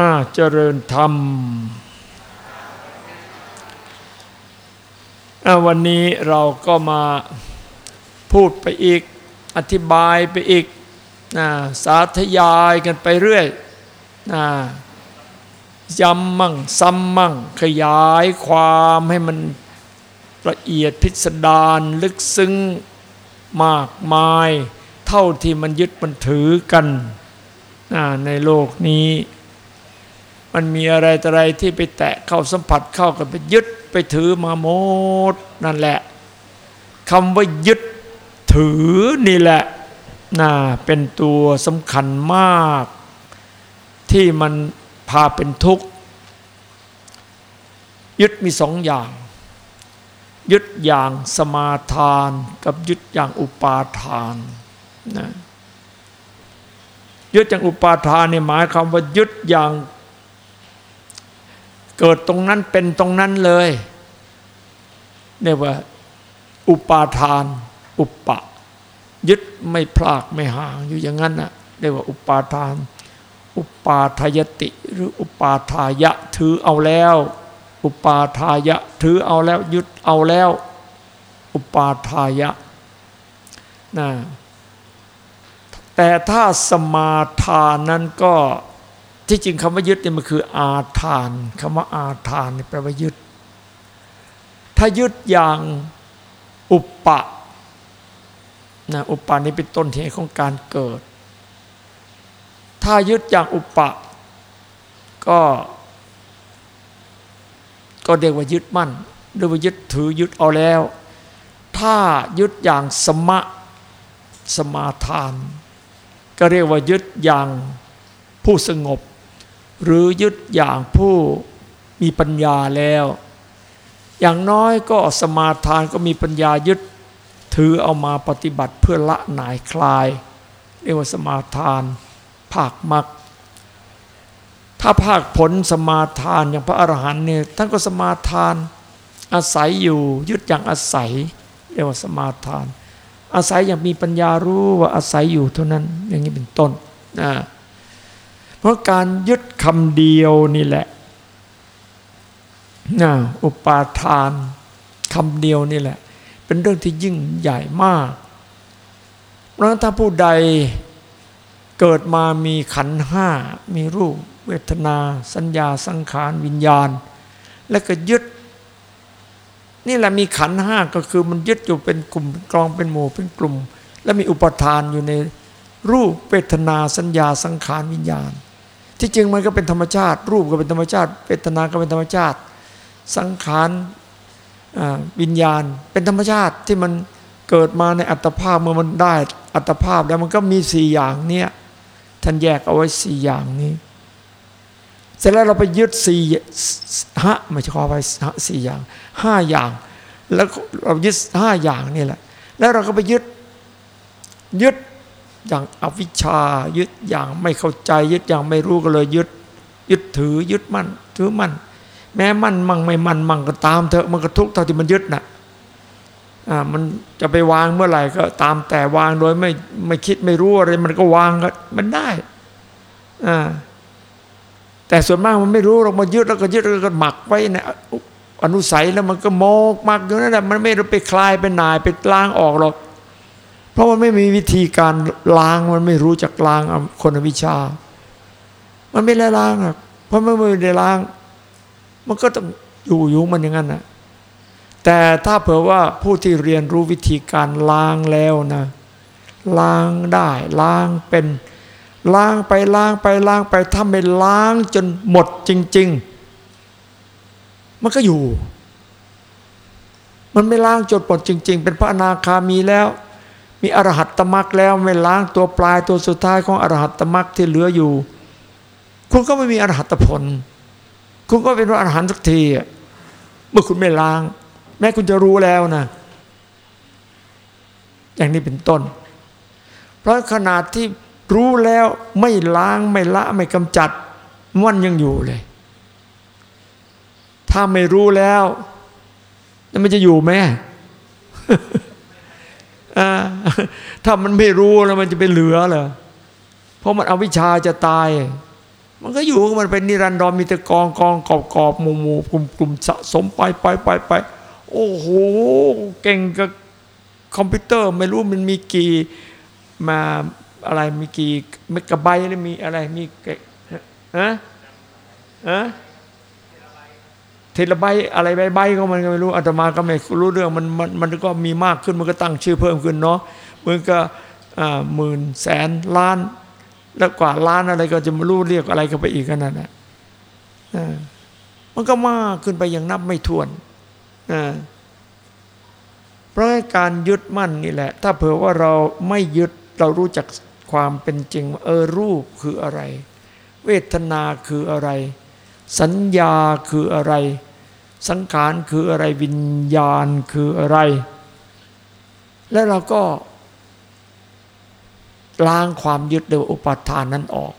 อาเจริญธรรมวันนี้เราก็มาพูดไปอีก อธิบายไปอีกสาธยายกันไปเรื่อยย้ำมั่งซ้ำมั่งขยายความให้มันละเอียดพิสดารลึกซึ้งมากมาย เท่าที่มันยึดมันถือกันในโลกนี้ มันมีอะไรต่อะไรที่ไปแตะเข้าสัมผัสเข้ากันไปยึดไปถือมาหมดนั่นแหละคำว่ายึดถือนี่แหละน่าเป็นตัวสำคัญมาก ที่มันพาเป็นทุกข์ ยึดมีสองอย่าง ยึดอย่างสมาทานกับยึดอย่างอุปาทานนะยึดอย่างอุปาทานนี่หมายความว่ายึดอย่าง เกิดตรงนั้นเป็นตรงนั้นเลยเรียกว่า อุปาทาน อุปปะ ยึดไม่พลากไม่ห่างอยู่อย่างนั้นนะเรียกว่าอุปาทาน อุปาทายติ หรืออุปาทายะถือเอาแล้ว อุปาทายะถือเอาแล้ว ยึดเอาแล้ว อุปาทายะนะแต่ถ้าสมาทานนั้นก็ ที่จริงคำว่ายึดเนี่ยมันคืออาทานคำว่าอาทานนี่แปลว่ายึด ถ้ายึดอย่างอุปปะนะอุปปะนี้เป็นต้นเหตุของการเกิด ถ้ายึดอย่างอุปปะ ก็ ก็เรียกว่ายึดมั่นหรือว่ายึดถือยึดเอาแล้ว ถ้ายึดอย่างสมะสมาทาน ก็เรียกว่ายึดอย่างผู้สงบ หรือยึดอย่างผู้มีปัญญาแล้ว อย่างน้อยก็สมาทานก็มีปัญญายึดถือเอามาปฏิบัติเพื่อละหนายคลาย เรียกว่าสมาทาน ภาคมัก ถ้าภาคผลสมาทานอย่างพระอรหันต์เนี่ยท่านก็สมาทานอาศัยอยู่ยึดอย่างอาศัย เรียกว่าสมาทาน อาศัยอย่างมีปัญญารู้ว่าอาศัยอยู่เท่านั้นอย่างนี้เป็นต้นนะ เพราะการยึดคำเดียวนี่แหละนะอุปาทานคำเดียวนี่แหละ เป็นเรื่องที่ยิ่งใหญ่มากเพราะถ้าผู้ใดเกิดมามีขันห้า มีรูปเวทนา สัญญาสังขารวิญญาณ และก็ยึด นี่แหละมีขันห้าก็คือมันยึดอยู่เป็นกลุ่มกรองเป็นหมู่เป็นกลุ่ม และมีอุปทานอยู่ในรูปเวทนาสัญญาสังขารวิญญาณ ที่จริงมันก็เป็นธรรมชาติ รูปก็เป็นธรรมชาติเวทนาก็เป็นธรรมชาติ สังขารวิญญาณ เป็นธรรมชาติที่มันเกิดมาในอัตภาพเมื่อมันได้อัตภาพแล้วมันก็มีสี่อย่างเนี้ยท่านแยกเอาไว้สี่อย่างนี้ เสร็จแล้วเราไปยึดสี่ฮะไม่ใช่ขอไปสี่อย่างห้าอย่าง แล้วเรายึดห้าอย่างนี่แหละ แล้วเราก็ไปยึดยึด อย่างอวิชชา ยึดอย่างไม่เข้าใจ ยึดอย่างไม่รู้ก็เลยยึด ยึดถือยึดมั่นถือมั่นแม้มั่นมั่งไม่มั่นมั่งก็ตามเถอะมันก็ทุกเท่าที่มันยึดน่ะอ่ามันจะไปวางเมื่อไหร่ก็ตามแต่วางโดยไม่ไม่คิดไม่รู้อะไรมันก็วางก็มันได้อ่าแต่ส่วนมากมันไม่รู้เรามายึดแล้วก็ยึดแล้วก็หมักไว้ในอนุสัยแล้วมันก็โมกมักอยู่นั่นแหละมันไม่ไปคลายไปนายไปล้างออกหรอก เพราะมันไม่มีวิธีการล้างมันไม่รู้จักล้างคนอวิชชามันไม่ได้ล้างอะเพราะมันไม่ได้ล้าง มันก็ต้องอยู่อยู่มันอย่างนั้นนะแต่ถ้าเผื่อว่าผู้ที่เรียนรู้วิธีการล้างแล้วนะ ล้างได้ล้างเป็นล้างไปล้างไปล้างไปถ้าไม่ล้างจนหมดจริง ๆ มันก็อยู่ มันไม่ล้างจนหมดจริง ๆ เป็นพระอนาคามีแล้ว มีอรหัตตมรรคแล้วไม่ล้างตัวปลายตัวสุดท้ายของอรหัตตมรรคที่เหลืออยู่ คุณก็ไม่มีอรหัตผล คุณก็เป็นพระอรหันต์สักทีเมื่อคุณไม่ล้าง แม้คุณจะรู้แล้วนะ อย่างนี้เป็นต้น เพราะขนาดที่รู้แล้วไม่ล้างไม่ละไม่กำจัดมันยังอยู่เลย ถ้าไม่รู้แล้วแล้วมันจะอยู่ไหม ถ้ามันไม่รู้แล้วมันจะไปเหลือเหรอเพราะมันเอาวิชาจะตาย มันก็อยู่มันเป็นนิรันดรมีแต่กองกองกอบกอบหมู่หมู่กลุ่มกลุ่มสะสมไปไปไปไปโอ้โหเก่งกับคอมพิวเตอร์ไม่รู้มันมีกี่มาอะไรมีกี่เมกะไบต์หรือมีอะไรมีฮะฮะ เทราไบอะไรใบใบก็มันก็ไม่รู้อาตมาก็ไม่รู้เรื่องมันมันมันก็มีมากขึ้นมันก็ตั้งชื่อเพิ่มขึ้นเนาะมันก็หมื่นแสนล้าน แล้วกว่าล้านอะไรก็จะไม่รู้เรียกอะไรกันไปอีกขนาดนั้นมันก็มากขึ้นไปอย่างนับไม่ถ้วนเพราะการยึดมั่นนี่แหละ ถ้าเผื่อว่าเราไม่ยึดเรารู้จักความเป็นจริง เออรูปคืออะไร เวทนาคืออะไร สัญญาคืออะไร สังขารคืออะไรวิญญาณคืออะไร และเราก็ล้างความยึดโดยอุปทานนั้นออก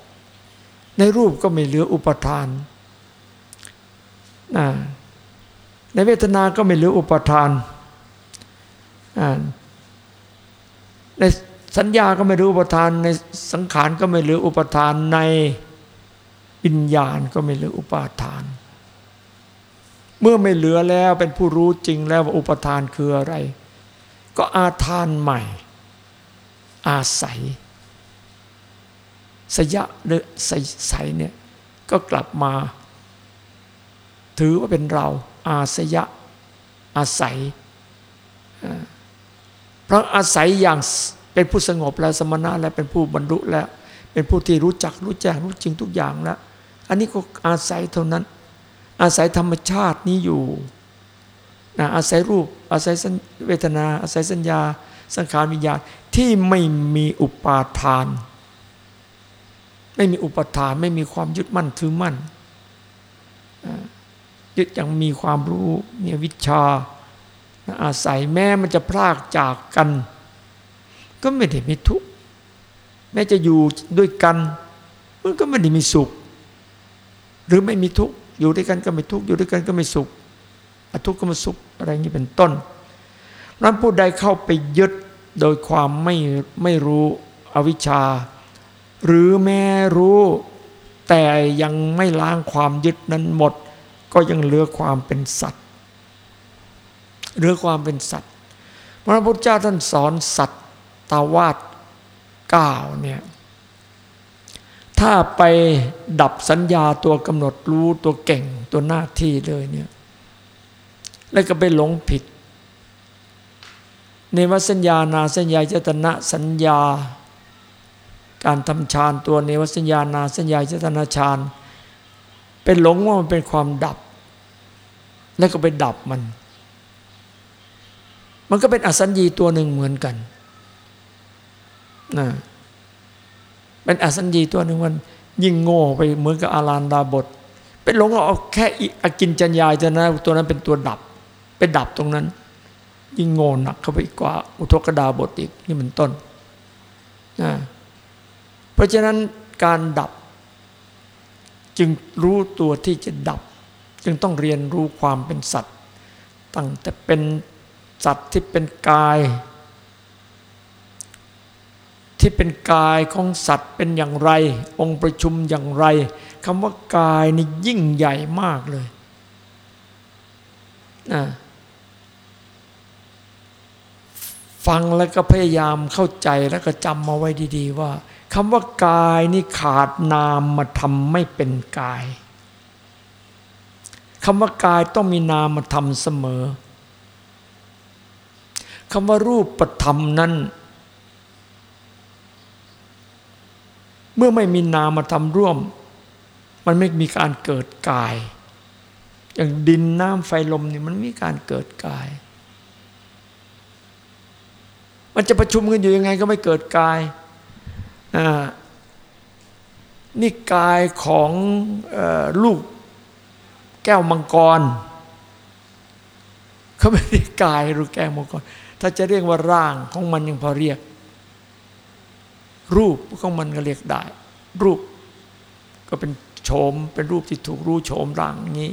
ในรูปก็ไม่เหลืออุปทานในเวทนาก็ไม่เหลืออุปทานในสัญญาก็ไม่เหลืออุปทาน ในสังขารก็ไม่เหลืออุปทานใน วิญญาณก็ไม่เหลืออุปาทาน เมื่อไม่เหลือแล้วเป็นผู้รู้จริงแล้วว่าอุปทานคืออะไร ก็อาทานใหม่ อาศัย สยะหรือใสเนี่ยก็กลับมา ถือว่าเป็นเรา อาสยะ อาศัยเพราะอาศัยอย่างเป็นผู้สงบแล้วสมณะแล้วเป็นผู้บรรลุแล้ว เป็นผู้ที่รู้จักรู้แจ้งรู้จริงทุกอย่างแล้ว อันนี้ก็อาศัยเท่านั้น อาศัยธรรมชาตินี้อยู่นะอาศัยรูปอาศัยเวทนา อาศัยสัญญา สังขารวิญญาณที่ไม่มีอุปาทาน ไม่มีอุปทาน ไม่มีความยึดมั่นถือมั่นยึดอย่างมีความรู้มีวิชาอาศัยแม้มันจะพลากจากกัน ก็ไม่ได้มีทุกข์แม้จะอยู่ด้วยกัน มันก็ไม่ได้มีสุข หรือไม่มีทุกข์อยู่ด้วยกันก็ไม่ทุกข์อยู่ด้วยกันก็ไม่สุขอทุกข์ก็ไมาสุขอะไรอย่างนี้เป็นต้นนั้นผู้ใดเข้าไปยึดโดยความไม่ไม่รู้อวิชชา หรือแม้รู้แต่ยังไม่ล้างความยึดนั้นหมด ก็ยังเหลือความเป็นสัตว์เหลือความเป็นสัตว์พระพุทธเจ้าท่านสอนสัตว์ตาวาสก้าเนี่ย ถ้าไปดับสัญญาตัวกำหนดรู้ตัวเก่งตัวหน้าที่เลยเนี่ยแล้วก็ไปหลงผิดในวสัญญานาสัญญาเจตนะสัญญา การทำฌานตัวเนวสัญญานาสัญญาเจตนาฌานเป็นหลงว่ามันเป็นความดับ แล้วก็ไปดับมัน มันก็เป็นอสัญญีตัวหนึ่งเหมือนกันนะ เป็นอสัญญีตัวหนึ่งมันยิ่งโง่ไปเหมือนกับอาลานดาบทเป็นหลงเอาแค่อกินจัญญาจนะตัวนั้นเป็นตัวดับไปดับตรงนั้น ยิ่งโง่หนักเข้าไปกว่า อุทกดาบทอีกนี่เป็นต้นนะเพราะฉะนั้นการดับ จึงรู้ตัวที่จะดับ จึงต้องเรียนรู้ความเป็นสัตว์ ตั้งแต่เป็นสัตว์ที่เป็นกาย ที่เป็นกายของสัตว์เป็นอย่างไร องค์ประชุมอย่างไรคำว่ากายนี่ยิ่งใหญ่มากเลยนะฟังแล้วก็พยายามเข้าใจแล้วก็จำมาไว้ดีๆว่าคำว่ากายนี่ขาดนามมาทำไม่เป็นกายคำว่ากายต้องมีนามมาทำเสมอคำว่ารูปประธรรมนั้น เมื่อไม่มีนามมาทำร่วม มันไม่มีการเกิดกาย อย่างดินน้ำไฟลมนี่มันมีการเกิดกาย มันจะประชุมกันอยู่ยังไงก็ไม่เกิดกายนี่กายของลูกแก้วมังกรเขาไม่ได้กายหรือแก้วมังกร ถ้าจะเรียกว่าร่างของมันยังพอเรียก รูปของมันก็เรียกได้ รูปก็เป็นโฉมเป็นรูปที่ถูกรู้โฉมร่างนี้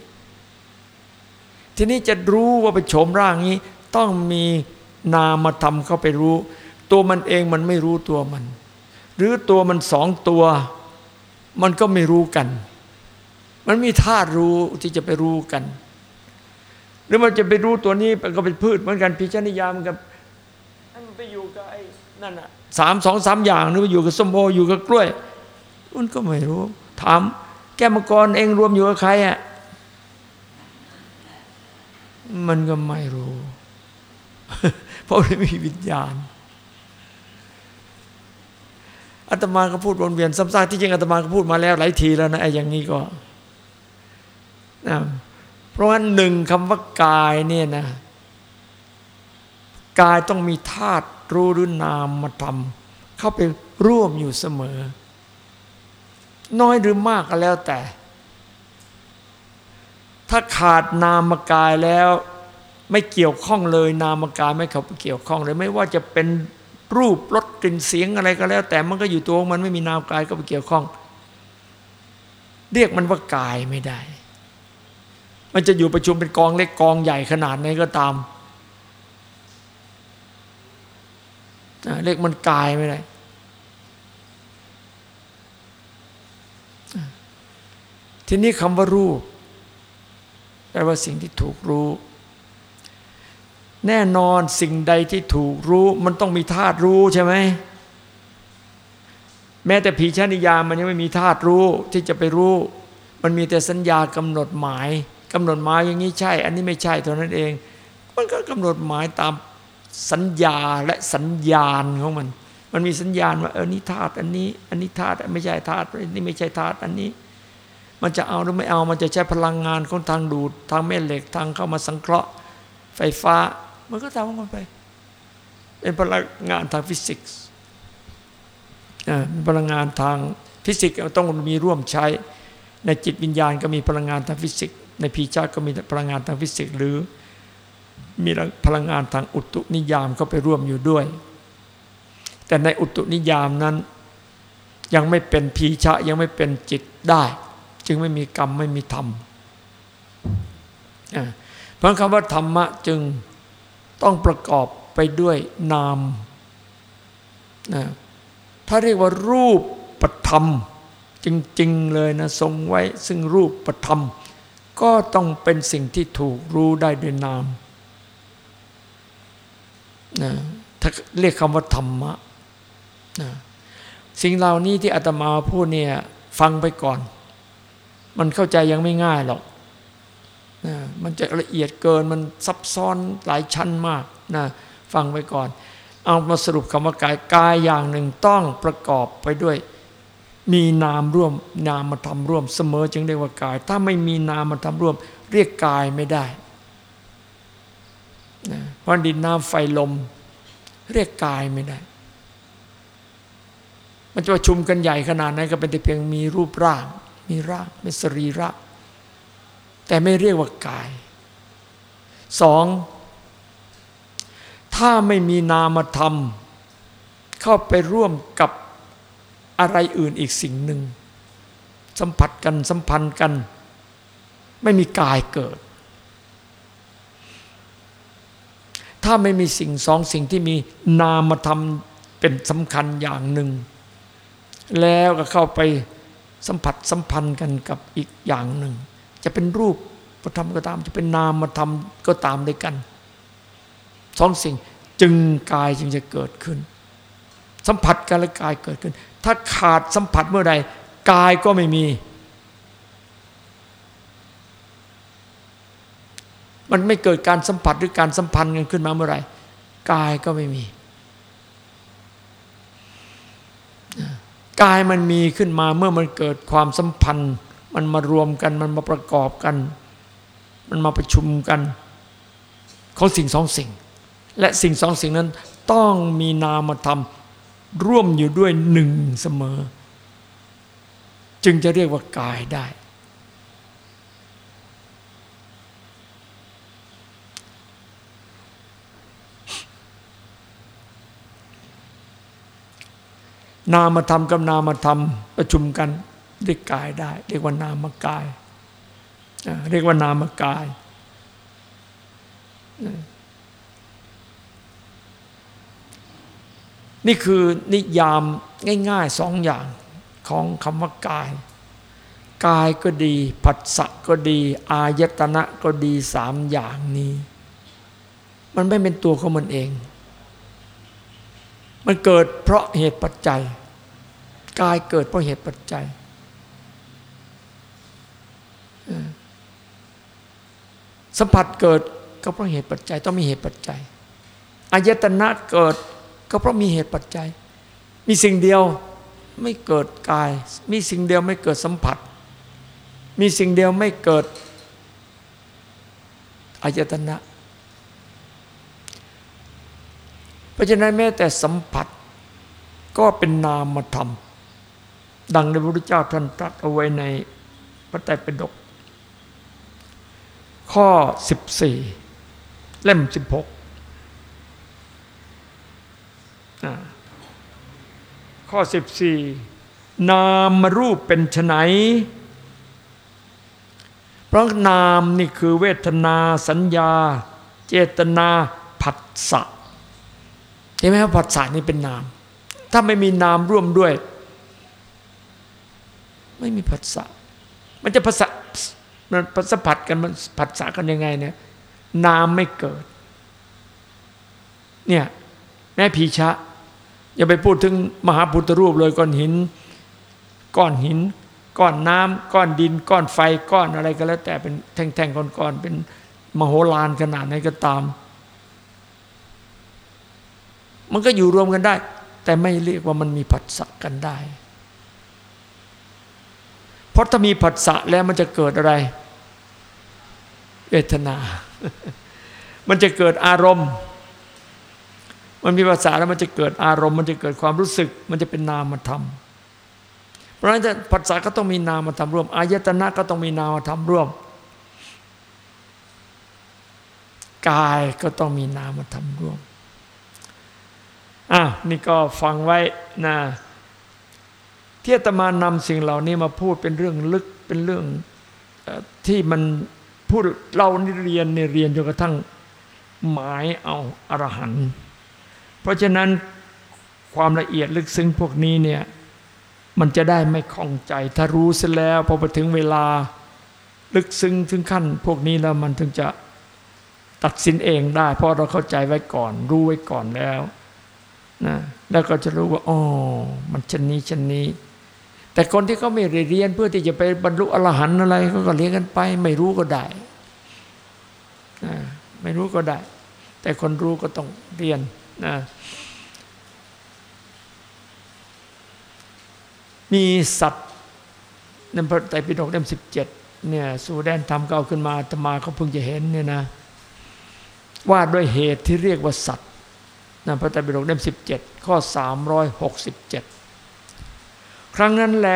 ทีนี้จะรู้ว่าเป็นโฉมร่างนี้ ต้องมีนามธรรมเข้าไปรู้ ตัวมันเองมันไม่รู้ตัวมัน หรือตัวมันสองตัว มันก็ไม่รู้กัน มันมีธาตุรู้ที่จะไปรู้กัน หรือมันจะไปรู้ตัวนี้ก็เป็นพืชเหมือนกันพิจารณามันกับมันไปอยู่กับไอ้นั่นอะ สามสองสามอย่างหรือไปอยู่กับส้มโออยู่กับกล้วย มันก็ไม่รู้ถามแก้มกรเองรวมอยู่กับใครอะมันก็ไม่รู้ เพราะไม่มีวิญญาณอาตมาก็พูดวนเวียนซ้ำๆที่จริงอาตมาก็พูดมาแล้วหลายทีแล้วนะไอ้อย่างนี้ก็นะเพราะว่าหนึ่งคำว่ากายเนี่ยนะ กายต้องมีธาตุ รู้หรือนามมาทำเข้าไปร่วมอยู่เสมอ น้อยหรือมากก็แล้วแต่ ถ้าขาดนามกายแล้ว ไม่เกี่ยวข้องเลยนามกายไม่เข้าไปเกี่ยวข้องเลยไม่ว่าจะเป็นรูปรสกลิ่นเสียงอะไรก็แล้ว แต่มันก็อยู่ตัวมันไม่มีนามกายก็ไปเกี่ยวข้อง เรียกมันว่ากายไม่ได้ มันจะอยู่ประชุมเป็นกองเล็กกองใหญ่ขนาดไหนก็ตาม เรียกมันกายไม่ได้ทีนี้คำว่ารูปแปลว่าสิ่งที่ถูกรู้ แน่นอนสิ่งใดที่ถูกรู้ มันต้องมีธาตุรู้ใช่ไหมแม้แต่ผีชนิยามมันยังไม่มีธาตุรู้ที่จะไปรู้ มันมีแต่สัญญากำหนดหมายกำหนดหมายอย่างนี้ใช่ อันนี้ไม่ใช่เท่านั้นเอง มันก็กำหนดหมายตาม สัญญาและสัญญาณของมัน มันมีสัญญาณว่าเออนี่ธาตุอันนี้ อันนี้ธาตุไม่ใช่ธาตุนนี้ไม่ใช่ธาตุอันนี้ มันจะเอาหรือไม่เอามันจะใช้พลังงานของทางดูดทางแม่เหล็กทางเข้ามาสังเคราะห์ ไฟฟ้า มันก็ทำของมันไป เป็นพลังงานทางฟิสิกส์พลังงานทางฟิสิกส์ต้องมีร่วมใช้ ในจิตวิญญาณก็มีพลังงานทางฟิสิกส์ในพีชาก็มีพลังงานทางฟิสิกส์หรือ มีพลังงานทางอุตุนิยามเข้าไปร่วมอยู่ด้วย แต่ในอุตุนิยามนั้น ยังไม่เป็นพีชะยังไม่เป็นจิตได้ จึงไม่มีกรรมไม่มีธรรมเพราะคำว่าธรรมะจึงต้องประกอบไปด้วยนามนะถ้าเรียกว่ารูปปธรรม จริงๆเลยนะทรงไว้ซึ่งรูปปธรรม ก็ต้องเป็นสิ่งที่ถูกรู้ได้ด้วยนาม นะถ้าเรียกคำว่าธรรมะนะสิ่งเหล่านี้ที่อาตมาพูดเนี่ยฟังไปก่อน มันเข้าใจยังไม่ง่ายหรอกนะมันจะละเอียดเกินมันซับซ้อนหลายชั้นมากนะฟังไว้ก่อน เอามาสรุปคำว่ากายกายอย่างหนึ่งต้องประกอบไปด้วย มีนามร่วมนามมาทำร่วมเสมอจึงเรียกว่ากาย ถ้าไม่มีนามมาทำร่วม เรียกกายไม่ได้ เพราะดินน้ำไฟลม เรียกกายไม่ได้ มันจะประชุมกันใหญ่ขนาดไหนก็เป็นแต่เพียงมีรูปร่าง มีร่างเป็นสรีระ แต่ไม่เรียกว่ากายสองถ้าไม่มีนามธรรม เข้าไปร่วมกับอะไรอื่นอีกสิ่งหนึ่ง สัมผัสกันสัมพันธ์กัน ไม่มีกายเกิด ถ้าไม่มีสิ่งสองสิ่งที่มีนามธรรมเป็นสำคัญอย่างหนึ่ง แล้วก็เข้าไปสัมผัสสัมพันธ์กันกับอีกอย่างหนึ่ง จะเป็นรูปประธรรมก็ตาม จะเป็นนามมาทำก็ตามด้วยกันสองสิ่งจึงกายจึงจะเกิดขึ้น สัมผัสกันและกายเกิดขึ้น ถ้าขาดสัมผัสเมื่อใดกายก็ไม่มี มันไม่เกิดการสัมผัสหรือการสัมพันธ์กันขึ้นมาเมื่อไหร่กายก็ไม่มีกายมันมีขึ้นมาเมื่อมันเกิดความสัมพันธ์ มันมารวมกันมันมาประกอบกัน มันมาประชุมกันของสิ่งสองสิ่ง และสิ่งสองสิ่งนั้นต้องมีนามธรรม ร่วมอยู่ด้วยหนึ่งเสมอ จึงจะเรียกว่ากายได้ นามธรรมกับนามธรรมประชุมกันเรียกกายได้ เรียกว่านามกาย เรียกว่านามกาย นี่คือนิยามง่ายๆสองอย่างของคำว่ากาย กายก็ดีผัสสะก็ดี อายตนะก็ดีสามอย่างนี้ มันไม่เป็นตัวของมันเอง มันเกิดเพราะเหตุปัจจัย กายเกิดเพราะเหตุปัจจัย สัมผัสเกิดก็เพราะเหตุปัจจัย ต้องมีเหตุปัจจัยอายตนะเกิดก็เพราะมีเหตุปัจจัย มีสิ่งเดียวไม่เกิดกาย มีสิ่งเดียวไม่เกิดสัมผัส มีสิ่งเดียวไม่เกิดอายตนะ เพราะฉะนั้นแม้แต่สัมผัสก็เป็นนามธรรม ดังในพระพุทธเจ้าท่านตรัสเอาไว้ในพระไตรปิฎกข้อ 14 เล่ม 16 ข้อ 14 นามรูปเป็นไฉนเพราะนามนี่คือเวทนาสัญญา เจตนาผัสสะ เห็นไหมครับผัสสะนี่เป็นนาม ถ้าไม่มีนามร่วมด้วย ไม่มีผัสสะมันจะผัสสะมันสัมผัสกันมันผัสสะกันยังไงเนี่ยนามไม่เกิด เนี่ยแม่ผีชะ อย่าไปพูดถึงมหาพุทธรูปเลยก้อนหิน ก้อนหิน ก้อนน้ำก้อนดิน ก้อนไฟ ก้อนอะไรก็แล้ว แต่เป็นแท่งๆก้อนๆเป็นมโหฬารขนาดไหนก็ตาม มันก็อยู่รวมกันได้ แต่ไม่เรียกว่ามันมีผัสสะกันได้ เพราะถ้ามีผัสสะแล้วมันจะเกิดอะไร เวทนา มันจะเกิดอารมณ์ มันมีภาษาแล้วมันจะเกิดอารมณ์ มันจะเกิดความรู้สึก มันจะเป็นนามธรรม เพราะฉะนั้นภาษาก็ต้องมีนามธรรมร่วมอายตนะก็ต้องมีนามธรรมร่วมกายก็ต้องมีนามธรรมร่วม อะนี่ก็ฟังไว้นะที่อาตมานำสิ่งเหล่านี้มาพูดเป็นเรื่องลึกเป็นเรื่องที่มันพูดเรานี่เรียนเนี่ยเรียนจนกระทั่งหมายเอาอรหันต์เพราะฉะนั้นความละเอียดลึกซึ้งพวกนี้เนี่ยมันจะได้ไม่คล่องใจถ้ารู้เสร็จแล้วพอไปถึงเวลาลึกซึ้งถึงขั้น พวกนี้แล้วมันถึงจะตัดสินเองได้ เพราะเราเข้าใจไว้ก่อน รู้ไว้ก่อนแล้ว นะแล้วก็จะรู้ว่าอ๋อมันชนนี้ชนนี้ แต่คนที่เขาไม่เรียนเพื่อที่จะไปบรรลุอรหันต์อะไรเขาก็เรียนกันไป ไม่รู้ก็ได้นะไม่รู้ก็ได้ แต่คนรู้ก็ต้องเรียนนะมีสัตว์ในพระไตรปิฎกเล่มสิบเจ็ดเนี่ยสู่แดนทำเก่าขึ้นมาธรรมาเขาเพิ่งจะเห็นเนี่ยนะว่าด้วยเหตุที่เรียกว่าสัตว์ นะพระไตรปิฎกเล่มสิบเจ็ดข้อสามร้อยหกสิบเจ็ดครั้งนั้นแล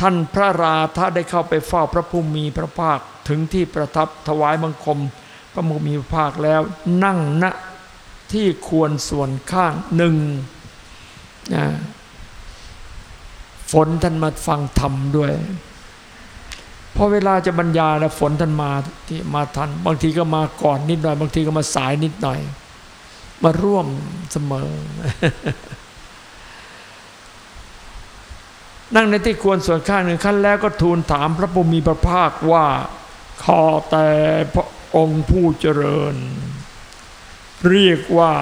ท่านพระราธาได้เข้าไปเฝ้าพระภูมิพระภาคถึงที่ประทับถวายบังคม พระภูมิพระภาคแล้วนั่งณที่ควรส่วนข้างหนึ่งนะฝนท่านมาฟังธรรมด้วยพอเวลาจะบรรยายแล้วฝนท่านมาที่มาทัน บางทีก็มาก่อนนิดหน่อย บางทีก็มาสายนิดหน่อย มาร่วมเสมอ นั่งในที่ควรส่วนข้างหนึ่งขั้นแล้วก็ทูลถามพระบุมีพระภาคว่าขอแต่พระองค์ผู้เจริญ เรียกว่า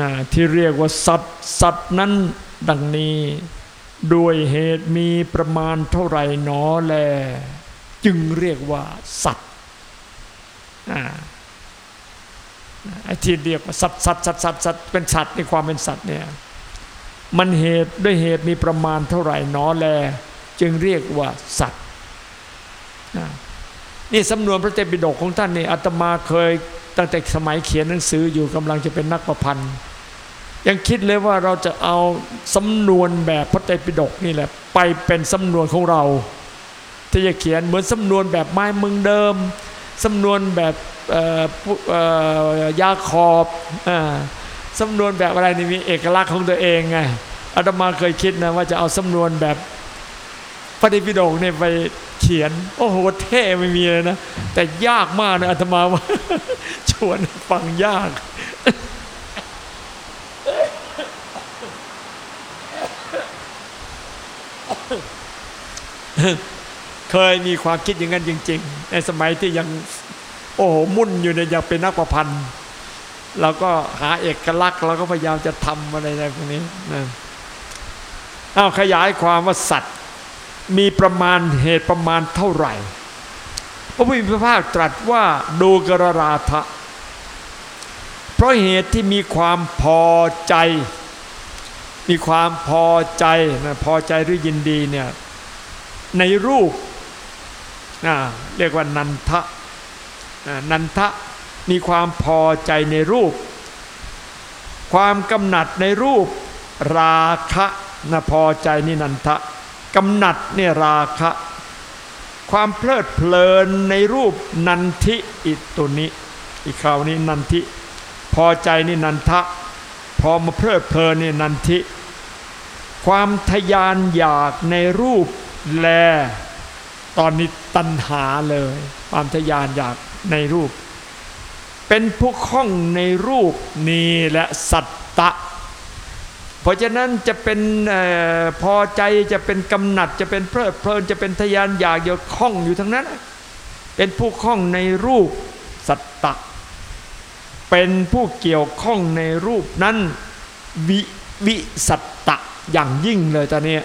นะที่เรียกว่าสัตว์สัตว์นั้นดังนี้ ด้วยเหตุมีประมาณเท่าไหร่หนอแล จึงเรียกว่าสัตว์ ไอ้ที่เรียกว่าสัตว์สัตว์สัตว์สัตว์สัตว์เป็นสัตว์ในความเป็นสัตว์เนี่ยมันเหตุด้วยเหตุมีประมาณเท่าไหร่นอแล จึงเรียกว่าสัตว์นี่สำนวนพระเตปิฎกของท่านนี่อาตมาเคยตั้งแต่สมัยเขียนหนังสืออยู่กำลังจะเป็นนักประพันธ์ ยังคิดเลยว่าเราจะเอาสำนวนแบบพระเตปิฎกนี่แหละ ไปเป็นสำนวนของเรา ที่จะเขียนเหมือนสำนวนแบบไม้มึงเดิม สำนวนแบบยาขอบสำนวนแบบอะไรนี่มีเอกลักษณ์ของตัวเองไงอาตมาเคยคิดนะว่าจะเอาสำนวนแบบพระเดปิฎกเนี่ยไปเขียน โอ้โหเท่ไม่มีเลยนะ แต่ยากมากนะอาตมาว่า ชวนฟังยากเคยมีความคิดอย่างนั้นจริง ๆ ในสมัยที่ยังโอ้โหมุ่นอยู่ในยยังเป็นนักประพันธ์เราก็หาเอกลักษณ์เราก็พยายามจะทำอะไรอะไรพวกนี้นะเอาขยายความว่าสัตว์ มีประมาณเหตุประมาณเท่าไหร่ พระพุทธพระภาคตรัสว่าดูกรราทะเพราะเหตุที่มีความพอใจ มีความพอใจนะพอใจหรือยินดีเนี่ยในรูป นะเรียกว่านันทะนะนันทะมีความพอใจในรูป ความกำหนัดในรูป ราคะนะพอใจนี่นันทะกำหนัดเนี่ยราคะ ความเพลิดเพลินในรูปนันทิอีกตัวนี้อีกคราวนี้นันทิ พอใจนี่นันทะ พอมาเพลิดเพลินนี่นันทิ ความทยานอยากในรูปแล ตอนนี้ตัณหาเลย ความทยานอยากในรูป เป็นผู้คล้องในรูปนี้และสัตตะ เพราะฉะนั้นจะเป็นออพอใจจะเป็นกำหนัดจะเป็นเพลิดเพลินจะเป็นทยานอยากเยวคล้องอยู่ทั้งนั้น เป็นผู้คล้องในรูปสัตตะ เป็นผู้เกี่ยวข้องในรูปนั้นวิวิสัตตะอย่างยิ่งเลยตอนนี้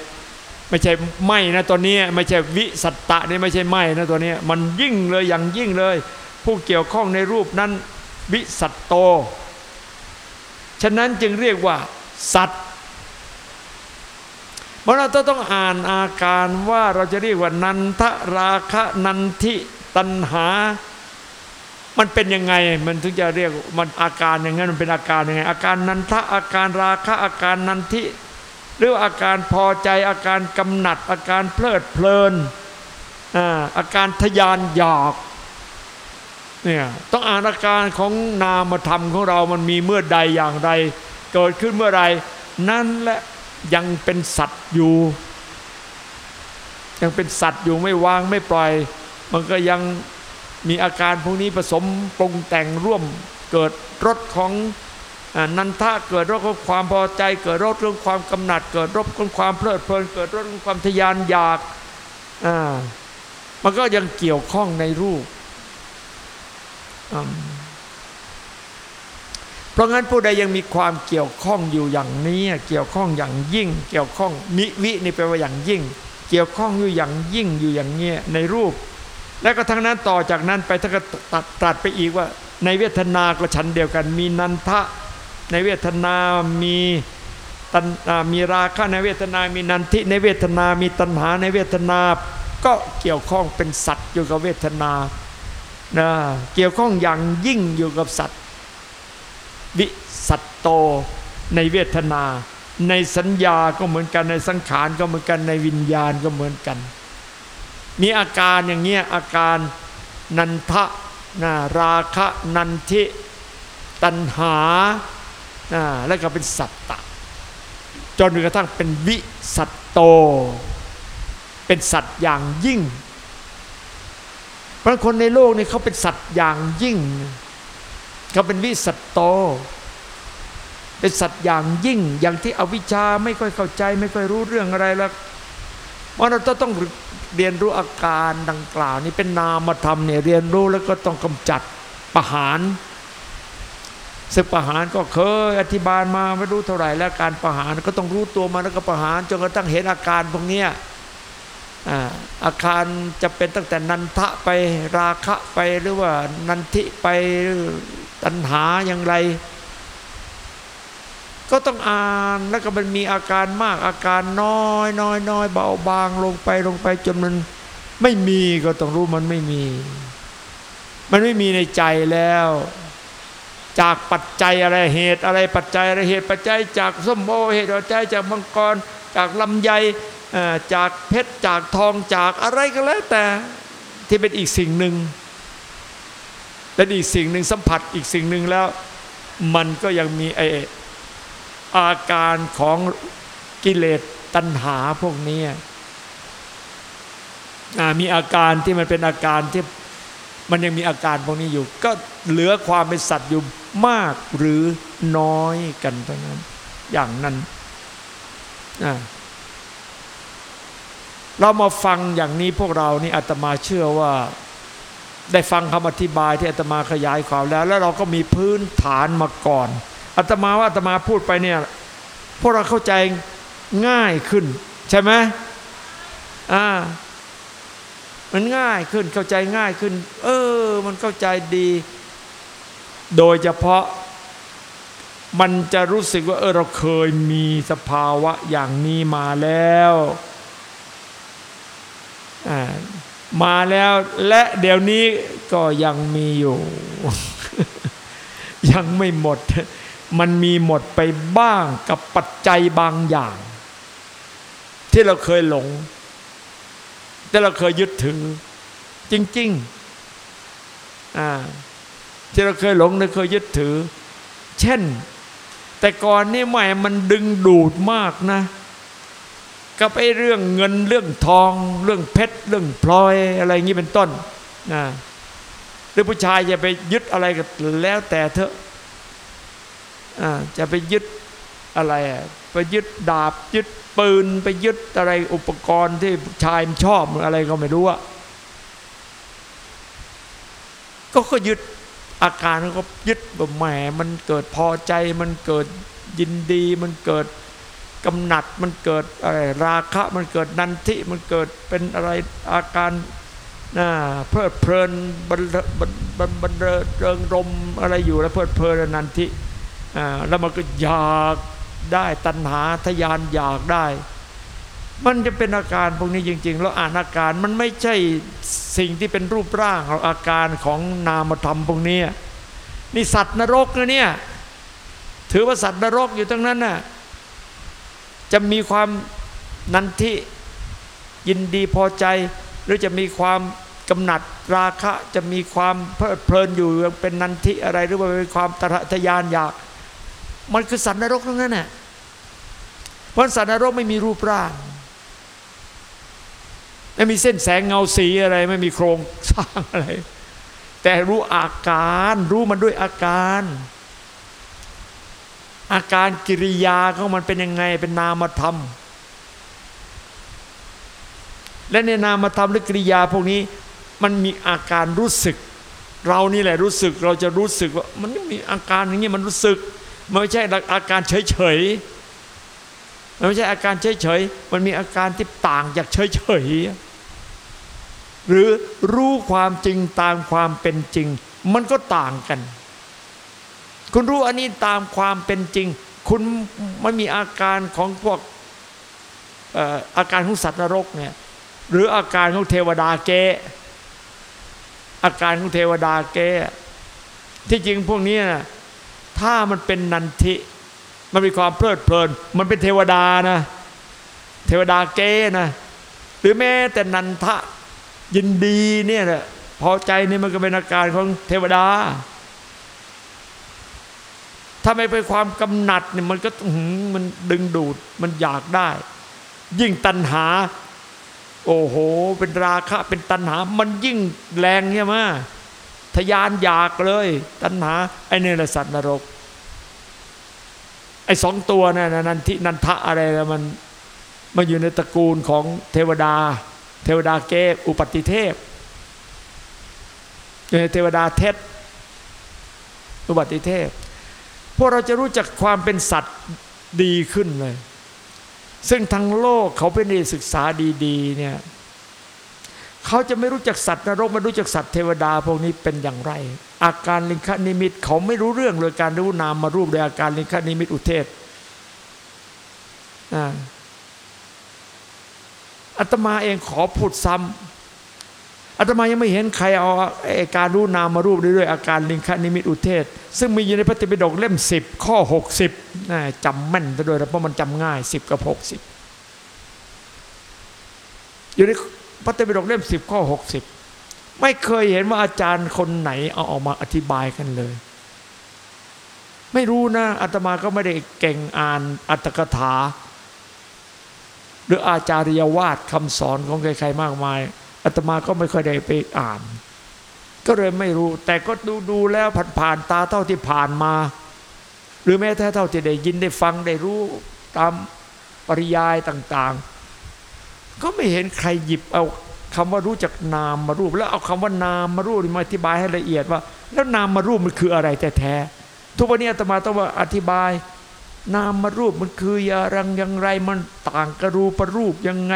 ไม่ใช่ไม่นะตัวนี้ไม่ใช่วิสัตตะนี่ไม่ใช่ไม่นะตัวนี้มันยิ่งเลยอย่างยิ่งเลย ผู้เกี่ยวข้องในรูปนั้นวิสัตโต ฉะนั้นจึงเรียกว่า สัตว์เมื่อเราต้องอ่านอาการว่าเราจะเรียกว่านันทราคะนันทิตัณหา มันเป็นยังไงมันถึงจะเรียกมันอาการอย่างนั้นมันเป็นอาการยังไงอาการนันทะอาการราคะอาการนันทิ หรืออาการพอใจอาการกำหนัด อาการเพลิดเพลินอาการทยานอยากเนี่ยต้องอ่านอาการของนามธรรมของเรามันมีเมื่อใดอย่างไร เกิดขึ้นเมื่อไรนั่นแหละยังเป็นสัตว์อยู่ ยังเป็นสัตว์อยู่ไม่วางไม่ปล่อย มันก็ยังมีอาการพวกนี้ผสมปรุงแต่งร่วมเกิดรสของ นันทะเกิดรสของความพอใจ เกิดรสของความกำหนัด เกิดรสของความเพลิดเพลิน เกิดรสของความทยานอยากมันก็ยังเกี่ยวข้องในรูป เพราะงั้นผู้ใดยังมีความเกี่ยวข้องอยู่อย่างนี้ เกี่ยวข้องอย่างยิ่ง เกี่ยวข้องมิวินี่แปลว่าอย่างยิ่ง เกี่ยวข้องอยู่อย่างยิ่งอยู่อย่างเงี้ยในรูป และก็ทั้งนั้นต่อจากนั้นไปถ้าก็ตัดตัดไปอีกว่า ในเวทนาก็ชั้นเดียวกัน มีนันทะ ในเวทนามีตันมีราคะในเวทนา มีนันทิในเวทนา มีตัณหาในเวทนา ก็เกี่ยวข้องเป็นสัตว์อยู่กับเวทนานะเกี่ยวข้องอย่างยิ่งอยู่กับสัตว์วิสัตโตในเวทนา ในสัญญาก็เหมือนกันในสังขารก็เหมือนกันในวิญญาณก็เหมือนกัน มีอาการอย่างเงี้ยอาการนันทะนะราคะนันทิตัณหา แล้วก็เป็นสัตตะ จนกระทั่งเป็นวิสัตโต เป็นสัตว์อย่างยิ่งเพราะคนในโลกนี่เขาเป็นสัตว์อย่างยิ่งเขาเป็นวิสัตโต เป็นสัตว์อย่างยิ่ง อย่างที่อวิชชาไม่ค่อยเข้าใจ ไม่ค่อยรู้เรื่องอะไรแล้วเพราะเราต้องเรียนรู้อาการดังกล่าว นี้เป็นนามธรรมเนี่ยเรียนรู้แล้วก็ต้องกำจัดประหาร ศึกประหารก็เคยอธิบายมาไม่รู้เท่าไหร่แล้วการประหารก็ต้องรู้ตัวมาแล้วก็ประหารจนกระทั่งเห็นอาการพวกนี้อาการจะเป็นตั้งแต่นันทะไปราคะไปหรือว่านันทิไปตัณหาอย่างไร ก็ต้องอ่านแล้วก็มันมีอาการมากอาการน้อยน้อยน้อยเบาบางลงไปลงไปจนมันไม่มีก็ต้องรู้มันไม่มี มันไม่มีในใจแล้ว จากปัจจัยอะไรเหตุอะไรปัจจัยอะไรเหตุปัจจัย จากส้มโอเหตุปัจจัยจากมังกร จากลำไยจากเพชรจากทองจากอะไรก็แล้วแต่ที่เป็นอีกสิ่งหนึ่งเป็นอีกสิ่งหนึ่งสัมผัสอีกสิ่งหนึ่งแล้ว มันก็ยังมีไออาการของกิเลสตัณหาพวกนี้มีอาการที่มันเป็นอาการที่ มันยังมีอาการพวกนี้อยู่ ก็เหลือความเป็นสัตว์อยู่มากหรือน้อยกันเท่านั้น อย่างนั้นเรามาฟังอย่างนี้พวกเรานี่อาตมาเชื่อว่า ได้ฟังคำอธิบายที่อาตมาขยายความแล้ว แล้วเราก็มีพื้นฐานมาก่อนอาตมาว่าอาตมาพูดไปเนี่ยพวกเราเข้าใจง่ายขึ้น ใช่ไหมอ่า มันง่ายขึ้นเข้าใจง่ายขึ้น เออ มันเข้าใจดี โดยเฉพาะมันจะรู้สึกว่าเออเราเคยมีสภาวะอย่างนี้มาแล้วมาแล้วและเดี๋ยวนี้ก็ยังมีอยู่ ยังไม่หมด มันมีหมดไปบ้างกับปัจจัยบางอย่าง ที่เราเคยหลง แต่เราเคยยึดถือ จริงๆอ่าที่เราเคยหลงเราเคยยึดถือ เช่น แต่ก่อนนี่ใหม่มันดึงดูดมากนะ กับไอ้เรื่องเงินเรื่องทอง เรื่องเพชรเรื่องพลอยอะไรอย่างนี้เป็นต้นนะหรือผู้ชายจะไปยึดอะไรก็แล้วแต่เถอะจะไปยึดอะไรไปยึดดาบยึด ปืนไปยึดอะไรอุปกรณ์ที่ชายมันชอบอะไรก็ไม่รู้อะก็ก็ยึดอาการก็ยึดแบบแหมมันเกิดพอใจมันเกิดยินดี มันเกิดกำหนัดมันเกิดอะไรราคะมันเกิดนันทิมันเกิดเป็นอะไรอาการน่าเพลิดเพลินบันบันบันบันเริงรมอะไรอยู่แล้วเพลิดเพลินนันทิอ่าแล้วมันก็อยาก ได้ตัณหาทยานอยากได้ มันจะเป็นอาการพวกนี้จริงๆ แล้วอ่านอาการมันไม่ใช่สิ่งที่เป็นรูปร่างอาการของนามธรรมพวกนี้นี่สัตว์นรกนะเนี่ยถือว่าสัตว์นรกอยู่ทั้งนั้นน่ะจะมีความนันทิยินดีพอใจ หรือจะมีความกำหนัดราคะจะมีความเพลิดเพลินอยู่เป็นนันทิอะไรหรือว่าเป็นความตระทยานอยาก มันคือสัตว์นรกทั้งนั้นแหละเพราะสัตว์นรกไม่มีรูปร่าง ไม่มีเส้นแสงเงาสีอะไร ไม่มีโครงสร้างอะไร แต่รู้อาการรู้มันด้วยอาการ อาการกิริยาของมันเป็นยังไงเป็นนามธรรม และในนามธรรมหรือกิริยาพวกนี้มันมีอาการรู้สึก เรานี่แหละรู้สึกเราจะรู้สึกว่ามันมีอาการอย่างนี้มันรู้สึก ไม่ใช่อาการเฉยเฉยมันไม่ใช่อาการเฉยเฉยมันมีอาการที่ต่างจากเฉยเฉยหรือรู้ความจริงตามความเป็นจริง มันก็ต่างกัน คุณรู้อันนี้ตามความเป็นจริง คุณไม่มีอาการของพวกอาการของสัตว์นรกเนี่ยหรืออาการของเทวดาเกอาการของเทวดาเกที่จริงพวกนี้นะ ถ้ามันเป็นนันทิมันมีความเพลิดเพลิน มันเป็นเทวดานะ เทวดาเกนะ หรือแม้แต่นันทะยินดีเนี่ยแหละพอใจนี่มันก็เป็นอาการของเทวดา ถ้าไม่เป็นความกำหนัดเนี่ยมันก็มันดึงดูดมันอยากได้ ยิ่งตัณหา โอ้โห เป็นราคะ เป็นตัณหา มันยิ่งแรงใช่ไหม ทยานอยากเลย ตัณหาไอ้นี่แหละสัตว์นรก ไอ้สองตัวนั่นนันทินันทะอะไรแล้วมันมาอยู่ในตระกูลของเทวดา เทวดาเกอุปติเทพอยู่ในเทวดาเทศอุปติเทพพวกเราจะรู้จักความเป็นสัตว์ดีขึ้นเลย ซึ่งทั้งโลกเขาเป็นศึกษาดี ๆ เนี่ย เขาจะไม่รู้จักสัตว์นรกไม่รู้จักสัตว์เทวดาพวกนี้เป็นอย่างไร อาการลิงคนิมิตเขาไม่รู้เรื่องเลยการรู้นามมารูปโดยอาการลิงคนิมิตอุเทศอาตมาเองขอพูดซ้ำอาตมายังไม่เห็นใครเอาอาการรู้นามารูปด้วยอาการลิงคนิมิตอุเทศ ซึ่งมีอยู่ในพระติปิฎกเล่มสิบข้อหกสิบจำแม่นไปด้วยเพราะมันจำง่ายสิบกับหกสิบอยู่ใน พระติปิฎกเล่มสิบข้อหกสิบไม่เคยเห็นว่าอาจารย์คนไหนเอาออกมาอธิบายกันเลย ไม่รู้นะอาตมาก็ไม่ได้เก่งอ่านอัตถกถา หรืออาจารยวาดคำสอนของใครๆมากมายอาตมาก็ไม่ค่อยได้ไปอ่าน ก็เลยไม่รู้ แต่ก็ดูดูแล้วผ่านผ่านตาเท่าที่ผ่านมา หรือแม้แต่เท่าที่ได้ยินได้ฟังได้รู้ตามปริยายต่าง ๆ ก็ไม่เห็นใครหยิบเอาคำว่ารู้จักนามมารูป แล้วเอาคำว่านามมารูปมาอธิบายให้ละเอียดว่า แล้วนามมารูปมันคืออะไรแท้ๆทุกวันนี้อาตมาต้องว่าอธิบาย นามมารูปมันคืออย่างอย่างไรมันต่างกรูปรูปยังไง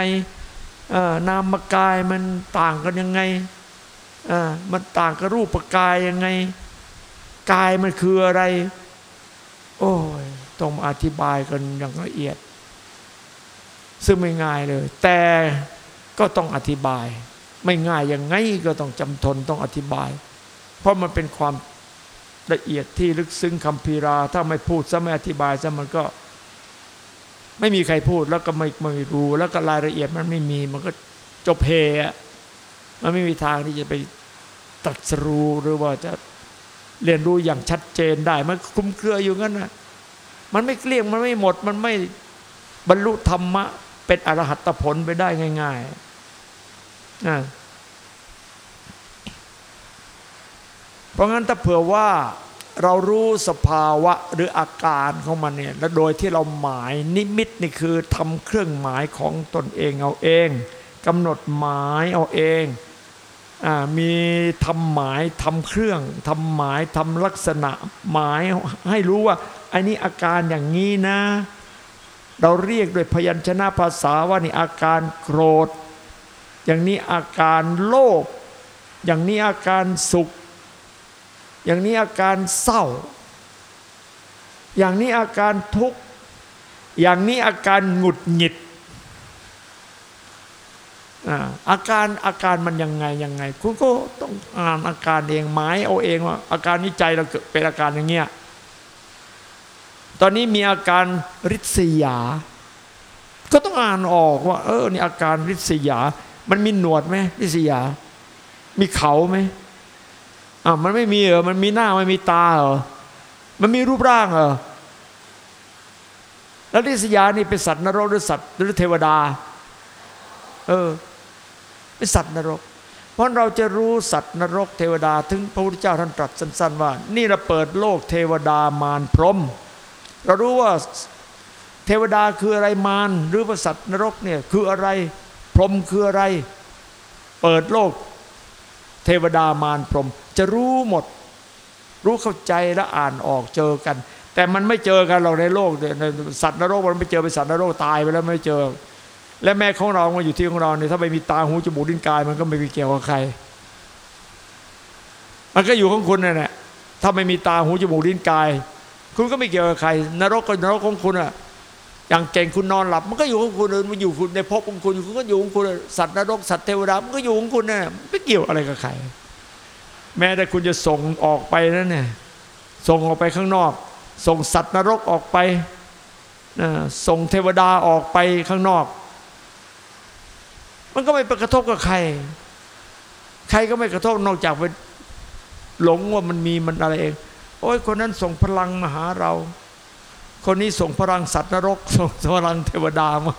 นามกายมันต่างกันยังไงมันต่างกับรูปกายยังไง กายมันคืออะไร โอ้ยต้องอธิบายกันอย่างละเอียด ซึ่งไม่ง่ายเลย แต่ก็ต้องอธิบาย ไม่ง่ายยังไงก็ต้องจำทนต้องอธิบาย เพราะมันเป็นความละเอียดที่ลึกซึ้งคำพีรา ถ้าไม่พูดซะไม่อธิบายซะมันก็ ไม่มีใครพูดแล้วก็ไม่ไม่รู้ แล้วก็รายละเอียดมันไม่มี มันก็จบเพอะมันไม่มีทางที่จะไปตัดสรู้หรือว่าจะเรียนรู้อย่างชัดเจนได้ มันคุ้มเครืออยู่งั้นนะมันไม่เกลี้ยงมันไม่หมด มันไม่บรรลุธรรมะ เป็นอรหัตผลไปได้ง่ายๆนะเพราะงั้นถ้าเผื่อว่าเรารู้สภาวะหรืออาการของมันเนี่ย และโดยที่เราหมายนิมิตนี่คือทำเครื่องหมายของตนเองเอาเองกำหนดหมายเอาเองอมีทำหมายทำเครื่องทำหมายทำลักษณะหมายให้รู้ว่าอันนี้อาการอย่างนี้นะ เราเรียกด้วยพยัญชนะภาษาว่านี่อาการโกรธ อย่างนี้อาการโลภอย่างนี้อาการสุข อย่างนี้อาการเศร้า อย่างนี้อาการทุกข์ อย่างนี้อาการหงุดหงิดอาการอาการมันยังไงยังไง คุณก็ต้องอ่านอาการเองหมายเอาเองว่าอาการนี้ใจเราเป็นอาการอย่างเงี้ย ตอนนี้มีอาการริษยา ก็ต้องอ่านออกว่า เออนี่อาการริษยา มันมีหนวดไหมริษยา มีเขาไหมอ่ามันไม่มีเหรอมันมีหน้าไม่มีตาเหรอมันมีรูปร่างเหรอแล้วริษยานี่เป็นสัตว์นรกหรือสัตว์หรือเทวดา เออเป็นสัตว์นรก เพราะเราจะรู้สัตว์นรกเทวดา ถึงพระพุทธเจ้าท่านตรัสสั้น ๆ ว่า นี่เราเปิดโลกเทวดามารพรม เรารู้ว่าเทวดาคืออะไรมารหรือว่าสัตว์นรกเนี่ยคืออะไร พรมคืออะไร เปิดโลก เทวดามารพรม จะรู้หมด รู้เข้าใจและอ่านออกเจอกัน แต่มันไม่เจอกันหรอกในโลกในสัตว์นรกมันไม่เจอเป็นสัตว์นรกตายไปแล้วไม่เจอ และแม่ของเรามาอยู่ที่ของเราเนี่ยถ้าไม่มีตาหูจมูกลิ้นกายมันก็ไม่มีเกี่ยวกับใคร มันก็อยู่ของคุณนั่นแหละถ้าไม่มีตาหูจมูกลิ้นกาย คุณก็ไม่เกี่ยวกับใคร นรกก็นรกของคุณอะอย่างเก่งคุณนอนหลับ มันก็อยู่ของคุณมันอยู่คุณในภพของคุณคุณก็อยู่ของคุณสัตว์นรกสัตว์เทวดามันก็อยู่ของคุณน่ะไม่เกี่ยวอะไรกับใคร แม้แต่คุณจะส่งออกไปนั่นเนี่ยส่งออกไปข้างนอก ส่งสัตว์นรกออกไปนะส่งเทวดาออกไปข้างนอก มันก็ไม่ไปกระทบกับใคร ใครก็ไม่กระทบนอกจากไปหลงว่ามันมีมันอะไรเอง โอ้ยคนนั้นส่งพลังมาหาเรา คนนี้ส่งพลังสัตว์นรก ส่งพลังเทวดามา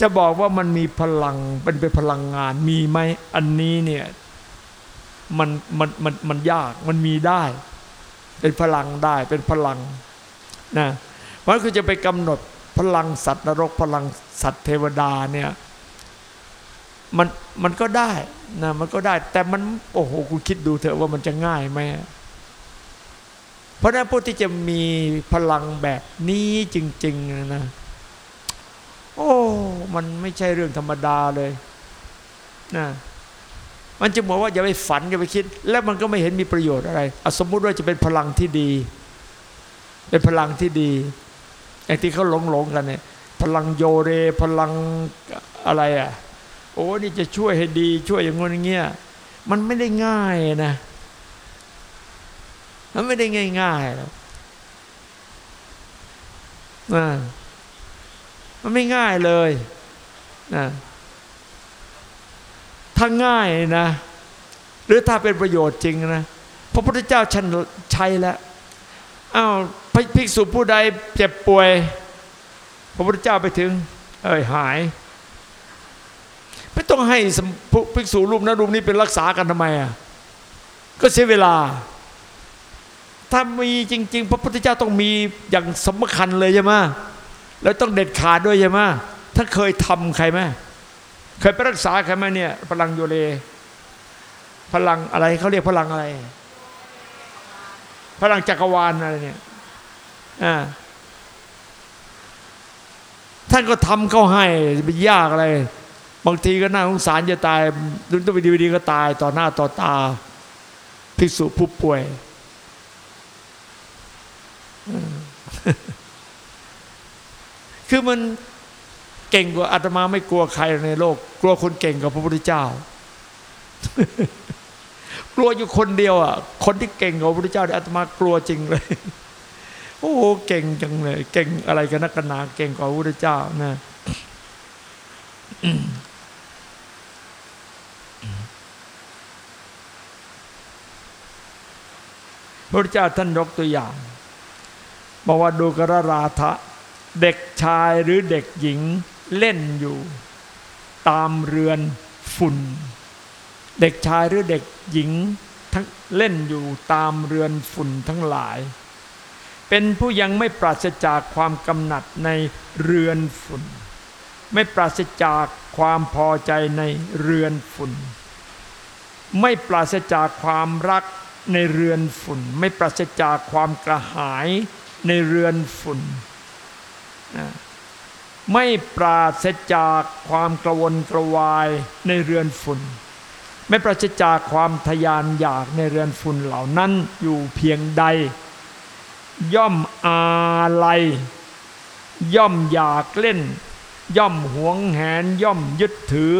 จะบอกว่ามันมีพลังเป็นเป็นพลังงานมีไหมอันนี้เนี่ยมันมันมันมันยากมันมีได้ เป็นพลังได้เป็นพลังนะเพราะคือจะไปกำหนดพลังสัตว์นรก พลังสัตว์เทวดาเนี่ย มันมันก็ได้นะมันก็ได้ แต่มันโอ้โหคุณคิดดูเถอะว่ามันจะง่ายไหมเพราะนั้นผู้ที่จะมีพลังแบบนี้จริง ๆ นะ โอ้มันไม่ใช่เรื่องธรรมดาเลยนะมันจะบอกว่าอย่าไปฝันอย่าไปคิด แล้วมันก็ไม่เห็นมีประโยชน์อะไรสมมุติว่าจะเป็นพลังที่ดี เป็นพลังที่ดีไอ้ที่เขาหลงหลงกันเนี่ย พลังโยเรพลังอะไรอะ โอ้นี่จะช่วยให้ดี ช่วยอย่างงี้อย่างเงี้ยมันไม่ได้ง่ายนะมันไม่ได้ง่ายๆหรอกนะมันไม่ง่ายเลยนะถ้าง่ายนะ หรือถ้าเป็นประโยชน์จริงนะพระพุทธเจ้าชันใช้แล้วอ้าวภิกษุผู้ใดเจ็บป่วย พระพุทธเจ้าไปถึง เอ้ยหาย ไม่ต้องให้ภิกษุรูปนั้นรูปนี้เป็นรักษากันทำไมอะก็เสียเวลา ถ้ามีจริง ๆ พระพุทธเจ้าต้องมีอย่างสำคัญเลยใช่ไหมแล้วต้องเด็ดขาดด้วยใช่ไหมถ้าเคยทำใครไหมเคยไปรักษาใครไหมเนี่ยพลังโยเล พลังอะไรเขาเรียกพลังอะไร พลังจักรวาลอะไรเนี่ยอ่าท่านก็ทำเข้าให้ไปยากอะไร บางทีก็น่าสงสารจะตายดูตัวดีดีก็ตายต่อหน้าต่อตาภิกษุผู้ป่วยคือมันเก่งกว่าอาตมาไม่กลัวใครในโลก กลัวคนเก่งกว่าพระพุทธเจ้า กลัวอยู่คนเดียวอะ คนที่เก่งกว่าพระพุทธเจ้าเนี่อาตมากลัวจริงเลย โอ้โหเก่งจังเลย เก่งอะไรกันนักหนาเก่งกว่าพระพุทธเจ้านะ พระพุทธเจ้าท่านยกตัวอย่างบอกว่าดูกระราธะเด็กชายหรือเด็กหญิงเล่นอยู่ ตามเรือนฝุ่น เด็กชายหรือเด็กหญิงทั้งเล่นอยู่ตามเรือนฝุ่นทั้งหลาย เป็นผู้ยังไม่ปราศจากความกำหนัดในเรือนฝุ่น ไม่ปราศจากความพอใจในเรือนฝุ่น ไม่ปราศจากความรัก ในเรือนฝุ่น ไม่ปราศจากความกระหายในเรือนฝุ่นไม่ปราศจากความกระวนกระวายในเรือนฝุ่น ไม่ปราศจากความทยานอยากในเรือนฝุ่นเหล่านั้นอยู่เพียงใด ย่อมอาลัยย่อมอยากเล่น ย่อมหวงแหนย่อมยึดถือ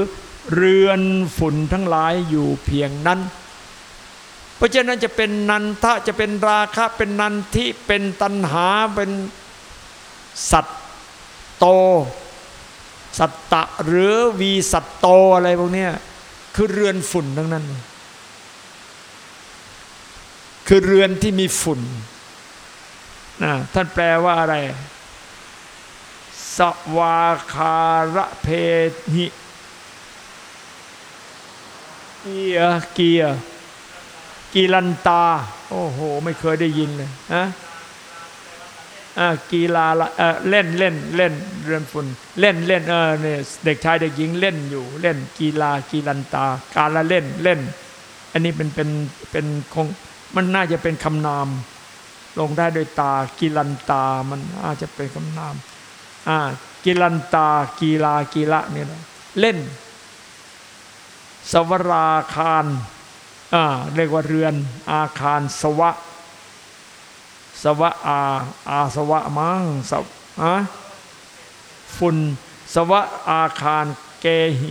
เรือนฝุ่นทั้งหลายอยู่เพียงนั้น ราะฉะนั้นจะเป็นนันทะจะเป็นราคะเป็นนันทิเป็นตัณหาเป็นสัตโต สัตตะหรือวีสัตโตอะไรพวกนี้คือเรือนฝุ่นทั้งนั้น คือเรือนที่มีฝุ่นนะท่านแปลว่าอะไร สวาคาระเพหิเกียเกีย กีลันตา โอ้โห ไม่เคยได้ยินเลยฮะกีฬาเล่นเล่นเล่นเรือนฝุ่นเล่นเล่นเออเนี่ยเด็กชายเด็กหญิงเล่นอยู่ เล่นกีฬากีลันตา การละเล่นเล่น อันนี้เป็นเป็นเป็นคงมันน่าจะเป็นคำนาม ลงได้โดยตากีลันตามันอาจจะเป็นคำนามอ่ากีลันตากีฬากีละเนี่ยเล่น สวราคาร เรียกว่าเรือนอาคารสวะ สวะอาอาสวะมังสอะฝุ่นสวะอาคารเกหิ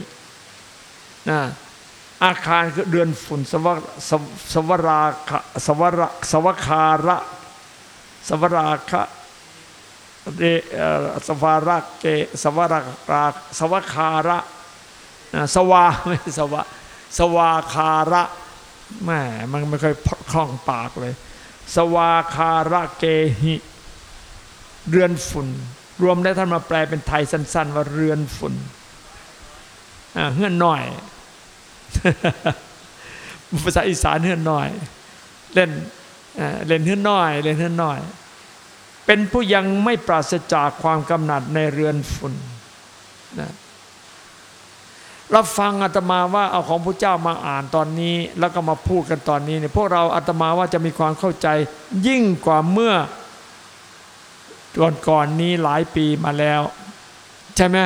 นะอาคารคือเดือนฝุ่นสวะสวราคสวระสวคาระสวราคะเดสวาระเกสวราราสวคาระสวาไม่สวะสวาคาระ แม่มันไม่ค่อยคล่องปากเลย สวาคาระเกหิ เรือนฝุ่น รวมได้ท่านมาแปลเป็นไทยสั้น ๆ ว่าเรือนฝุ่นเฮือนหน่อย ภาษาอีสานเฮือนหน่อย เล่นเล่นเฮือนหน้อย เล่นเฮือนหน้อย เป็นผู้ยังไม่ปราศจากความกำหนัดในเรือนฝุ่นนะ เราฟังอาตมาว่าเอาของพระเจ้ามาอ่านตอนนี้ แล้วก็มาพูดกันตอนนี้เนี่ยพวกเราอาตมาว่าจะมีความเข้าใจยิ่งกว่าเมื่อก่อนก่อนนี้หลายปีมาแล้ว ใช่ไหม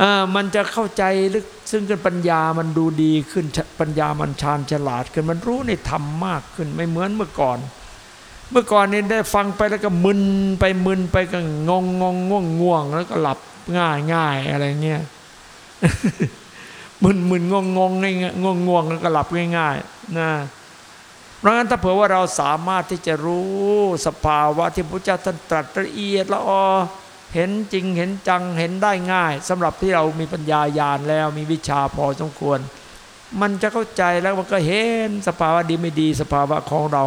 อ่ามันจะเข้าใจลึกซึ่งกันปัญญามันดูดีขึ้นปัญญามันชาญฉลาดขึ้นมันรู้ในธรรมมากขึ้นไม่เหมือนเมื่อก่อน เมื่อก่อนนี่ได้ฟังไปแล้วก็มึนไปมึนไปก็งงงงง่วงง่วงแล้วก็หลับง่ายง่ายอะไรเงี้ย มึนมึนงงงงง่ายงงงงแล้วก็หลับง่ายๆนะเพราะงั้นถ้าเผื่อว่าเราสามารถที่จะรู้สภาวะที่พระเจ้าท่านตรัสละเอียดละออเห็นจริงเห็นจังเห็นได้ง่ายสำหรับที่เรามีปัญญาญาณแล้วมีวิชาพอสมควร มันจะเข้าใจแล้วมันก็เห็นสภาวะดีไม่ดีสภาวะของเรา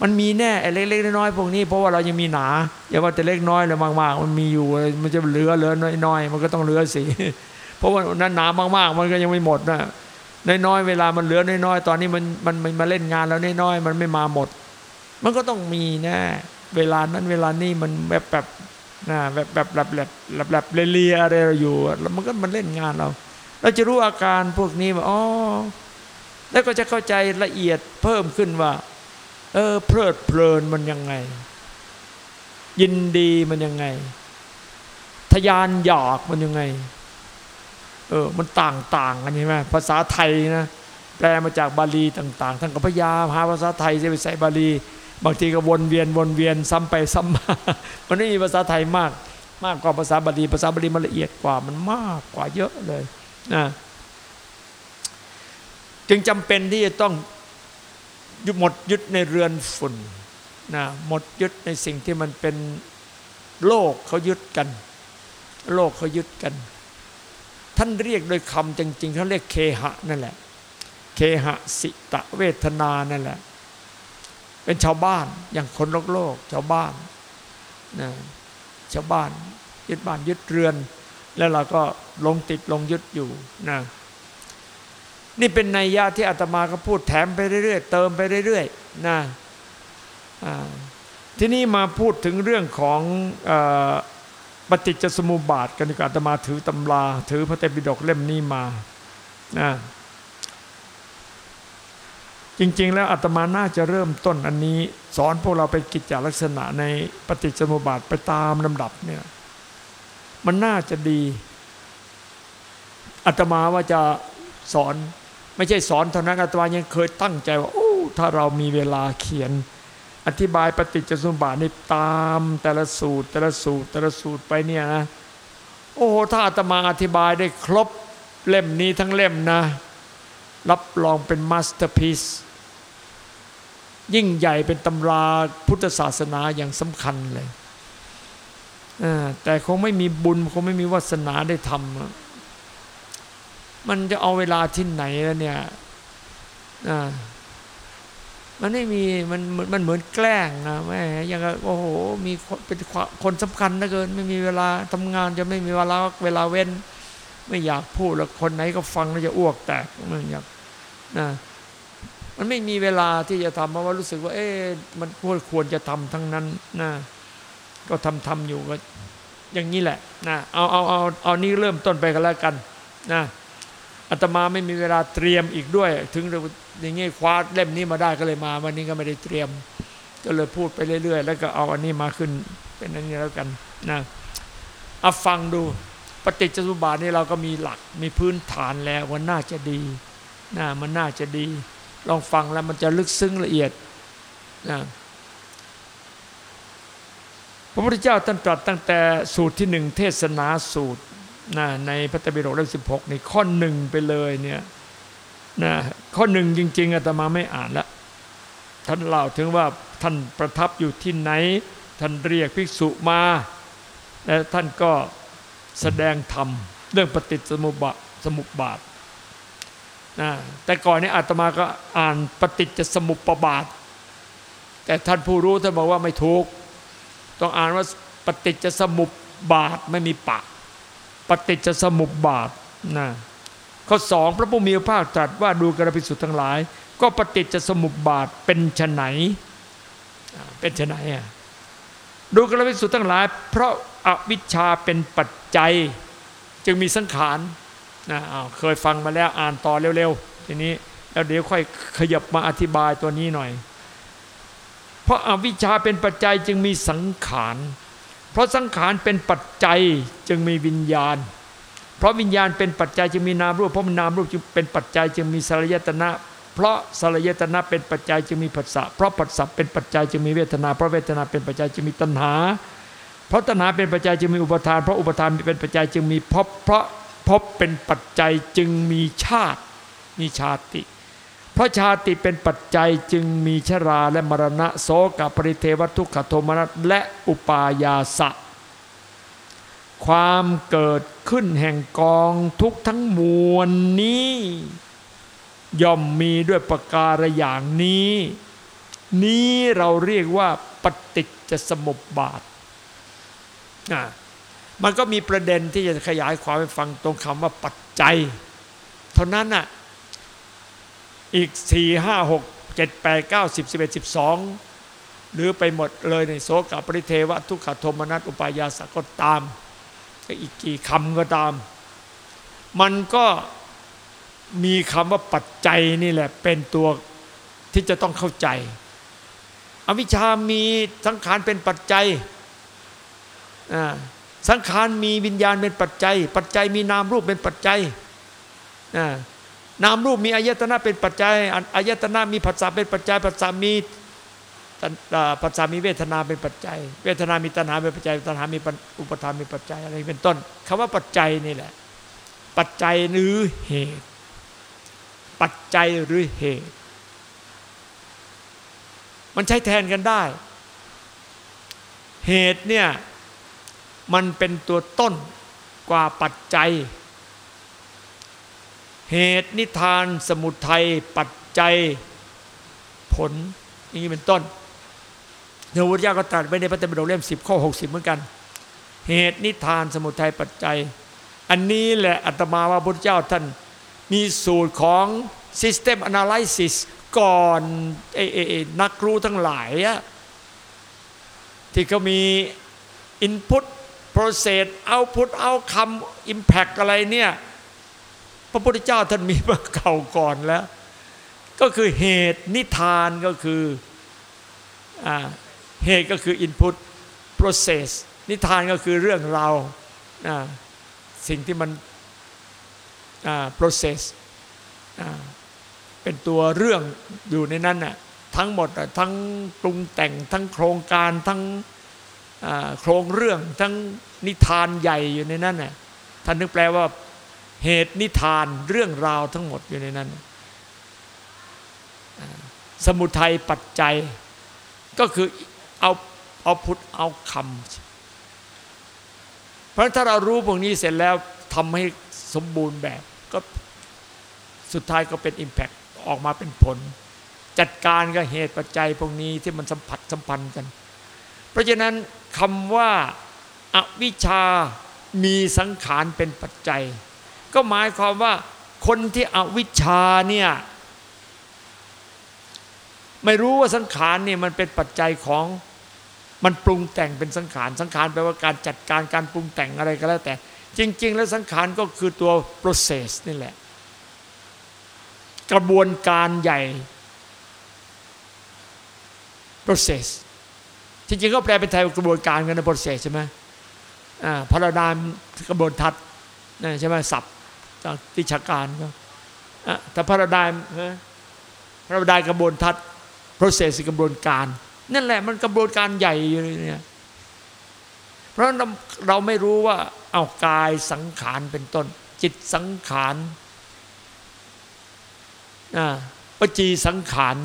มันมีแน่ไอ้เล็กๆน้อยๆพวกนี้เพราะว่าเรายังมีหนาอย่าว่าแต่เล็กน้อยเลยมากๆ มันมีอยู่มันจะเหลือเหลือน้อยๆมันก็ต้องเหลือสิ เพราะว่านั้นหนามากๆ มันก็ยังไม่หมดนะน้อยๆเวลามันเหลือน้อยๆตอนนี้มันมันมาเล่นงานแล้วน้อยๆมันไม่มาหมด มันก็ต้องมีแน่เวลานั้นเวลานี้มันแบบแบบนะแบบแบบแบบแบบแบบแบบเลียอะไรเราอยู่แล้วมันก็มันเล่นงานเรา เราจะรู้อาการพวกนี้ว่าอ๋อแล้วก็จะเข้าใจละเอียดเพิ่มขึ้นว่า เออเพลิดเพลินมันยังไง ยินดีมันยังไง ทยานอยากมันยังไง เออ มันต่างต่างกันใช่ไหมภาษาไทยนะแปลมาจากบาลีต่าง ๆท่านก็พยายามหาภาษาไทยจะไปใส่บาลี บางทีก็วนเวียนวนเวียนซ้ำไปซ้ำมามันไม่มีภาษาไทยมาก มากกว่าภาษาบาลีภาษาบาลีมันละเอียดกว่ามันมากกว่าเยอะเลยนะจึงจำเป็นที่จะต้องยุหมดยึดในเรือนฝุ่นนะหมดยึดในสิ่งที่มันเป็นโลกเขายึดกัน โลกเขายึดกัน ท่านเรียกโดยคำจริงๆเขาเรียกเคหะนั่นแหละ เคหะสิตะเวทนานั่นแหละ เป็นชาวบ้านอย่างคนโลกโลกชาวบ้านนะชาวบ้าน ยึดบ้านยึดเรือน แล้วเราก็ลงติดลงยึดอยู่นะนี่เป็นนัยยะที่อาตมาก็พูดแถมไปเรื่อยๆเติมไปเรื่อยๆนะที่นี่มาพูดถึงเรื่องของ ปฏิจจสมุปบาทกันกอาตมาถือตำรา ถือพระเตปิฎกเล่มนี้มานะจริง ๆ แล้วอาตมาน่าจะเริ่มต้นอันนี้ สอนพวกเราเป็นกิจจลักษณะในปฏิจจสมุปบาทไปตามลำดับเนี่ยมันน่าจะดีอาตมาว่าจะสอนไม่ใช่สอนเท่านั้นอาตมายังเคยตั้งใจว่าโอ้ถ้าเรามีเวลาเขียน อธิบายปฏิจจสมุปบาทนี่ตามแต่ละสูตร แต่ละสูตร แต่ละสูตรไปเนี่ยนะโอ้ถ้าอาตมาอธิบายได้ครบเล่มนี้ทั้งเล่มนะ รับรองเป็น masterpiece ยิ่งใหญ่เป็นตำราพุทธศาสนาอย่างสำคัญเลยแต่คงไม่มีบุญคงไม่มีวาสนาได้ทำมันจะเอาเวลาที่ไหนแล้วเนี่ย มันไม่มีมันมันเหมือนแกล้งนะแม่ยังโอ้โหมีเป็นคนสำคัญนะเกิน ไม่มีเวลาทำงานจะไม่มีเวลาเวลาเว้น ไม่อยากพูดแล้วคนไหนก็ฟังแล้วจะอ้วกแตกมันอยากนะมันไม่มีเวลาที่จะทำเพราะว่ารู้สึกว่า เอ๊ะมันควรควรจะทำทั้งนั้นนะก็ทำทำอยู่ก็อย่างนี้แหละนะเอาเอาเอาเอานี้เริ่มต้นไปกันแล้วกันนะอาตมาไม่มีเวลาเตรียมอีกด้วย ถึง อย่างงี้คว้าเล่มนี้มาได้ก็เลยมา วันนี้ก็ไม่ได้เตรียม ก็เลยพูดไปเรื่อย ๆ แล้วก็เอาอันนี้มาขึ้นเป็นอันนี้แล้วกันนะเอาฟังดูปฏิจจสมุปบาทนี่เราก็มีหลักมีพื้นฐานแล้วว่าน่าจะดีนะมันน่าจะดี ลองฟังแล้วมันจะลึกซึ้งละเอียดนะพระพุทธเจ้าท่านตรัสตั้งแต่สูตรที่หนึ่งเทศนาสูตรนะในพระตบิโรกเล่มสิบหกในข้อหนึ่งไปเลยเนี่ย นะข้อหนึ่งจริง ๆอาตมาไม่อ่านละท่านเล่าถึงว่าท่านประทับอยู่ที่ไหน ท่านเรียกภิกษุมาและท่านก็แสดงธรรมเรื่องปฏิจสมุบาทสมุปบาทนะแต่ก่อนนี้อาตมาก็อ่านปฏิจจสมุปบาท แต่ท่านผู้รู้ท่านบอกว่าไม่ถูก ต้องอ่านว่าปฏิจจสมุปบาทไม่มีปะ ปฏิจจสมุปบาทนะ ข้อสองพระผู้มีพระภาคตรัสว่าดูกระพิสุทธ์ทั้งหลาย ก็ปฏิจจสมุปบาทเป็นชนไหนเป็นชนไหนอะดูกระพิสุทธ์ทั้งหลาย เพราะอาวิชชาเป็นปัจจัย จึงมีสังขารนะเคยฟังมาแล้วอ่านต่อเร็วๆทีนี้แล้วเดี๋ยวค่อยขยับมาอธิบายตัวนี้หน่อย เพราะอาวิชชาเป็นปัจจัยจึงมีสังขาร เพราะสังขารเป็นปัจจัยจึงมีวิญญาณ เพราะวิญญาณเป็นปัจจัยจึงมีนามรูปเพราะนามรูปจึงเป็นปัจจัยจึงมีสลายตนะ เพราะสลายตนะเป็นปัจจัยจึงมีผัสสะเพราะผัสสะเป็นปัจจัยจึงมีเวทนา เพราะเวทนาเป็นปัจจัยจึงมีตัณหา เพราะตัณหาเป็นปัจจัยจึงมีอุปทาน เพราะอุปทานเป็นปัจจัยจึงมีภพเพราะภพเป็นปัจจัยจึงมีชาติ มีชาติ เพราะชาติเป็นปัจจัยจึงมีชราและมรณะโสกปริเทวทุกขโทมนัสและอุปายาสะ ความเกิดขึ้นแห่งกองทุกทั้งมวลนี้ ย่อมมีด้วยประการอย่างนี้ นี้เราเรียกว่าปฏิจจสมุปบาทนะมันก็มีประเด็นที่จะขยายความไปฟังตรงคำว่าปัจจัย เท่านั้นน่ะอีก 4 5 6 7 8 9 10 11 12 หรือไปหมดเลยในโสกปริเทวะทุกขโทมนัสอุปายาสก็ตาม อีกกี่คำก็ตาม มันก็มีคำว่าปัจจัยนี่แหละ เป็นตัวที่จะต้องเข้าใจ อวิชามีสังขารเป็นปัจจัยสังขารมีวิญญาณเป็นปัจจัย ปัจจัยมีนามรูปเป็นปัจจัยนามรูปมีอายตนะเป็นปัจจัยอายตนะมีผัสสะเป็นปัจจัยผัสสะมี ปัสสามีเวทนาเป็นปัจจัย เวทนามีตัณหาเป็นปัจจัยตัณหามีอุปทานเป็นปัจจัยอะไรเป็นต้นคำว่าปัจจัยนี่แหละ ปัจจัยหรือเหตุ ปัจจัยหรือเหตุ มันใช้แทนกันได้ เหตุเนี่ยมันเป็นตัวต้นกว่าปัจจัย เหตุนิทานสมุทัยปัจจัยผลอย่างนี้เป็นต้น เนื้อวุฒิยาก็ตรัสไว้ในพระธรรมปิฎกเล่มสิบข้อหกสิบเหมือนกัน เหตุนิทานสมุทัยปัจจัย อันนี้แหละอาตมาว่าพุทธเจ้าท่านมีสูตรของ System Analysis ก่อนเอเอนักรู้ทั้งหลายอะที่เขามี Input Process Output Outcome Impact อะไรเนี่ยพระพุทธเจ้าท่านมีมาเก่าก่อนแล้ว ก็คือเหตุนิทานก็คืออ เหตุก็คือ input process นิทานก็คือเรื่องราวสิ่งที่มัน process เป็นตัวเรื่องอยู่ในนั้นน่ะทั้งหมดทั้งปรุงแต่งทั้งโครงการทั้งโครงเรื่องทั้งนิทานใหญ่อยู่ในนั้นน่ะท่านนึกแปลว่าเหตุนิทานเรื่องราวทั้งหมดอยู่ในนั้น สมุทัยปัจจัยก็คือ เอาเอาพุทธเอาคำเพราะถ้าเรารู้พวกนี้เสร็จแล้วทำให้สมบูรณ์แบบก็สุดท้ายก็เป็น Impact ออกมาเป็นผล จัดการกับเหตุปัจจัยพวกนี้ที่มันสัมผัสสัมพันธ์กัน เพราะฉะนั้นคำว่าอาวิชามีสังขารเป็นปัจจัย ก็หมายความว่าคนที่อวิชาเนี่ยไม่รู้ว่าสังขารเนี่ยมันเป็นปัจจัยของ มันปรุงแต่งเป็นสังขาร สังขารแปลว่าการจัดการการปรุงแต่งอะไรก็แล้วแต่ จริง ๆ แล้วสังขารก็คือตัว process นี่แหละ กระบวนการใหญ่ process จริงๆก็แปลเป็นไทยกระบวนการกันใน process ใช่ไหมอ่าพราดามกระบวนทัศน์ใช่ไหมศัพท์จากติชาการก็แต่พาราดามพราดามกระบวนทัศน์ process กระบวนการ นั่นแหละมันกระบวนการใหญ่อยู่เนี่ยเพราะเราเราไม่รู้ว่า เอากายสังขารเป็นต้น จิตสังขารอ่าปจีสังขาร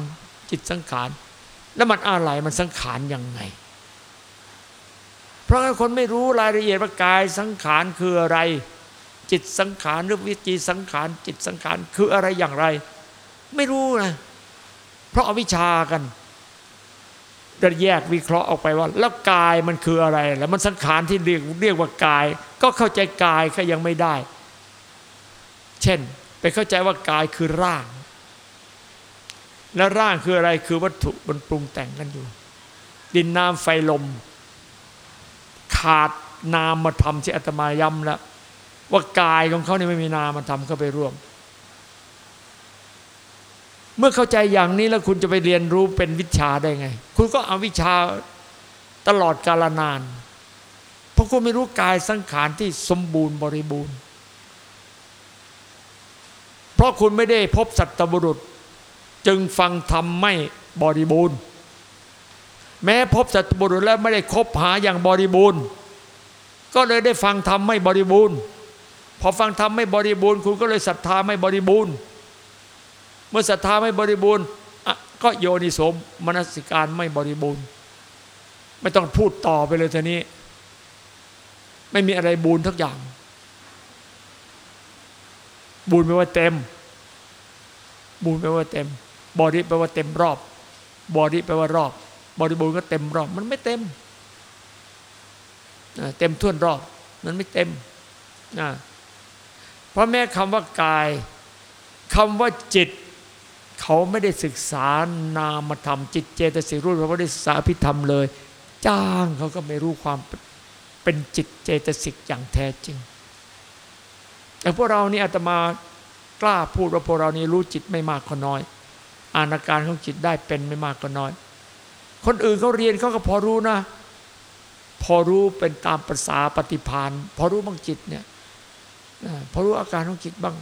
จิตสังขารแล้วมันอะไรมันสังขารยังไง เพราะคนไม่รู้รายละเอียดว่ากายสังขารคืออะไร จิตสังขารหรือวิจีสังขารจิตสังขารคืออะไรอย่างไร ไม่รู้นะเพราะอวิชากัน จะแยกวิเคราะห์ออกไปว่า แล้วกายมันคืออะไร แล้วมันสังขารที่เรียกเรียกว่ากาย ก็เข้าใจกายก็ยังไม่ได้ เช่น ไปเข้าใจว่ากายคือร่าง แล้วร่างคืออะไรคือวัตถุมันปรุงแต่งกันอยู่ ดินน้ำไฟลม ขาดนามมาทำที่อาตมาย้ำแล้วว่ากายของเขาเนี่ยไม่มีนามมาทำเข้าไปร่วม เมื่อเข้าใจอย่างนี้แล้วคุณจะไปเรียนรู้เป็นวิชาได้ไง คุณก็เอาวิชาตลอดกาลนาน เพราะคุณไม่รู้กายสังขารที่สมบูรณ์บริบูรณ์ เพราะคุณไม่ได้พบสัตบุรุษ จึงฟังธรรมไม่บริบูรณ์ แม้พบสัตบุรุษแล้วไม่ได้คบหาอย่างบริบูรณ์ ก็เลยได้ฟังธรรมไม่บริบูรณ์ พอฟังธรรมไม่บริบูรณ์ คุณก็เลยศรัทธาไม่บริบูรณ์ มื่อศรัทธาไม่บริบูรณ์ก็โยนิสมมนสิการไม่บริบูรณ์ ไม่ต้องพูดต่อไปเลยทีนี้ ไม่มีอะไรบูรณ์ทุกอย่าง บูรณ์แปลว่าเต็ม บูรณ์แปลว่าเต็ม บริแปลว่าเต็มรอบ บริแปลว่ารอบ บริบูรณ์ก็เต็มรอบ มันไม่เต็มเต็มท่วนรอบ มันไม่เต็มเพราะแม้คำว่ากายคำว่าจิต เขาไม่ได้ศึกษานามธรรมจิตเจตสิกรู้เขาไม่ได้ศึกษาพิธรรมเลย จ้างเขาก็ไม่รู้ความเป็นจิตเจตสิกอย่างแท้จริง แต่พวกเรานี่อาตมากล้าพูดว่าพวกเรานี่รู้จิตไม่มากก็น้อย อานาการของจิตได้เป็นไม่มากก็น้อย คนอื่นเขาเรียนเขาก็พอรู้นะ พอรู้เป็นตามภาษาปฏิพานพอรู้บางจิตเนี่ยพอรู้อาการของจิตบ้าง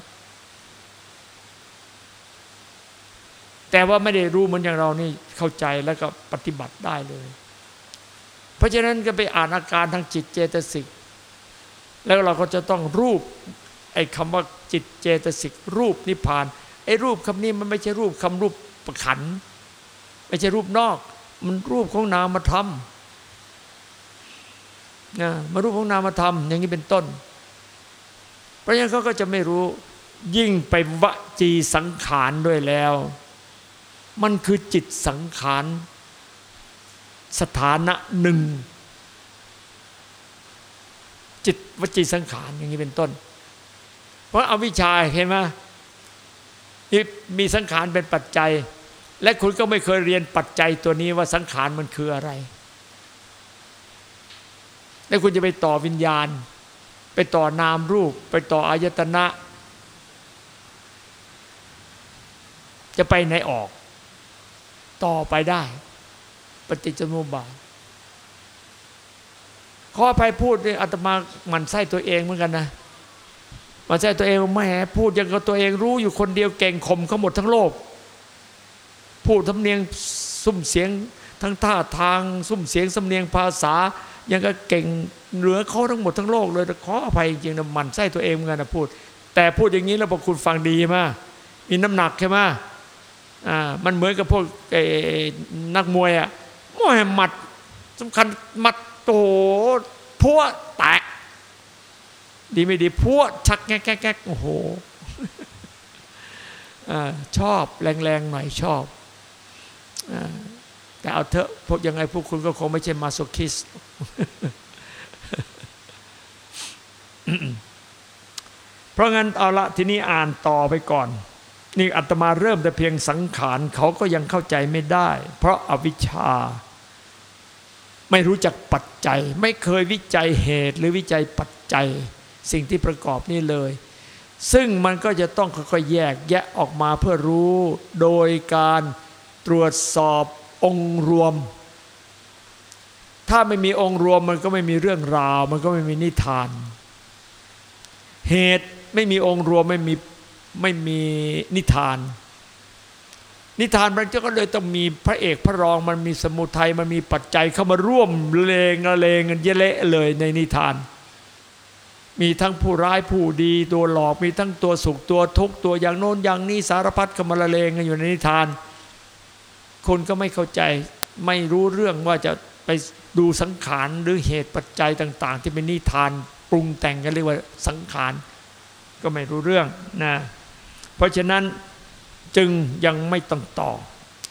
แต่ว่าไม่ได้รู้เหมือนอย่างเรานี่เข้าใจแล้วก็ปฏิบัติได้เลย เพราะฉะนั้นก็ไปอ่านอาการทางจิตเจตสิก แล้วเราก็จะต้องรูปไอ้คำว่าจิตเจตสิก รูปนิพพานไอ้รูปคำนี้มันไม่ใช่รูปคำรูปประขัน ไม่ใช่รูปนอก มันรูปของนามธรรมนะมารูปของนามธรรมอย่างนี้เป็นต้น เพราะฉะนั้นเขาก็จะไม่รู้ยิ่งไปวจีสังขารด้วยแล้ว มันคือจิตสังขารสถานะหนึ่ง จิตวจีสังขารอย่างนี้เป็นต้น เพราะอาวิชชาเห็นไหมมีสังขารเป็นปัจจัย และคุณก็ไม่เคยเรียนปัจจัยตัวนี้ว่าสังขารมันคืออะไร แล้วคุณจะไปต่อวิญญาณ ไปต่อนามรูป ไปต่ออายตนะ จะไปไหนออก ต่อไปได้ ปฏิจจมุปบาทขออภัยพูดเนี่ยอาตมาหมันไส้ตัวเองเหมือนกันนะมาใช่ตัวเองแม่พูดยังกับตัวเองรู้อยู่คนเดียวเก่งข่มเขาหมดทั้งโลก พูดทำเนียงซุ้มเสียงทั้งท่าทางซุ้มเสียงสำเนียงภาษายังก็เก่งเหลือเขาทั้งหมดทั้งโลกเลยขออภัยจริงๆนะมันใช่ตัวเองเหมือนกันนะพูด แต่พูดอย่างนี้แล้วพอคุณฟังดีมากมีน้ำหนักใช่ไหม มันเหมือนกับพวกนักมวยอะมวยหมัดสำคัญหมัดโตพัวแตก ดีไม่ดีพวชักแก๊กแก๊กโอ้โหชอบแรงๆหน่อยชอบอแต่เอาเถอะพวกยังไงพวกคุณก็คงไม่ใช่มาโซคิสเพราะงั้นเอาละทีนี้อ่านต่อไปก่อน นี่อัตมาเริ่มแต่เพียงสังขารเขาก็ยังเข้าใจไม่ได้ เพราะอาวิชชา ไม่รู้จักปัจจัย ไม่เคยวิจัยเหตุหรือวิจัยปัจจัย สิ่งที่ประกอบนี่เลย ซึ่งมันก็จะต้องค่อยๆแยกแยะออกมาเพื่อรู้โดยการตรวจสอบองค์รวม ถ้าไม่มีองค์รวมมันก็ไม่มีเรื่องราว มันก็ไม่มีนิทาน เหตุไม่มีองค์รวมไม่มี ไม่มีนิทาน นิทานมันก็เลยต้องมีพระเอกพระรองมันมีสมุทัยมันมีปัจจัยเข้ามาร่วมเลงละเลงเยเละเลยในนิทาน มีทั้งผู้ร้ายผู้ดีตัวหลอกมีทั้งตัวสุขตัวทุกข์ตัวอย่างโน้นอย่างนี้สารพัดกำมาละเลงกันอยู่ในนิทาน คนก็ไม่เข้าใจไม่รู้เรื่องว่าจะไปดูสังขารหรือเหตุปัจจัยต่าง ๆ ที่เป็นนิทานปรุงแต่งกันเรียกว่าสังขารก็ไม่รู้เรื่องนะ ราะฉะนั้นจึงยังไม่ต้องต่อ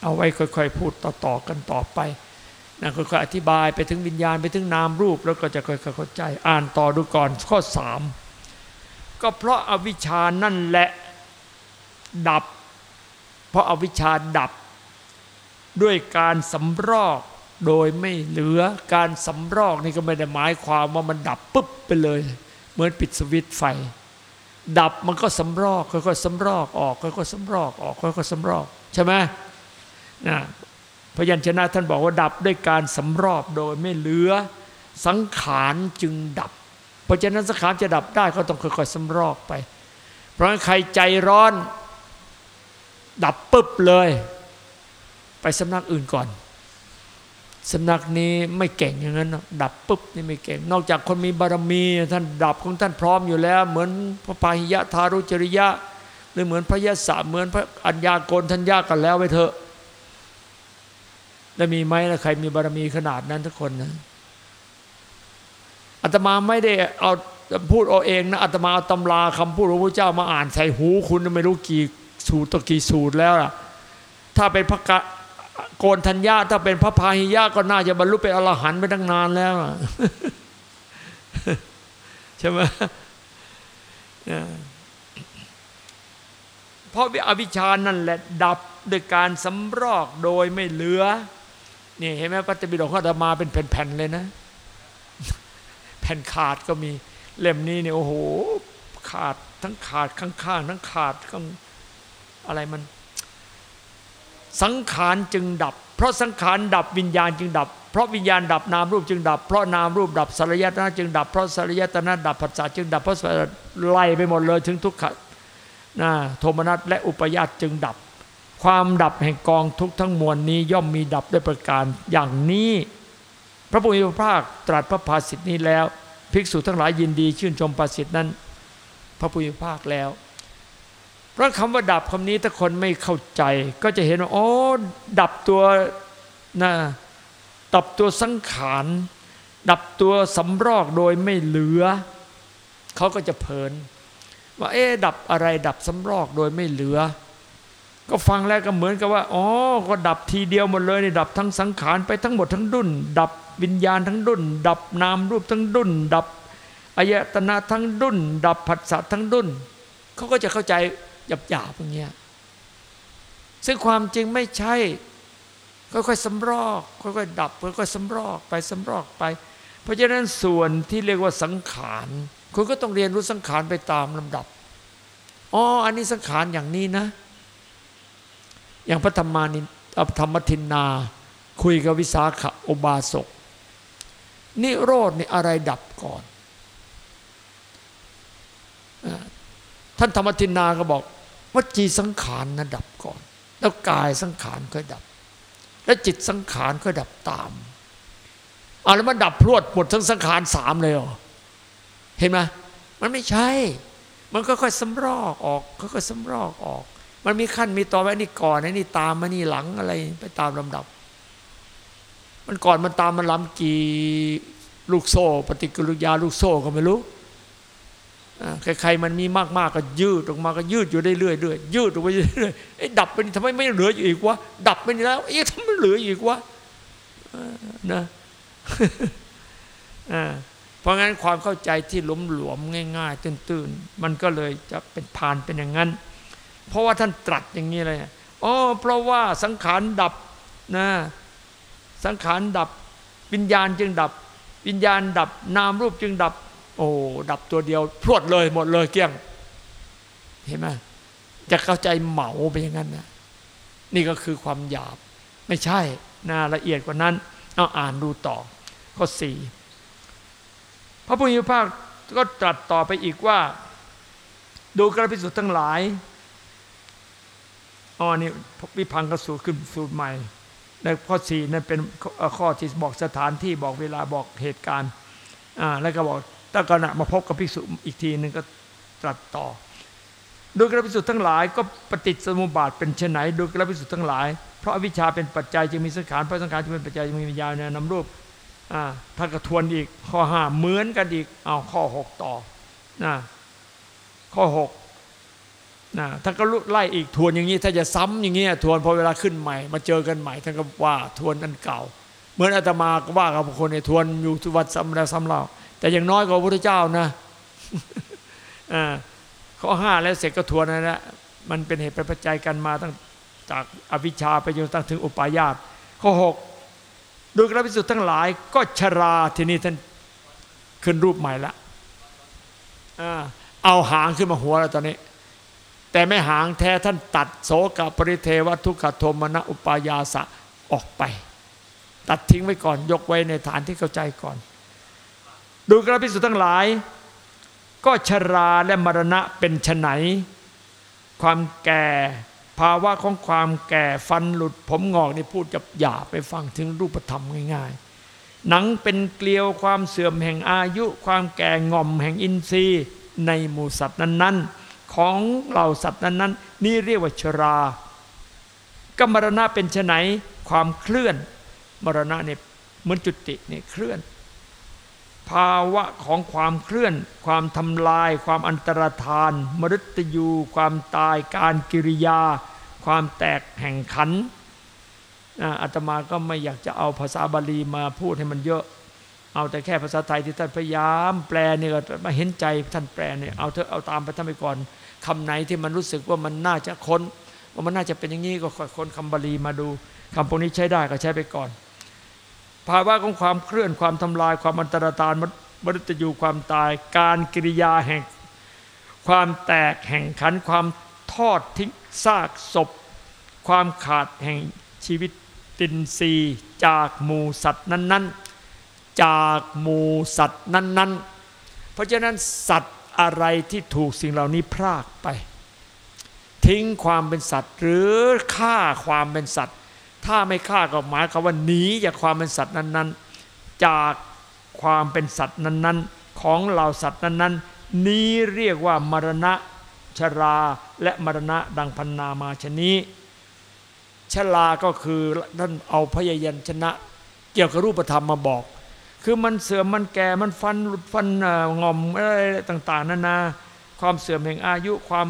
เอาไว้ค่อยๆ พูดต่อๆกันต่อไปนะค่อยๆอธิบายไปถึงวิญญาณไปถึงนามรูปแล้วก็จะค่อยๆเข้าใจ อ่านต่อดูก่อนข้อสามก็เพราะอาวิชานั่นแหละดับ เพราะอาวิชาดับ ด้วยการสำรอกโดยไม่เหลือการสำรอกนี่ก็ไม่ได้หมายความว่ามันดับปุ๊บไปเลย เหมือนปิดสวิตไฟ ดับมันก็สำรอกค่อยๆสำรอกออกค่อยๆสำรอกออกค่อยๆสำรอกใช่ไหมนะพยัญชนะท่านบอกว่าดับด้วยการสำรอบโดยไม่เหลือ สังขารจึงดับ เพราะฉะนั้นสังขารจะดับได้ก็ต้องค่อยๆสำรอกไป เพราะใครใจร้อน ดับปุ๊บเลย ไปสำนักอื่นก่อน สำนักนี้ไม่เก่งอย่างนั้นดับปุ๊บนี่ไม่เก่ง นอกจากคนมีบารมี ท่านดับของท่านพร้อมอยู่แล้ว เหมือนพระพาหิยะทารุจริยะ หรือเหมือนพระยะศเหมือนพระอัญญาโกนทัญญากันแล้วไปเถอะแล้วมีไหมแล้วใครมีบารมีขนาดนั้นทุกคนนะอาตมาไม่ได้เอาพูดเอาเองนะอาตมาเอาตำราคำพูดของพระเจ้ามาอ่านใส่หูคุณไม่รู้กี่สูตรตกี่สูตรแล้วล่ะ ถ้าเป็นพระกะ โกนธัญญาถ้าเป็นพระพาหิยะก็น่าจะบรรลุเป็นอรหันต์ไปตั้งนานแล้วใช่ไหมเพราะอวิชานั่นแหละดับด้วยการสำรอกโดยไม่เหลือนี่เห็นไหมพระตบิดกเขาจะมาเป็นแผ่นๆเลยนะ แผ่นขาดก็มีเล่มนี้เนี่ยโอ้โห ขาดทั้งขาดข้างๆทั้งขาดข้างอะไรมัน สังขารจึงดับ เพราะสังขารดับวิญญาณจึงดับ เพราะวิญญาณดับนามรูปจึงดับ เพราะนามรูปดับสลายตนะจึงดับ เพราะสลายตนะดับผัสสะจึงดับ เพราะไล่ไปหมดเลยถึงทุกขะนะโทมนัสและอุปยาตจึงดับ ความดับแห่งกองทุกทั้งมวลนี้ย่อมมีดับด้วยประการอย่างนี้ พระพุทธภาคตรัสพระภาสิทธินี้แล้ว ภิกษุทั้งหลายยินดี ชื่นชมภาสิทธินั้น พระพุทธภาคแล้ว เพราะคำว่าดับคำนี้ถ้าคนไม่เข้าใจ ก็จะเห็นว่าโอ้ดับตัวนะดับตัวสังขารดับตัวสำรอกโดยไม่เหลือ เขาก็จะเพลิน ว่าเอ๊ดับอะไรดับสำรอกโดยไม่เหลือ ก็ฟังแล้วก็เหมือนกับว่าอ๋อก็ดับทีเดียวหมดเลยนี่ดับทั้งสังขารไปทั้งหมดทั้งดุนดับวิญญาณทั้งดุนดับนามรูปทั้งดุนดับอายตนะทั้งดุนดับผัสสะทั้งดุนเขาก็จะเข้าใจ หยาบๆอย่างเงี้ยซึ่งความจริงไม่ใช่ ค่อยๆสำรอก ค่อยๆดับค่อยๆสำรอกไปสำรอกไป เพราะฉะนั้นส่วนที่เรียกว่าสังขารคุณก็ต้องเรียนรู้สังขารไปตามลำดับอ๋ออันนี้สังขารอย่างนี้นะ อย่างพระธรรมานิธรรมทินนา คุยกับวิสาขอบาสกนิโรธนี่อะไรดับก่อน ท่านธรรมทินนาก็บอกว่าจีสังขารนะดับก่อน แล้วกายสังขารค่อยดับ แล้วจิตสังขารค่อยดับตามเอาแล้วมันดับพรวดหมดทั้งสังขารสามเลยเหรอเห็นไหมมันไม่ใช่ มันก็ค่อยๆสำรอกออกค่อยๆสำรอกออก มันมีขั้นมีตอนไว้นี่ก่อนไอ้นี่ตามมานี่หลังอะไรไปตามลำดับ มันก่อนมันตามมันล้ำกี่ลูกโซ่ ปฏิกิริยาลูกโซ่ก็ไม่รู้ ใครๆมันมีมากๆก็ยืดออกมาก็ยืดอยู่ได้เรื่อยๆยืดออกไปเรื่อยๆไอ้ดับไปทำไมไม่เหลืออยู่อีกวะดับไปแล้วเอ๊ะทำไมเหลืออีกวะนะเพราะงั้นความเข้าใจที่หลวมหลวมง่าย ๆ ตื้นๆมันก็เลยจะเป็นผ่านเป็นอย่างนั้น เพราะว่าท่านตรัสอย่างนี้เลยอ๋อเพราะว่าสังขารดับนะสังขารดับวิญญาณจึงดับ วิญญาณดับ นามรูปจึงดับ โอ้ดับตัวเดียว พรวดเลยหมดเลยเกี้ยง เห็นไหมจะเข้าใจเหมาไปอย่างนั้นนะนี่ก็คือความหยาบ ไม่ใช่น่าละเอียดกว่านั้น เอาอ่านดูต่อ ข้อสี่พระพุทธภาคก็ตรัสต่อไปอีกว่า ดูกระพิสุทธ์ทั้งหลายอ๋อนี่วิพังกสูตรขึ้นสูตรใหม่ในข้อสี่นั่นเป็นข้อที่บอกสถานที่บอกเวลาบอกเหตุการณ์อ่าแล้วก็บอก ตะกนะมาพบกับภิกษุอีกทีหนึ่งก็ตรัสต่อโดยกระพิสุทธ์ทั้งหลายก็ปฏิสมุบาทเป็นเช่นไหนโดยกระพิสุทธ์ทั้งหลาย เพราะอวิชชาเป็นปัจจัยจึงมีสังขารเพราะสังขารจึงเป็นปัจจัยจึงมีวิญญาณนำรูปท่านก็ทวนอีกข้อห้าเหมือนกันอีกเอาข้อหกต่อนะข้อหกนะท่านก็ไล่อีกทวนอย่างนี้ ถ้าจะซ้ำอย่างนี้ทวนพอเวลาขึ้นใหม่ มาเจอกันใหม่ท่านก็ว่าทวนอันเก่า เหมือนอาตมาก็ว่ากับคนในทวนอยู่ทุวัดซ้ำแล้วซ้ำเล่า แต่อย่างน้อยกว่าพระพุทธเจ้านะข้อห้าแล้วเสร็จก็ทวนนะนะมันเป็นเหตุเป็นปัจจัยกันมาตั้งจากอวิชชาไปจนตั้งถึงอุปาญาตข้อหกโดยกระพิสุทธ์ทั้งหลาย ก็ชราทีนี้ท่านขึ้นรูปใหม่ละเอาหางขึ้นมาหัวแล้วตอนนี้ แต่ไม่หางแท้ท่านตัดโสกปริเทวทุกขโทมนะอุปายาสะออกไป ตัดทิ้งไว้ก่อนยกไว้ในฐานที่เข้าใจก่อน ดูกระพิสุทั้งหลาย ก็ชราและมรณะเป็นไหนความแก่ภาวะของความแก่ฟันหลุดผมงอกนี่พูดจะหยาไปฟังถึงรูปธรรมง่าย ๆ หนังเป็นเกลียวความเสื่อมแห่งอายุ ความแก่ง่อมแห่งอินทรีย์ในหมู่สัตว์นั้น ๆ ของเหล่าสัตว์นั้นๆ นี่เรียกว่าชรากมรณะเป็นไหนความเคลื่อน มรณะเนี่ยเหมือนจุติเนี่ยเคลื่อน ภาวะของความเคลื่อน ความทำลาย ความอันตรธานมฤตยู ความตายการกิริยา ความแตกแห่งขันอาตมาก็ไม่อยากจะเอาภาษาบาลีมาพูดให้มันเยอะ เอาแต่แค่ภาษาไทยที่ท่านพยายามแปลเนี่ยมาเห็นใจท่านแปลเนี่ยเอาเถอะเอาตามไปท่านไปก่อนคำไหนที่มันรู้สึกว่ามันน่าจะค้น ว่ามันน่าจะเป็นอย่างนี้ก็ค่อยคนคำบาลีมาดูคำพวกนี้ใช้ได้ก็ใช้ไปก่อน ภาวะของความเคลื่อนความทำลายความอันตรธานมรตยูความตาย การกิริยาแห่ง ความแตกแห่งขันความทอดทิ้งซากศพ ความขาดแห่งชีวิตตินซีจากหมูสัตว์นั้น ๆ จากหมูสัตว์นั้น ๆ เพราะฉะนั้นสัตว์อะไรที่ถูกสิ่งเหล่านี้พรากไป ทิ้งความเป็นสัตว์หรือฆ่าความเป็นสัตว์ ถ้าไม่ฆ่าก็หมายความว่าหนีจากความเป็นสัตว์นั้นๆ จากความเป็นสัตว์นั้นๆ ของเหล่าสัตว์นั้นๆ นี้เรียกว่ามรณะชราและมรณะดังพันนามาชนี้ชลาก็คือท่านเอาพยายัญชนะ เกี่ยวกับรูปธรรมมาบอก คือมันเสื่อมมันแก่มันฟันหลุดฟันงอมอะไรต่างๆนานาความเสื่อมแห่งอายุความ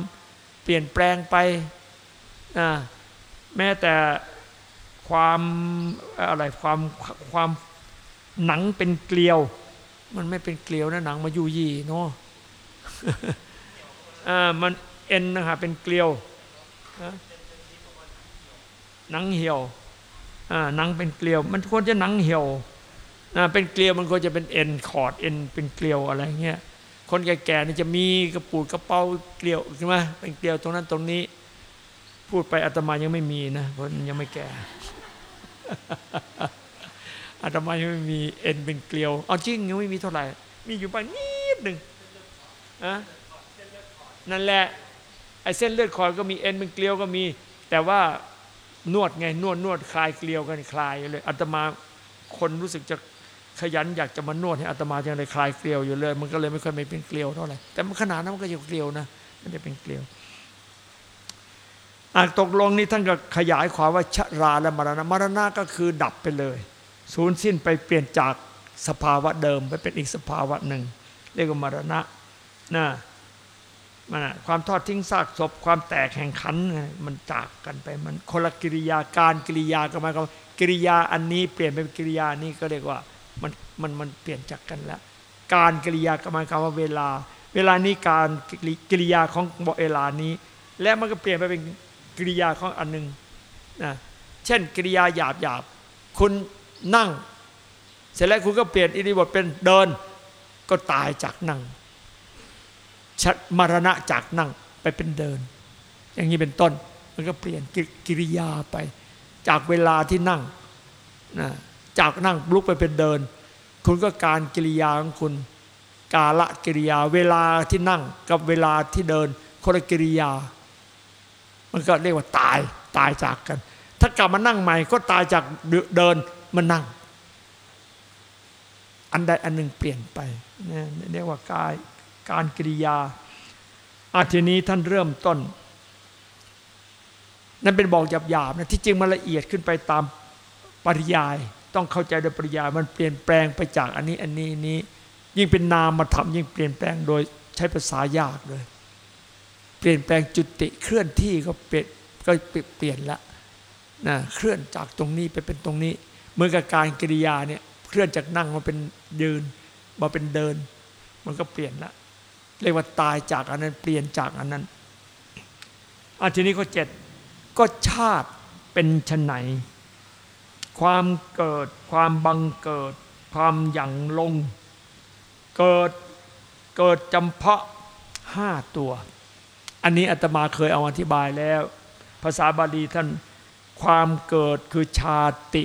เปลี่ยนแปลงไปแม้แต่ ความอะไรความความหนังเป็นเกลียว มันไม่เป็นเกลียวนะหนังมายู่ยีเนาะอ่ามันเอ็นนะคะเป็นเกลียวหนังเหี่ยวอ่าหนังเป็นเกลียว มันควรจะหนังเหี่ยวนะเป็นเกลียวมันควรจะเป็นเอ็นคอร์ดเอ็นเป็นเกลียวอะไรเงี้ยคนแก่ๆนี่จะมีกระปูดกระเป๋าเกลียวใช่ไหมเป็นเกลียวตรงนั้นตรงนี้ พูดไปอาตมายังไม่มีนะเพราะยังไม่แก่ อาตมายังไม่มีเอ็นเป็นเกลียวเอาจริงยังไม่มีเท่าไหร่ มีอยู่บ้างนิดหนึ่งอะนั่นแหละไอ้เส้นเลือดคอยก็มีเอ็นเป็นเกลียวก็มี แต่ว่านวดไงนวดนวดคลายเกลียวกันคลายเลยอาตมาคนรู้สึกจะขยันอยากจะมานวดให้อาตมาจังเลยคลายเกลียวอยู่เลย มันก็เลยไม่ค่อยไม่เป็นเกลียวเท่าไหร่แต่มันขนาดนั้นมันก็ยังเกลียวนะไม่ได้เป็นเกลียว อ่าตกลงนี้ท่านก็ขยายความว่าชราและมรณะมรณะก็คือดับไปเลย สูญสิ้นไปเปลี่ยนจากสภาวะเดิมไปเป็นอีกสภาวะหนึ่ง เรียกว่ามรณะนะมันความทอดทิ้งซากศพความแตกแห่งขันมันจากกันไปมันคนละกิริยาการกิริยาก็หมายความกิริยาอันนี้เปลี่ยนเป็นกิริยานี้ก็เรียกว่ามันมันมันเปลี่ยนจากกันแล้วการกิริยาก็หมายความว่าเวลา เวลานี้การกิริยาของเวลานี้ และมันก็เปลี่ยนไปเป็น กิริยาของอันหนึ่งนะเช่นกิริยาหยาบหยาบคุณนั่ง เสร็จแล้วคุณก็เปลี่ยนอิริบทเป็นเดิน ก็ตายจากนั่งชัดมรณะจากนั่งไปเป็นเดิน อย่างนี้เป็นต้น มันก็เปลี่ยนกิริยาไป จากเวลาที่นั่งนะจากนั่งลุกไปเป็นเดิน คุณก็การกิริยาของคุณ กาละกิริยาเวลาที่นั่งกับเวลาที่เดินคนละกิริยา มันก็เรียกว่าตายตายจากกัน ถ้ากลับมานั่งใหม่ก็ตายจากเดินมานั่ง อันใดอันหนึ่งเปลี่ยนไปนี่เรียกว่ากายการกิริยาอาทีนี้ท่านเริ่มต้น นั่นเป็นบอกหยาบๆนะที่จริงมันละเอียดขึ้นไปตามปริยาย ต้องเข้าใจโดยปริยายมันเปลี่ยนแปลงไปจากอันนี้อันนี้นี้ ยิ่งเป็นนามมาทำยิ่งเปลี่ยนแปลงโดยใช้ภาษายากเลย เปลี่ยนแปลงจุติเคลื่อนที่ก็เปลี่ยนก็เปลี่ยนละนะเคลื่อนจากตรงนี้ไปเป็นตรงนี้เมื่อกับการกิริยาเนี่ยเคลื่อนจากนั่งมาเป็นยืนมาเป็นเดิน มันก็เปลี่ยนละเรียกว่าตายจากอันนั้นเปลี่ยนจากอันนั้นอันทีนี้ก็เจ็ดก็ชาติเป็นชนไหน ความเกิดความบังเกิด ความหยั่งลง เกิดเกิดจำเพาะห้าตัว อันนี้อาตมาเคยเอาอธิบายแล้ว ภาษาบาลีท่านความเกิดคือชาติ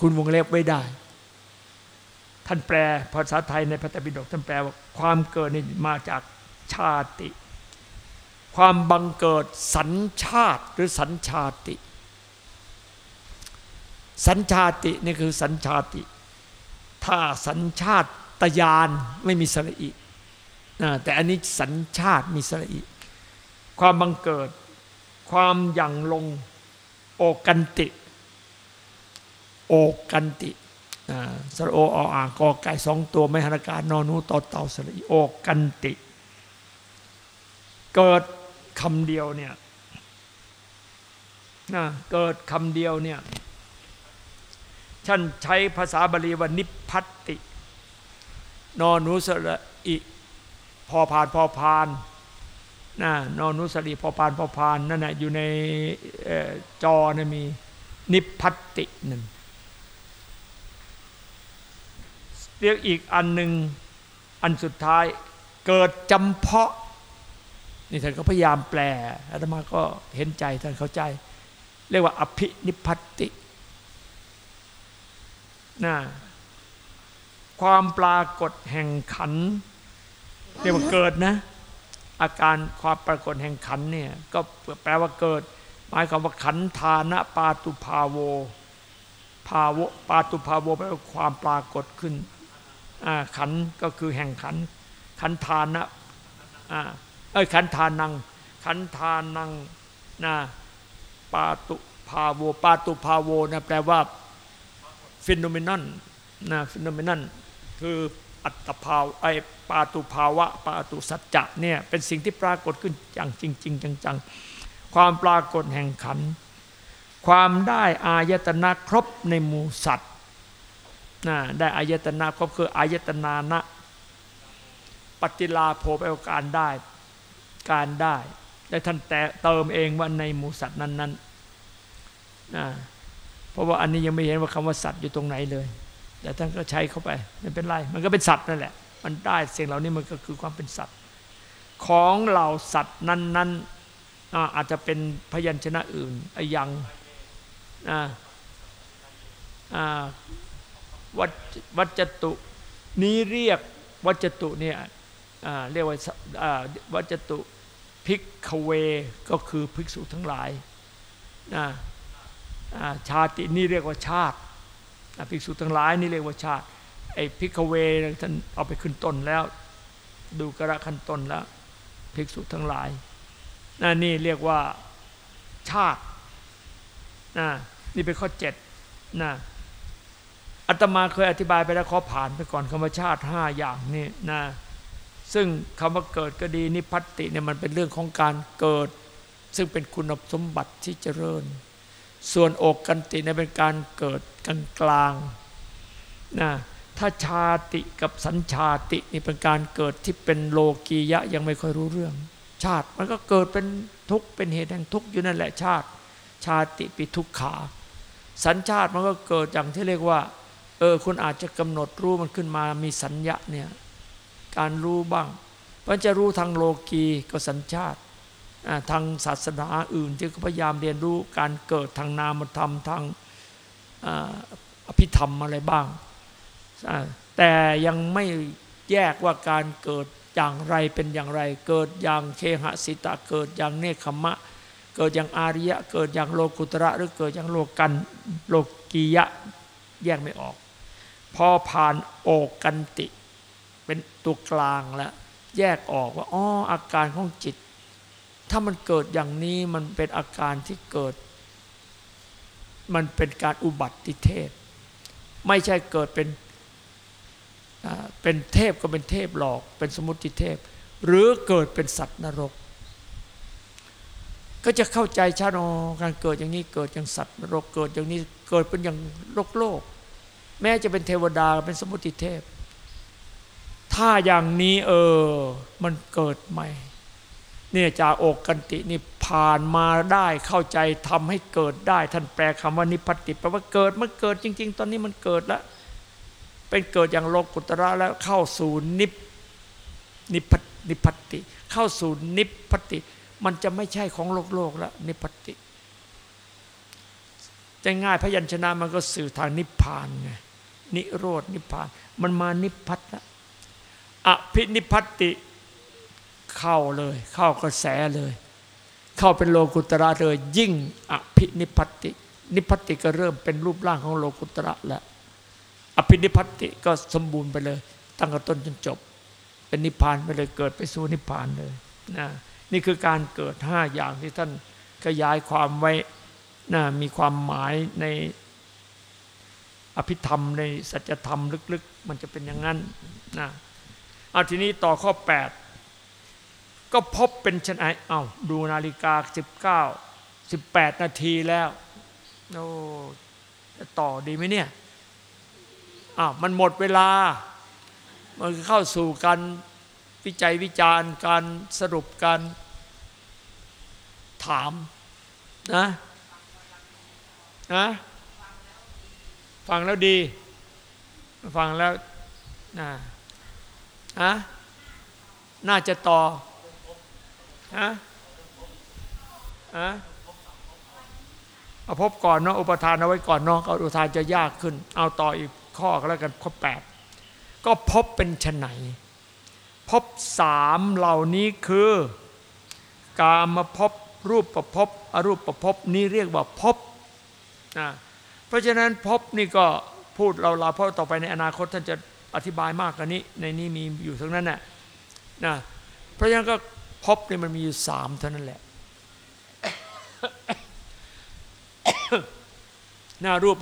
คุณวงเล็บไว้ได้ ท่านแปลภาษาไทยในพระไตรปิฎกท่านแปลว่าความเกิดนี่มาจากชาติ ความบังเกิดสัญชาติหรือสัญชาติ สัญชาตินี่คือสัญชาติ ถ้าสัญชาติตยานไม่มีสระอิแต่อันนี้สัญชาติมีสระอิ ความบังเกิด ความยั่งลง โอกันติ โอกันติสระโอออ่างกอไก่สองตัวไม่หันการนอนูต่อเต่าสระโอกันติ เกิดคำเดียวเนี่ยนะเกิดคำเดียวเนี่ยท่านใช้ภาษาบาลีว่านิพพัตติ นอนุสระอิพอพานพอพาน นะนอนุสรีพอพานพอพานนั่นแหะอยู่ในจอนะมีนิพพัตติหนึ่งเรียกอีกอันหนึ่งอันสุดท้ายเกิดจำเพาะนี่ท่านก็พยายามแปลอาตมาก็เห็นใจท่านเข้าใจ เรียกว่าอภินิพัตตินะความปรากฏแห่งขันเรียกว่าเกิดนะ อาการความปรากฏแห่งขันเนี่ยก็แปลว่าเกิด หมายความว่าขันธานะปาตุภาโวภาวะปาตุภาโวแปลว่าความปรากฏขึ้นขันธ์ก็คือแห่งขันธ์ขันธานะเอ้ยขันธานัง ขันธานังนะปาตุภาโวปาตุภาโวนะแปลว่า phenomenon นะ phenomenon คือ อัตภาวไอปาตุภาวะปาตุสัจจะเนี่ยเป็นสิ่งที่ปรากฏขึ้นอย่างจริงๆจังๆ ความปรากฏแห่งขันธ์ ความได้อายตนะครบในหมู่สัตว์นะได้อายตนะครบคืออายตนานะปฏิลาโภไปการได้การได้ได้ท่านแต่เติมเองว่าในหมูสัตว์นั้นๆนะเพราะว่าอันนี้ยังไม่เห็นว่าคำว่าสัตว์อยู่ตรงไหนเลย แต่ท่านก็ใช้เข้าไปไม่เป็นไร มันก็เป็นสัตว์นั่นแหละ มันได้สิ่งเหล่านี้มันก็คือความเป็นสัตว์ ของเหล่าสัตว์นั้นๆอาจจะเป็นพยัญชนะอื่นอยังวัจวัจตุนี้เรียกวัจตุเนี่ยเรียกว่าวัจตุภิกขเวก็คือภิกษุทั้งหลายชาตินี่เรียกว่าชาติ ภิกษุทั้งหลายนี่เรียกว่าชาติ ไอ้ภิกเวท่านเอาไปขึ้นต้นแล้ว ดูกระขันต้นแล้ว ภิกษุทั้งหลายน,นี่เรียกว่าชาตินี่เป็นข้อเจ็ดนะอาตมาเคยอธิบายไปแล้วขอผ่านไปก่อนคำว่าชาติห้าอย่างนี่นะซึ่งคำว่าเกิดก็ดีนิพัติเนี่ยมันเป็นเรื่องของการเกิด ซึ่งเป็นคุณสมบัติที่เจริญ ส่วนอกกันติเนี่ยเป็นการเกิดกลางกลางนะถ้าชาติกับสัญชาตินี่เป็นการเกิดที่เป็นโลกียะยังไม่ค่อยรู้เรื่อง ชาติมันก็เกิดเป็นทุกข์เป็นเหตุแห่งทุกข์อยู่นั่นแหละชาติ ชาติปิทุกขา สัญชาติมันก็เกิดอย่างที่เรียกว่าเออคุณอาจจะกำหนดรู้มันขึ้นมามีสัญญาเนี่ยการรู้บ้างมันจะรู้ทางโลกีก็สัญชาติ ทางศาสนาอื่น ที่พยายามเรียนรู้การเกิดทางนามธรรมทางอภิธรรมอะไรบ้าง แต่ยังไม่แยกว่าการเกิดอย่างไรเป็นอย่างไร เกิดอย่างเคหสิตะเกิดอย่างเนคขมะ เกิดอย่างอาริยะ เกิดอย่างโลกุตระ หรือเกิดอย่างโลกันโลกียะแยกไม่ออก พอผ่านโอกันติ เป็นตัวกลางแล้วแยกออกว่าอ๋ออาการของจิต ถ้ามันเกิดอย่างนี้มันเป็นอาการที่เกิด มันเป็นการอุบัติเทพ ไม่ใช่เกิดเป็นเป็นเทพก็เป็นเทพหลอก เป็นสมุติเทพ หรือเกิดเป็นสัตว์นรก ก็จะเข้าใจชาโนการเกิดอย่างนี้เกิดอย่างสัตว์นรกเกิดอย่างนี้เกิดเป็นอย่างโลกโลก แม้จะเป็นเทวดาเป็นสมุติเทพ ถ้าอย่างนี้เออมันเกิดใหม่ เนี่ยจากอกกันตินี่ผ่านมาได้เข้าใจทำให้เกิดได้ ท่านแปลคำว่านิพพติแปลว่าเกิดมันเกิดจริง ๆ ตอนนี้มันเกิดแล้วเป็นเกิดอย่างโลกุตระแล้วเข้าสู่นิพนิพนิพติ เข้าสู่นิพติ มันจะไม่ใช่ของโลกโลกแล้วนิพติจะง่ายพยัญชนะมันก็สื่อทางนิพพานไงนิโรดนิพพาน มันมานิพพัทแล้วอภินิพัติ เข้าเลย เข้ากระแสเลย เข้าเป็นโลกุตระเลย ยิ่งอภินิพัติ นิพัติก็เริ่มเป็นรูปร่างของโลกุตระแล้วอภินิพัติก็สมบูรณ์ไปเลย ตั้งแต่ต้นจนจบ เป็นนิพพานไปเลยเกิดไปสู่นิพพานเลยนะนี่คือการเกิดห้าอย่างที่ท่านขยายความไว้นะมีความหมายในอภิธรรมในสัจธรรมลึกๆ มันจะเป็นอย่างนั้นนะเอาทีนี้ต่อข้อ 8 ก็พบเป็นชนไอเอาดูนาฬิกา 19 18 นาทีแล้วโอ้จะต่อดีไหมเนี่ยอ้าวมันหมดเวลา มันเข้าสู่การวิจัยวิจารณ์ การสรุปการามนะนะฟังแล้วดี ฟังแล้วนะนะน่าจะต่อ ฮะฮะเอาพบก่อนเนาะอุปทานเอาไว้ก่อนเนาะเอาอุปทานจะยากขึ้น เอาต่ออีกข้อก็แล้วกันข้อแปดก็พบเป็นชนไหนพบสามเหล่านี้คือ กามาพบรูปประพบอรูปประพบนี้เรียกว่าพบนะเพราะฉะนั้นพบนี่ก็พูดเราเราเพราะต่อไปในอนาคตท่านจะอธิบายมากกว่านี้ ในนี้มีอยู่ทั้งนั้นน่ะนะเพราะฉะนั้นก็ พบนี่มันมีอยู่สามเท่านั้นแหละหน้ารูป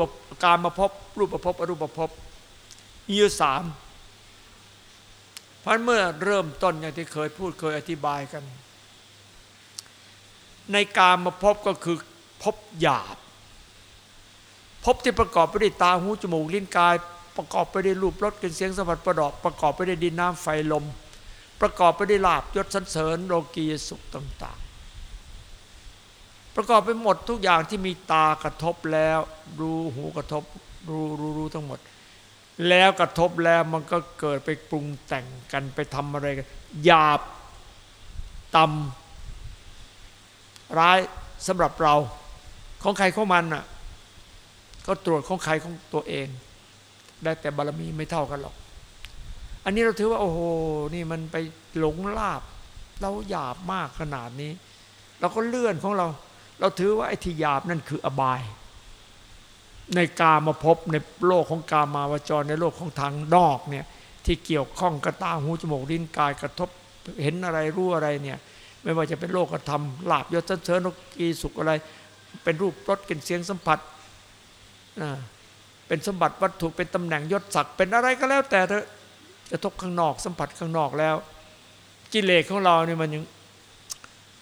การมาพบรูปประพบอรูปประพบมีอยู่สามเพราะเมื่อเริ่มต้นอย่างที่เคยพูดเคยอธิบายกัน ในการมาพบก็คือพบหยาบ พบที่ประกอบไปด้วยตาหูจมูกลิ้นกาย ประกอบไปด้วยรูปรสกลิ่นเสียงสัมผัสประดอบประกอบไปด้วยดินน้ำไฟลม ประกอบไปด้วยลาบยศสันเสริญโลกียสุขต่าง ๆ ประกอบไปหมดทุกอย่างที่มีตากระทบแล้ว รู้หูกระทบรู้รู้รู้ทั้งหมด แล้วกระทบแล้วมันก็เกิดไปปรุงแต่งกันไปทำอะไรกันหยาบต่ำร้ายสำหรับเราของใครของมันน่ะก็ตรวจของใครของตัวเอง ได้แต่บารมีไม่เท่ากันหรอก อันนี้เราถือว่าโอ้โหนี่มันไปหลงลาบ เราหยาบมากขนาดนี้ เราก็เลื่อนของเรา เราถือว่าไอ้ที่หยาบนั่นคืออบาย ในกามาพบในโลกของกามาวจรในโลกของทางนอกเนี่ยที่เกี่ยวข้องกระตาหูจมูกลิ้นกายกระทบเห็นอะไรรู้อะไรเนี่ยไม่ว่าจะเป็นโลกธรรมลาบยศเสริญนกกีสุขอะไร เป็นรูปรสกลิ่นเสียงสัมผัสเป็นสมบัติวัตถุเป็นตำแหน่งยศศักดิ์เป็นอะไรก็แล้วแต่เถอะ จะทบข้างนอกสัมผัสข้างนอกแล้ว กิเลสของเราเนี่ยมันยัง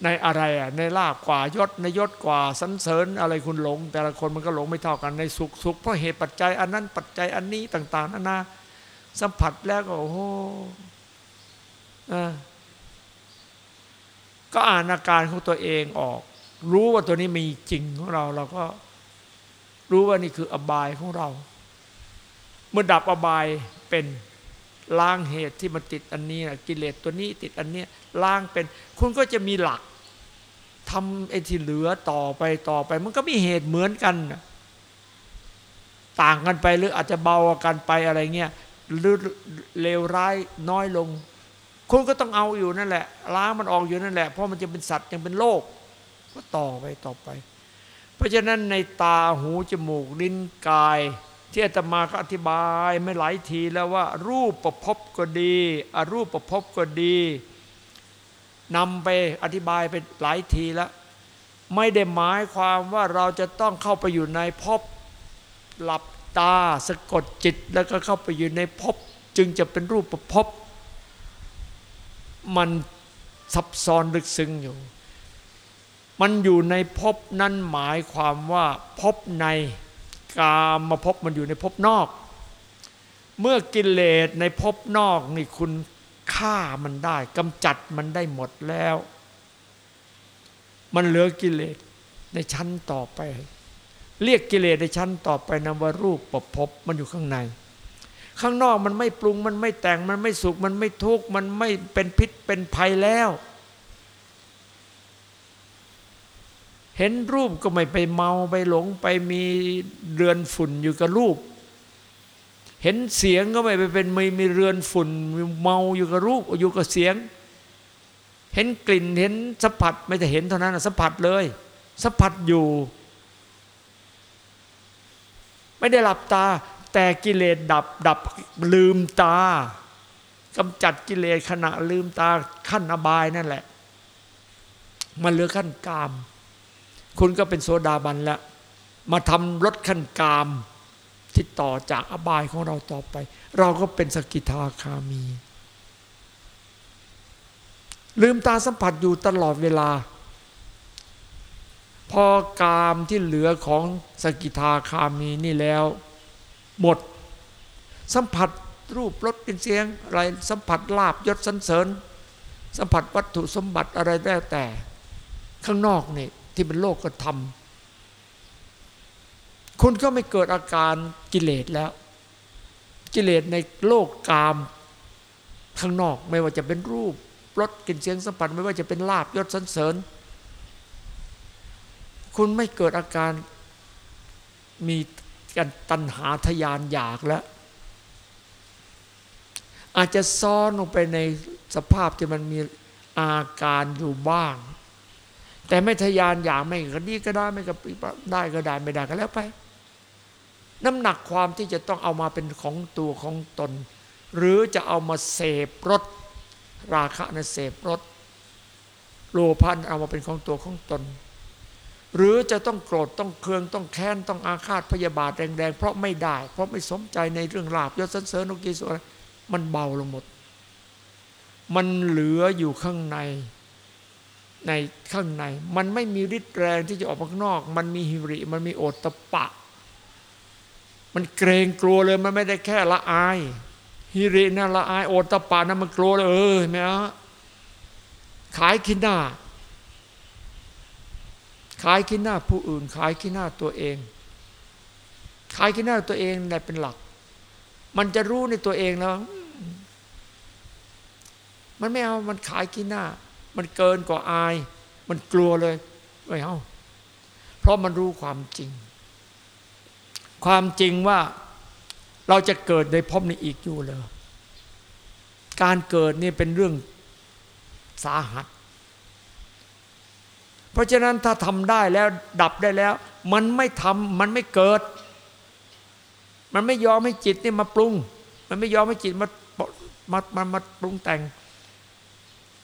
ในอะไรอะในลาบกว่ายศในยศกว่าสันเสริญอะไรคุณหลง แต่ละคนมันก็หลงไม่เท่ากันในสุขสุขเพราะเหตุปัจจัยอันนั้นปัจจัยอันนี้ต่างๆนานาสัมผัสแล้วก็โอ้โหก็อ่านอาการของตัวเองออก รู้ว่าตัวนี้มีจริงของเราเราก็รู้ว่านี่คืออบายของเรา เมื่อดับอบายเป็น ล้างเหตุที่มันติดอันนี้นะกิเลสตัวนี้ติดอันนี้ล้างเป็น คุณก็จะมีหลักทำไอ้ที่เหลือต่อไปต่อไป มันก็มีเหตุเหมือนกัน ต่างกันไปหรืออาจจะเบากันไปอะไรเงี้ยหรือเลวร้ายน้อยลง คุณก็ต้องเอาอยู่นั่นแหละ ล้างมันออกอยู่นั่นแหละ เพราะมันจะเป็นสัตว์ยังเป็นโลก ก็ต่อไปต่อไป เพราะฉะนั้นในตาหูจมูกลิ้นกาย ที่อาตมาก็อธิบายไม่หลายทีแล้วว่า รูปประพบก็ดีอรูปประพบก็ดีนำไปอธิบายไปหลายทีแล้ว ไม่ได้หมายความว่าเราจะต้องเข้าไปอยู่ในภพหลับตาสะกดจิตแล้วก็เข้าไปอยู่ในภพจึงจะเป็นรูปประพบมันซับซ้อนลึกซึ้งอยู่ มันอยู่ในภพนั้นหมายความว่าภพใน กามมาพบมันอยู่ในภพนอก เมื่อกิเลสในภพนอกนี่คุณฆ่ามันได้กำจัดมันได้หมดแล้ว มันเหลือกิเลสในชั้นต่อไป เรียกกิเลสในชั้นต่อไปนามว่ารูปประพบมันอยู่ข้างใน ข้างนอกมันไม่ปรุงมันไม่แต่งมันไม่สุขมันไม่ทุกข์มันไม่เป็นพิษเป็นภัยแล้ว เห็นรูปก็ไม่ไปเมาไปหลงไปมีเรือนฝุ่นอยู่กับรูป เห็นเสียงก็ไม่ไปเป็นไม่มีเรือนฝุ่นเมาอยู่กับรูปอยู่กับเสียง เห็นกลิ่นเห็นสัมผัสไม่จะเห็นเท่านั้นสัมผัสเลยสัมผัสอยู่ ไม่ได้หลับตา แต่กิเลสดับดับลืมตากำจัดกิเลสขณะลืมตาขั้นอบายนั่นแหละ มันเหลือขั้นกาม คุณก็เป็นโซดาบันแล้วมาทำรถขั้นกามที่ต่อจากอบายของเราต่อไป เราก็เป็นสกิทาคามี ลืมตาสัมผัสอยู่ตลอดเวลา พอกามที่เหลือของสกิทาคามีนี่แล้ว หมด สัมผัสรูปรสเป็นเสียงอะไรสัมผัสลาบยศสันเสริญ สัมผัสวัตถุสมบัติอะไรแล้วแต่ ข้างนอกนี่ ที่เป็นโลกก็ทำคุณก็ไม่เกิดอาการกิเลสแล้ว กิเลสในโลกกามข้างนอกไม่ว่าจะเป็นรูปรสกลิ่นเสียงสัมผัสไม่ว่าจะเป็นลาบยศสันเสริญ คุณไม่เกิดอาการมีกันตัณหาทยานอยากแล้ว อาจจะซ้อนลงไปในสภาพที่มันมีอาการอยู่บ้าง แต่ไม่ทยานอยากไม่ก็ดีก็ได้ไม่ก็ได้ก็ได้ไม่ได้ก็แล้วไป น้ำหนักความที่จะต้องเอามาเป็นของตัวของตน หรือจะเอามาเสพรสราคะนะเสพรสโลภะเอามาเป็นของตัวของตน หรือจะต้องโกรธต้องเคืองต้องแค้นต้องอาฆาตพยาบาทแรงๆเพราะไม่ได้ เพราะไม่สมใจในเรื่องลาบยศสันเสริญโลกีสุรมันเบาลงหมด มันเหลืออยู่ข้างใน ในข้างใน มันไม่มีฤทธิ์แรงที่จะออกมาข้างนอก มันมีหิริ มันมีโอตะปะ มันเกรงกลัวเลยมันไม่ได้แค่ละอายฮิรินะละอายโอตตะปานะมันกลัวเลยเออเห็นไหมฮะขายขี้หน้า ขายขี้หน้าผู้อื่น ขายขี้หน้าตัวเอง ขายขี้หน้าตัวเองนั่นเป็นหลัก มันจะรู้ในตัวเองแล้ว มันไม่เอามันขายขี้หน้า มันเกินกว่าอาย มันกลัวเลยไม่เอาเพราะมันรู้ความจริง ความจริงว่าเราจะเกิดในภพนี้อีกอยู่เลย การเกิดนี่เป็นเรื่องสาหัส เพราะฉะนั้นถ้าทำได้แล้วดับได้แล้ว มันไม่ทำมันไม่เกิด มันไม่ยอมให้จิตนี่มาปรุง มันไม่ยอมให้จิตมามามามาปรุงแต่ง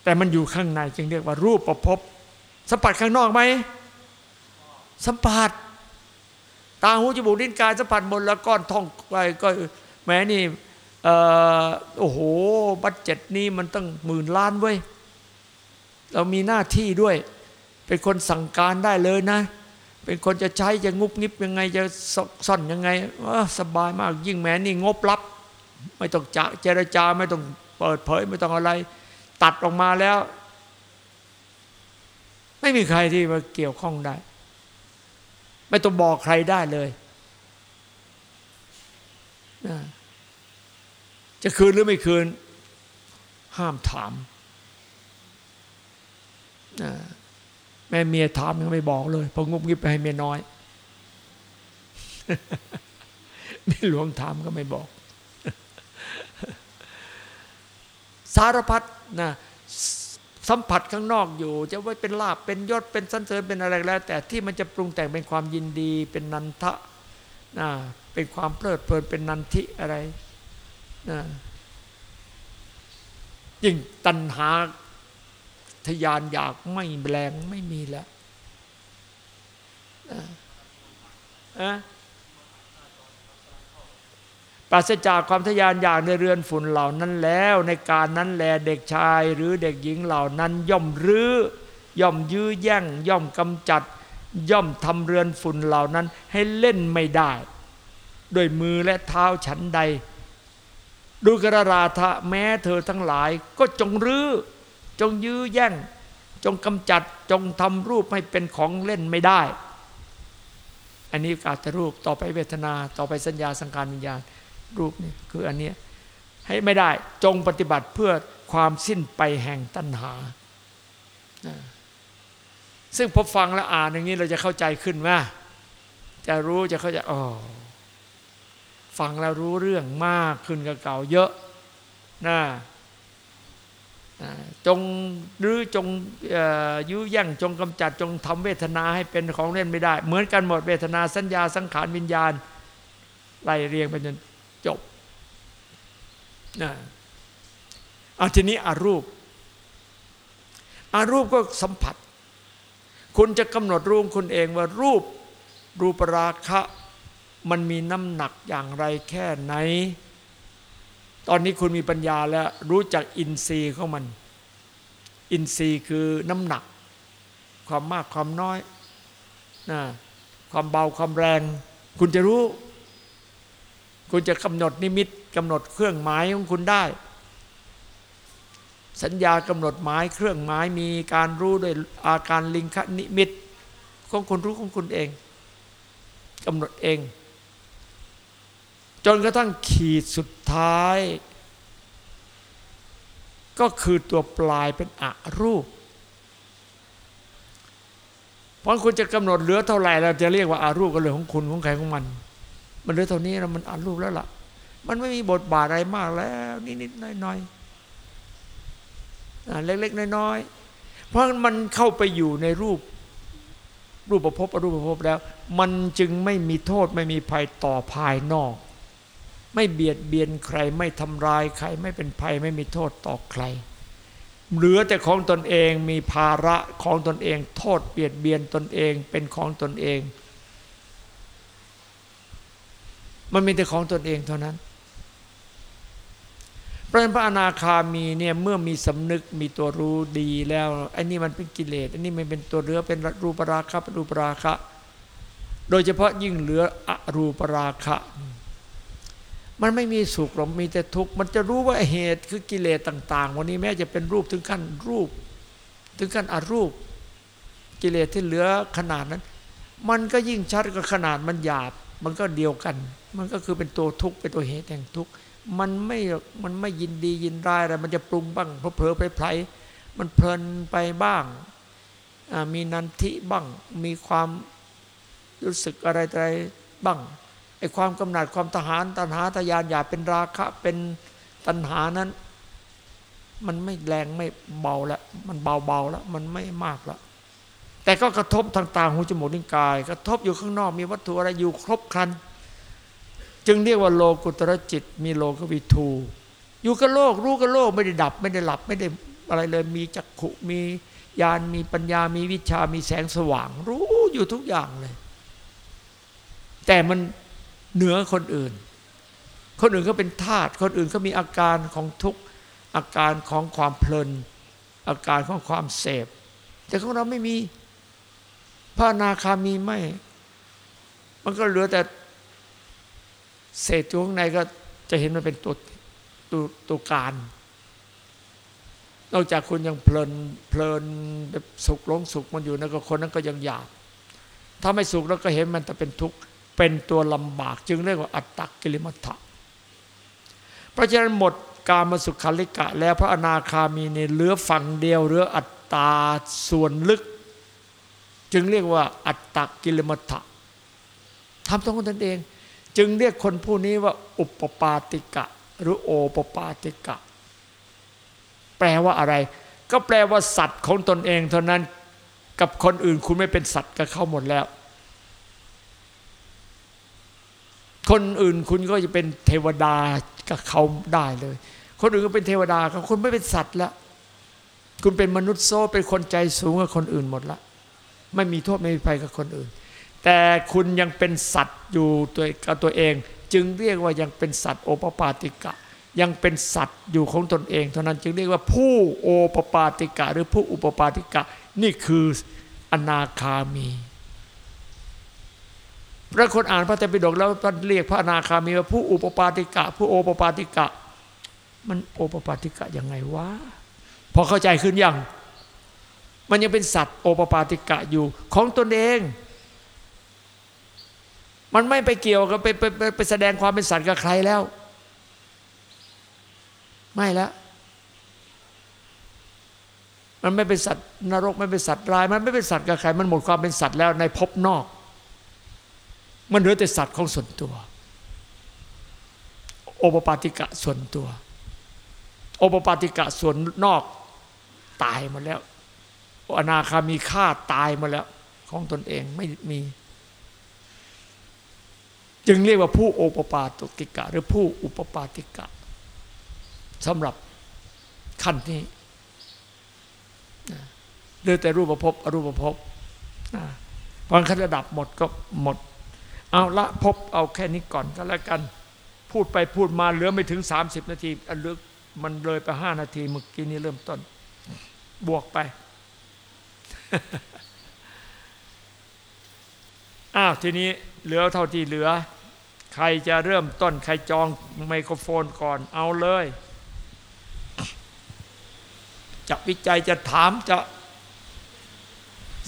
แต่มันอยู่ข้างในจึงเรียกว่ารูปประพบสัมผัสข้างนอกไหมสัมผัส ตาหูจมูกลิ้นกายสัมผัสมดแล้วก้อนท่องไปก็แม้นี่โอ้โห บัตเจ็ดนี้มันตั้งหมื่นล้านเว้ยเรามีหน้าที่ด้วย เป็นคนสั่งการได้เลยนะ เป็นคนจะใช้จะงุบงิบยังไงจะซ่อนยังไงสบายมากยิ่งแม้นี่งบลับ ไม่ต้องจะเจรจาไม่ต้องเปิดเผยไม่ต้องอะไร ตัดออกมาแล้ว ไม่มีใครที่มาเกี่ยวข้องได้ ไม่ต้องบอกใครได้เลยจะคืนหรือไม่คืน ห้ามถามแม่เมียถามยังไม่บอกเลยพองุบงิบไปให้เมียน้อยไมีหลวงถามก็ไม่บอก สารพัดนะสัมผัสข้างนอกอยู่ จะว่าเป็นลาบเป็นยศเป็นสันเสริญเป็นอะไรแล้ว แต่ที่มันจะปรุงแต่งเป็นความยินดี เป็นนันทะนะเป็นความเพลิดเพลินเป็นนันทิอะไรนะยิ่งตัณหาทยานอยากไม่แรงไม่มีแล้วนะ ปราศจากความทยานอยากในเรือนฝุ่นเหล่านั้นแล้ว ในการนั้นแลเด็กชายหรือเด็กหญิงเหล่านั้นย่อมรื้อย่อมยื้อแย่ง ย่อมกำจัด ย่อมทำเรือนฝุ่นเหล่านั้นให้เล่นไม่ได้ ด้วยมือและเท้าฉันใด ดูกระราธะแม้เธอทั้งหลาย ก็จงรื้อจงยื้อแย่ง จงกำจัดจงทำรูปให้เป็นของเล่นไม่ได้ อันนี้กาตรูปต่อไปเวทนาต่อไปสัญญาสังขารวิญญาณ รูปนี่คืออันนี้ให้ไม่ได้จงปฏิบัติเพื่อความสิ้นไปแห่งตัณหา ซึ่งพอฟังแล้วอ่านอย่างนี้เราจะเข้าใจขึ้นว่า จะรู้จะเข้าใจอ๋อฟังแล้วรู้เรื่องมากขึ้นกับเก่าเยอะนะจงหรือจงยื้อแย่งจงกำจัดจงทำเวทนาให้เป็นของเล่นไม่ได้ เหมือนกันหมดเวทนาสัญญาสังขารวิญญาณไล่เรียงไปจน จบนะเอาทีนี้อารูป อารูปก็สัมผัส คุณจะกำหนดรูปคุณเองว่ารูปรูปราคะมันมีน้ำหนักอย่างไรแค่ไหน ตอนนี้คุณมีปัญญาแล้วรู้จักอินทรีย์ของมัน อินทรีย์คือน้ำหนัก ความมากความน้อยนะความเบาความแรง คุณจะรู้ คุณจะกำหนดนิมิตกำหนดเครื่องหมายของคุณได้ สัญญากำหนดหมายเครื่องหมายมีการรู้ด้วยอาการลิงคนิมิตของคุณรู้ของคุณเองกำหนดเอง จนกระทั่งขีดสุดท้าย ก็คือตัวปลายเป็นอรูปเพราะคุณจะกำหนดเหลือเท่าไหร่เราจะเรียกว่าอารูปก็เรื่องของคุณของใครของมัน มันเหลือเท่านี้แล้วมันอ่านรูปแล้วล่ะ มันไม่มีบทบาทอะไรมากแล้ว นิดๆน้อยๆเล็กๆน้อยๆเพราะมันเข้าไปอยู่ในรูปรูปประพบอรูปประพบแล้ว มันจึงไม่มีโทษไม่มีภัยต่อภายนอก ไม่เบียดเบียนใครไม่ทำลายใครไม่เป็นภัยไม่มีโทษต่อใคร เหลือแต่ของตนเองมีภาระของตนเอง โทษเบียดเบียนตนเองเป็นของตนเอง มันมีแต่ของตนเองเท่านั้นพระพระอนาคามีเนี่ยเมื่อมีสำนึกมีตัวรู้ดีแล้วไอ้นี่มันเป็นกิเลสไอันนี้มันเป็นตัวเรือเป็นรูปราคะรูปราคะ โดยเฉพาะยิ่งเหลืออรูปราคะ มันไม่มีสุขหรอกมีแต่ทุกข์มันจะรู้ว่าเหตุคือกิเลสต่าง ๆ วันนี้แม้จะเป็นรูปถึงขั้นรูป ถึงขั้นอรูป กิเลสที่เหลือขนาดนั้น มันก็ยิ่งชัดกับขนาดมันหยาบมันก็เดียวกัน มันก็คือเป็นตัวทุกข์เป็นตัวเหตุแห่งทุกข์มันไม่มันไม่ยินดียินร้ายอะไรมันจะปรุงบ้างเพลเผลอไปไพลมันเพลินไปบ้าง มีนันทิบ้าง มีความรู้สึกอะไรอะไรบ้างไอ้ความกำหนัดความทหารตัณหาทยานอยากเป็นราคะเป็นตัณหานั้น มันไม่แรงไม่เบาแล้วมันเบาเบาแล้วมันไม่มากแล้วแต่ก็กระทบทางตาหูจมูกนิ้วกาย กระทบอยู่ข้างนอกมีวัตถุอะไรอยู่ครบครัน จึงเรียกว่าโลกุตรจิต มีโลกวิทูอยู่กับโลกรู้กับโลกไม่ได้ดับ ไม่ได้หลับไม่ได้อะไรเลยมีจักขุมีญาณมีปัญญามีวิชามีแสงสว่าง รู้อยู่ทุกอย่างเลย แต่มันเหนือคนอื่น คนอื่นก็เป็นธาตุคนอื่นก็มีอาการของทุกอาการของความเพลิน อาการของความเสพ แต่ของเราไม่มีพระนาคามีไม่ มันก็เหลือแต่ เศษอยู่ข้างในก็จะเห็นมันเป็นตัวตัวตัวการ นอกจากคุณยังเพลินเพลินแบบสุขหลงสุขมันอยู่นะก็คนนั้นก็ยังอยาก ถ้าไม่สุขแล้วก็เห็นมันแต่เป็นทุกข์เป็นตัวลำบาก จึงเรียกว่าอัตตกิลมัฏฐะเพราะฉะนั้นหมดการมาสุขคลิกะ แล้วพระอนาคามีเนี่ยเหลือฝั่งเดียวเหลืออัตตาส่วนลึก จึงเรียกว่าอัตตกิลมัฏฐะทำต้องตนเอง จึงเรียกคนผู้นี้ว่าอุปปาติกะ หรือโอปปาติกะ แปลว่าอะไร ก็แปลว่าสัตว์ของตนเองเท่านั้นกับคนอื่นคุณไม่เป็นสัตว์กับเขาหมดแล้ว คนอื่นคุณก็จะเป็นเทวดากับเขาได้เลย คนอื่นก็เป็นเทวดากับคุณไม่เป็นสัตว์แล้วคุณเป็นมนุษย์โซเป็นคนใจสูงกับคนอื่นหมดละไม่มีโทษไม่มีภัยกับคนอื่น แต่คุณยังเป็นสัตว์อยู่ตัวกับตัวเอง จึงเรียกว่ายังเป็นสัตว์โอปปาติกะ ยังเป็นสัตว์อยู่ของตนเอง เท่านั้นจึงเรียกว่าผู้โอปปาติกะ หรือผู้อุปปาติกะ นี่คืออนาคามี พระคนอ่านพระเตปิฎกแล้วท่านเรียกพระอนาคามีว่าผู้อุปปาติกะ ผู้โอปปาติกะ มันโอปปาติกะยังไงวะพอเข้าใจขึ้นยังมันยังเป็นสัตว์โอปปาติกะอยู่ของตนเอง มันไม่ไปเกี่ยวกับไปไปไปไปแสดงความเป็นสัตว์กับใครแล้ว ไม่แล้ว มันไม่เป็นสัตว์นรกไม่เป็นสัตว์ร้าย มันไม่เป็นสัตว์กับใคร มันหมดความเป็นสัตว์แล้วในภพนอก มันเหลือแต่สัตว์ของส่วนตัว โอปปาติกะส่วนตัว โอปปาติกะส่วนนอกตายหมดแล้วอนาคามีฆ่าตายมาแล้ว ของตนเองไม่มี จึงเรียกว่าผู้โอปปาติกะ หรือผู้อุปปาติกะสำหรับขั้นนี้เลือแต่รูปภพอรูปภพพอขั้นระดับหมดก็หมด เอาละพบเอาแค่นี้ก่อนก็แล้วกัน พูดไปพูดมาเหลือไม่ถึง 30 นาทีอันเลือกมันเลยไปห้านาทีเมื่อกี้นี้เริ่มต้น บวกไป อ้าวทีนี้เหลือเท่าที่เหลือ ใครจะเริ่มต้นใครจองไมโครโฟนก่อนเอาเลย จะวิจัยจะถามจะ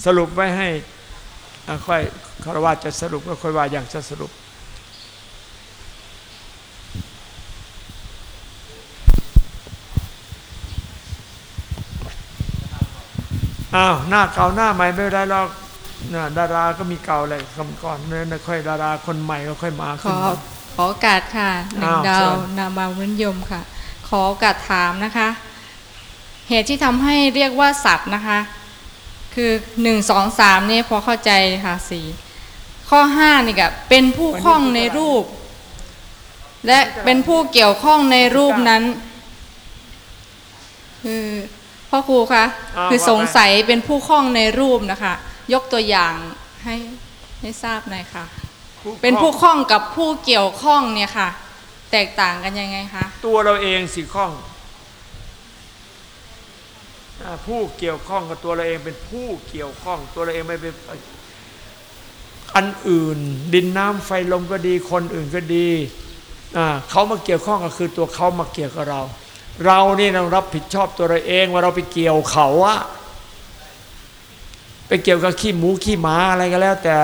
สรุปไว้ให้ค่อยคารวะจะสรุปก็ค่อยว่าอย่างจะสรุปอ้าวหน้าเก่าหน้าใหม่ไม่เป็นไรหรอก น่ะดาราก็มีเก่าเลยคำก่อนเนี่ยค่อยดาราคนใหม่ก็ค่อยมาขขึ้นอมาขอโอกาสค่ะหนึ่งอ้าวดาเชิวญนามาวินิยมค่ะ ขอโอกาสถามนะคะ เหตุที่ทำให้เรียกว่าสัตว์นะคะ คือหนึ่งสองสามนี่พอเข้าใจค่ะสี่ข้อห้านี่ก็เป็นผู้คล้องในรูป และเป็นผู้เกี่ยวข้องในรูปนั้น คือพ่อครูคะอ้าวคือว่าไงสงสัยเป็นผู้คล้องในรูปนะคะ ยกตัวอย่างให้ให้ทราบหน่อยค่ะ เป็นผู้คล้องกับผู้เกี่ยวข้องเนี่ยค่ะ แตกต่างกันยังไงคะตัวเราเองสิข้องอ่าผู้เกี่ยวข้องกับตัวเราเองเป็นผู้เกี่ยวข้อง ตัวเราเองไม่เป็นอันอื่น ดินน้ำไฟลมก็ดีคนอื่นก็ดีอ่าเขามาเกี่ยวข้องก็คือตัวเขามาเกี่ยวกับเรา เรานี่ต้องรับผิดชอบตัวเราเองว่าเราไปเกี่ยวเขาอะ ไปเกี่ยวกับขี้หมูขี้หมาอะไรก็แล้วแต่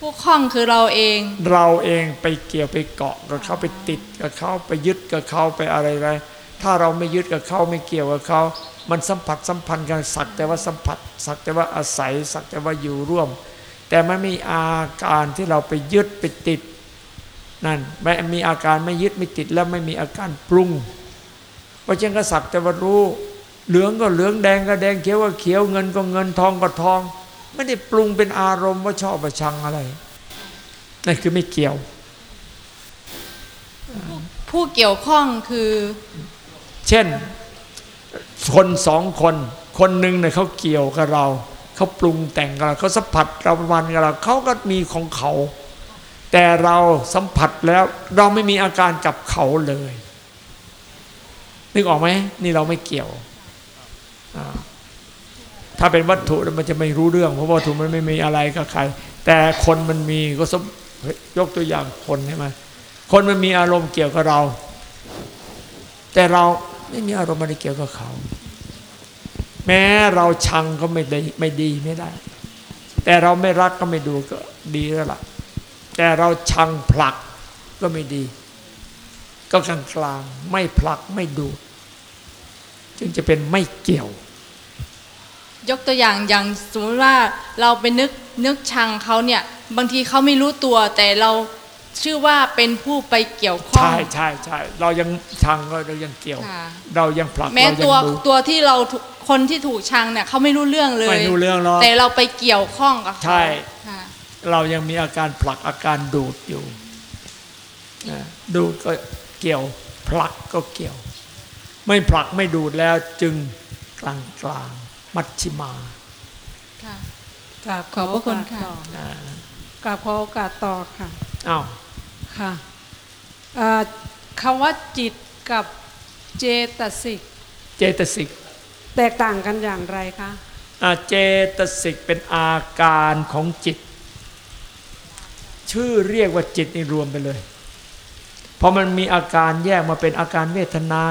ผู้คล้องคือเราเอง เราเองไปเกี่ยวไปเกาะกับเขาไปติดกับเขาไปยึดกับเขาไปอะไรอะไรถ้าเราไม่ยึดกับเขาไม่เกี่ยวกับเขามันสัมผัสสัมพันธ์กันสักแต่ว่าสัมผัส สักแต่ว่าอาศัย สักแต่ว่าอยู่ร่วม แต่มันมีอาการที่เราไปยึดไปติดนั่นไม่มีอาการไม่ยึดไม่ติดแล้วไม่มีอาการปรุงเพราะฉะนั้นก็สักแต่ว่ารู้ เหลืองก็เหลืองแดงก็แดงเขียวก็เขียวเงินก็เงินทองก็ทอง ไม่ได้ปรุงเป็นอารมณ์ว่าชอบว่าชังอะไรนั่นคือไม่เกี่ยว ผู้เกี่ยวข้องคือ เช่น คนสองคน คนหนึ่งเนี่ยเขาเกี่ยวกับเราเขาปรุงแต่งกับเราเขาสัมผัสเราวันกับเราเขาก็มีของเขา แต่เราสัมผัสแล้วเราไม่มีอาการกับเขาเลย นึกออกไหมนี่เราไม่เกี่ยวอ่า ถ้าเป็นวัตถุมันจะไม่รู้เรื่อง เพราะวัตถุมันไม่มีอะไรกับใคร แต่คนมันมีก็สมยกตัวอย่างคนใช่ไหมคนมันมีอารมณ์เกี่ยวกับเรา แต่เราไม่มีอารมณ์อะไรเกี่ยวกับเขา แม้เราชังก็ไม่ได้ไม่ดีไม่ได้ แต่เราไม่รักก็ไม่ดูก็ดีแล้วล่ะ แต่เราชังผลักก็ไม่ดี ก็กลางกลางๆไม่ผลักไม่ดู จึงจะเป็นไม่เกี่ยว ยกตัวอย่างอย่างสมมติว่าเราไปนึกนึกชังเขาเนี่ยบางทีเขาไม่รู้ตัวแต่เราชื่อว่าเป็นผู้ไปเกี่ยวข้อง ใช่ใช่ใช่เรายังชังก็เรายังเกี่ยวค่ะเรายังผลักแม้เรายัตัวดูตัวที่เราถูกคนที่ถูกชังเนี่ยเขาไม่รู้เรื่องเลยไม่รู้เรื่องหรอกแต่เราไปเกี่ยวข้องกับเขาใช่ค่ะเรายังมีอาการผลักอาการดูดอยู่นะดูดก็เกี่ยว ผลักก็เกี่ยว ไม่ผลักไม่ดูดแล้วจึงกลางกลางๆ มัชชิมาค่ะกราบขอบพระคุณค่ะต่ออ่ากราบขอโอกาสต่อค่ะอ้าวค่ะเอ่อคำว่าจิตกับเจตสิก เจตสิก แตกต่างกันอย่างไรคะอ่าเจตสิกเป็นอาการของจิต ชื่อเรียกว่าจิตนี่รวมไปเลยเพราะมันมีอาการแยกมาเป็นอาการเวทนา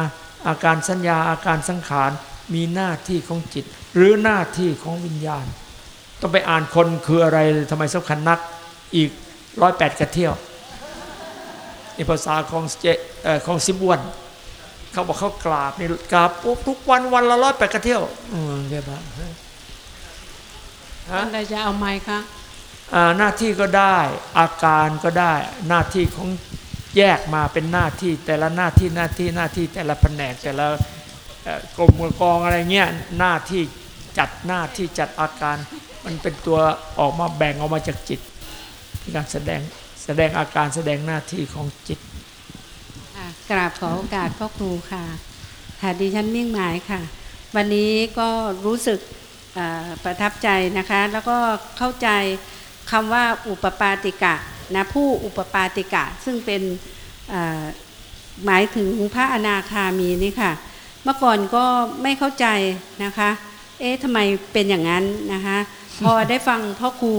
อาการสัญญาอาการสังขาร มีหน้าที่ของจิต หรือหน้าที่ของวิญญาณ ต้องไปอ่านคนคืออะไรทำไมสำคัญนักอีกร้อยแปดกระเที่ยวในภาษาของเจเอ่อของซิบอ้วนเขาบอกเขากราบนี่กราบปุ๊บทุกวันวันละร้อยแปดกระเที่ยวอืมเรียบร้อยฮะอันใดจะเอาไหมคะอ่าหน้าที่ก็ได้อาการก็ได้หน้าที่ของแยกมาเป็นหน้าที่แต่ละหน้าที่หน้าที่หน้าที่แต่ละแผนกแต่ละเอ่อ กรมกองอะไรเงี้ยหน้าที่จัดหน้าที่จัดอาการ มันเป็นตัวออกมาแบ่งออกมาจากจิตในการแสดงแสดงอาการแสดงหน้าที่ของจิตกราบขอโอกาสพ่อครูค่ะค่ะดิฉันมิ่งหมายค่ะ วันนี้ก็รู้สึกประทับใจนะคะ แล้วก็เข้าใจคำว่าอุปปาติกะนะผู้อุปปาติกะซึ่งเป็นหมายถึงพระอนาคามีนี่ค่ะ เมื่อก่อนก็ไม่เข้าใจนะคะ เอ๊ะทำไมเป็นอย่างนั้นนะคะ พอได้ฟังพ่อครู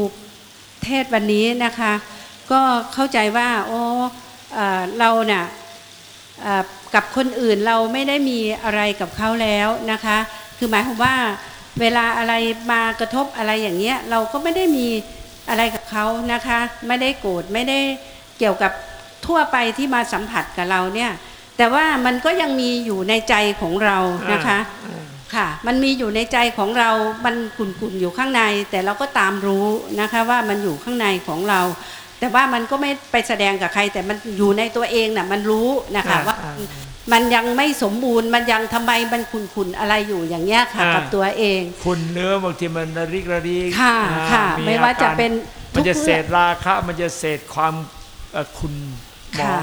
เทศวันนี้นะคะ ก็เข้าใจว่าโอ้เราเนี่ยกับคนอื่นเราไม่ได้มีอะไรกับเขาแล้วนะคะ คือหมายความว่าเวลาอะไรมากระทบอะไรอย่างเงี้ยเราก็ไม่ได้มีอะไรกับเขานะคะ ไม่ได้โกรธไม่ได้เกี่ยวกับทั่วไปที่มาสัมผัสกับเราเนี่ย แต่ว่ามันก็ยังมีอยู่ในใจของเรานะคะค่ะ มันมีอยู่ในใจของเรา มันกุ่นๆอยู่ข้างใน แต่เราก็ตามรู้นะคะว่ามันอยู่ข้างในของเรา แต่ว่ามันก็ไม่ไปแสดงกับใคร แต่มันอยู่ในตัวเองน่ะมันรู้นะคะอ่าว่าอ่ามันยังไม่สมบูรณ์ มันยังทำไมมันขุ่นๆอะไรอยู่อย่างเงี้ยค่ะอ่ากักับตัวเอง คุณเนื้อบางทีมันระริกระรีค่ะอ่าค่ะ ไม่ว่าจะอรเป็นมันจะทุกเศเรื่อษงราคะ มันจะเศษความเอ่อคุณมอค่ะง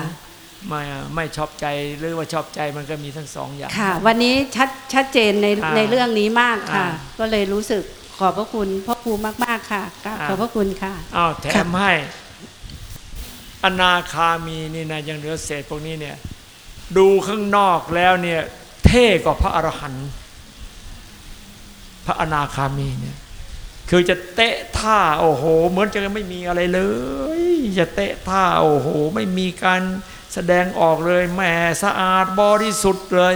ไม่ไม่ชอบใจหรือว่าชอบใจมันก็มีทั้งสองอย่างค่ะ วันนี้ชัดชัดเจนในอ่าในเรื่องนี้มากค่ะอ่าก็เลยรู้สึกขอบพระคุณพ่อครูมาก ๆ ค่ะกราบอ่าขอบพระคุณค่ะอ้าวแถมให้ อนาคามีนี่นะยังเหลือเศษพวกนี้เนี่ย ดูข้างนอกแล้วเนี่ย เท่กว่าพระอรหันต์พระอนาคามีเนี่ยคือจะเตะท่าโอ้โห เหมือนจะไม่มีอะไรเลย จะเตะท่าโอ้โห ไม่มีการ แสดงออกเลยแหมสะอาดบริสุทธิ์เลย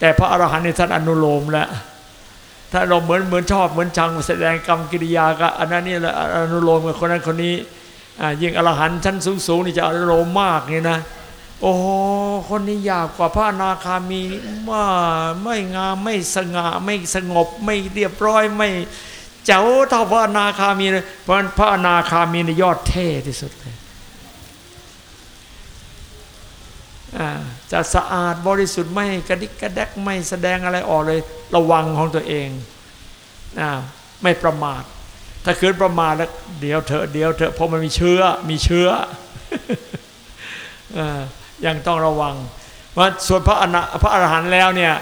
แต่พระอรหันต์ในท่านอนุโลมแล้วถ้าเราเหมือนเหมือนชอบเหมือนชังแสดงกรรมกิริยาก็อันนั้นนี่แหละอนุโลมกับคนนั้นคนนี้ยิ่งอรหันต์ชั้นสูงๆนี่จะอนุโลมมากนี่นะโอ้คนนี้ยากกว่าพระอนาคามีว่าไม่งามไม่สง่าไม่สงบไม่เรียบร้อยไม่เจ๋วเท่าพระอนาคามีเลยเพราะพระอนาคามีในยอดเท่ที่สุดเลยอ่า จะสะอาดบริสุทธิ์ไม่กระดิกกระแดกไม่แสดงอะไรออกเลยระวังของตัวเองอไม่ประมาท ถ้าคืนประมาทแล้วเดี๋ยวเถอะเดี๋ยวเถอะเพราะมันมีเชื้อมีเชื้ออยังต้องระวังว่าส่วนพระอนาพระอรหันต์แล้วเนี่ย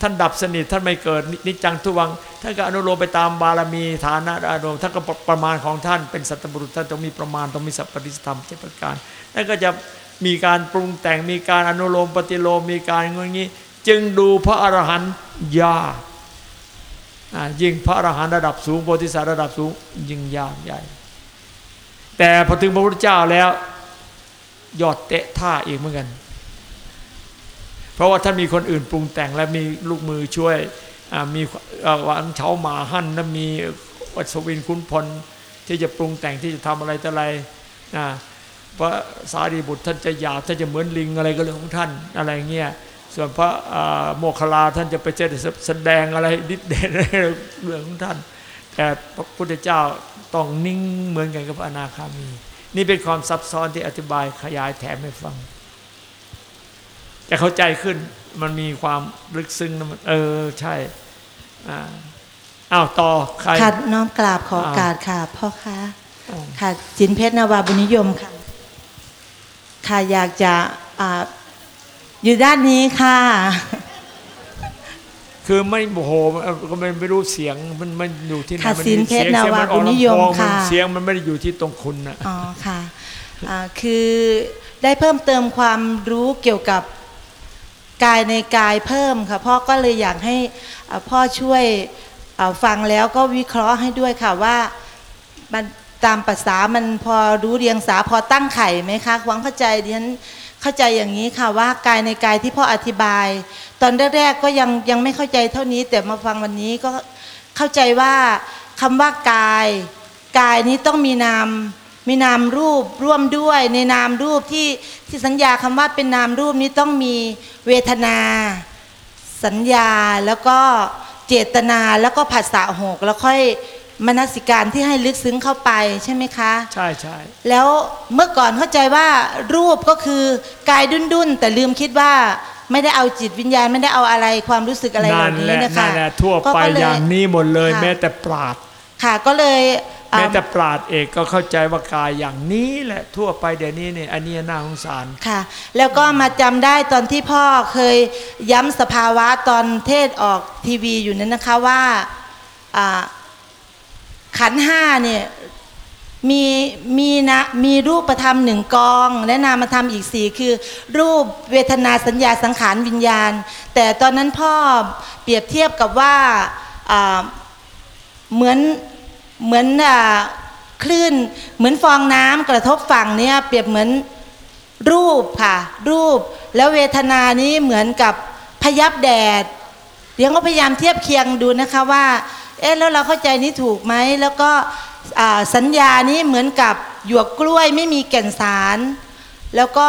ท่านดับสนิทท่านไม่เกิดนินิจจังทุวังท่านก็อนุโลมไปตามบารมีฐานะอารมณ์ท่านก็ประมาณของท่านเป็นสัตบุรุษท่านต้องมีประมาณต้องมีสัพปริสธรรมเจ็ดประการนั่นก็จะ มีการปรุงแต่งมีการอนุโลมปฏิโลมมีการอย่างนี้ จึงดูพระอรหันต์ยากอ่ายิ่งพระอรหันต์ระดับสูงโพธิสัตว์ระดับสูงยิ่งยากใหญ่ แต่พอถึงพระพุทธเจ้าแล้วยอดเตะท่าอีกเหมือนกัน เพราะว่าท่านมีคนอื่นปรุงแต่งและมีลูกมือช่วยมีหวังเฉาหมาหั่นและมีวัศวินคุณพลที่จะปรุงแต่งที่จะทำอะไรต่ออะไร พระสารีบุตรท่านจะหยาบท่านจะเหมือนลิงอะไรก็เรื่องของท่านอะไรเงี้ยส่วนพระโมคคลาท่านจะไปแสดงอะไรดิดเด่นอะไรเรื่องของท่าน แต่พระพุทธเจ้าต้องนิ่งเหมือนกันกับอนาคามี นี่เป็นความซับซ้อนที่อธิบายขยายแถมให้ฟัง แต่เข้าใจขึ้นมันมีความลึกซึ้งนะเออใช่อ้าวต่อใครค่ะน้อมกราบขออากาสค่ะพ่อคะอ้าค่ะจินเพชรนาวาบุญนิยมค่ะ ค่ะอยากจะอ่าอยู่ด้านนี้ค่ะ คือไม่โอ้โหก็ไม่ไม่รู้เสียงมันมันอยู่ที่ไหนค่ะมัศิลป์เพชรสียงนาวาสียงมัออกบุญนิยมลำโพงนค่ะ เสียงมันไม่ได้อยู่ที่ตรงคุณนะอ๋อค่ะอ่าคือได้เพิ่มเติมความรู้เกี่ยวกับกายในกายเพิ่มค่ะพ่อก็เลยอยากให้อ่าพ่อช่วยอ่าฟังแล้วก็วิเคราะห์ให้ด้วยค่ะว่ามัน ตามภาษามันพอรู้เรียงสาพอตั้งไข่ไหมคะความเข้าใจดิฉันเข้าใจอย่างนี้ค่ะว่ากายในกายที่พ่ออธิบาย ตอนแรกๆก็ยังยังไม่เข้าใจเท่านี้ แต่มาฟังวันนี้ก็เข้าใจว่าคำว่ากาย กายนี้ต้องมีนามมีนามรูปร่วมด้วยในนามรูปที่ที่สัญญาคำว่าเป็นนามรูปนี้ต้องมีเวทนา สัญญาแล้วก็เจตนาแล้วก็ผัสสะหกแล้วค่อย มนสิการที่ให้ลึกซึ้งเข้าไปใช่ไหมคะ ใช่ใช่แล้วเมื่อก่อนเข้าใจว่ารูปก็คือกายดุนดุนๆแต่ลืมคิดว่าไม่ได้เอาจิตวิญญาณไม่ได้เอาอะไรความรู้สึกอะไรเหล่านี้แหละนะคะนั่นแหละทั่วก็ไปก็เลอย่างนี้หมดเลยค่ะแม้แต่ปราดค่ะก็เลยอ่าแม้แต่ปราดเอกก็เข้าใจว่ากายอย่างนี้แหละทั่วไปเดี๋ยวนี้เนี่ยอันนี้น่าสงสารค่ะ แล้วก็มาจำได้ตอนที่พ่อเคยย้ำสภาวะตอนเทศออกทีวีอยู่นั้นนะคะว่าอ่า ขันห้าเนี่ยมีมีนะมีรูปธรรมหนึ่งกอง และนามธรรมอีกสี่คือ รูปเวทนาสัญญาสังขารวิญญาณ แต่ตอนนั้นพ่อเปรียบเทียบกับว่าเหมือนเหมือนคลื่นเหมือนฟองน้ำกระทบฝั่งเนี่ยเปรียบเหมือนรูปค่ะ รูปแล้วเวทนานี้เหมือนกับพยับแดดเดี๋ยวก็พยายามเทียบเคียงดูนะคะว่า เอ๊ะแล้วเราเข้าใจนี้ถูกไหมแล้วก็อ่าสัญญานี้เหมือนกับหยวกกล้วยไม่มีแก่นสาร แล้วก็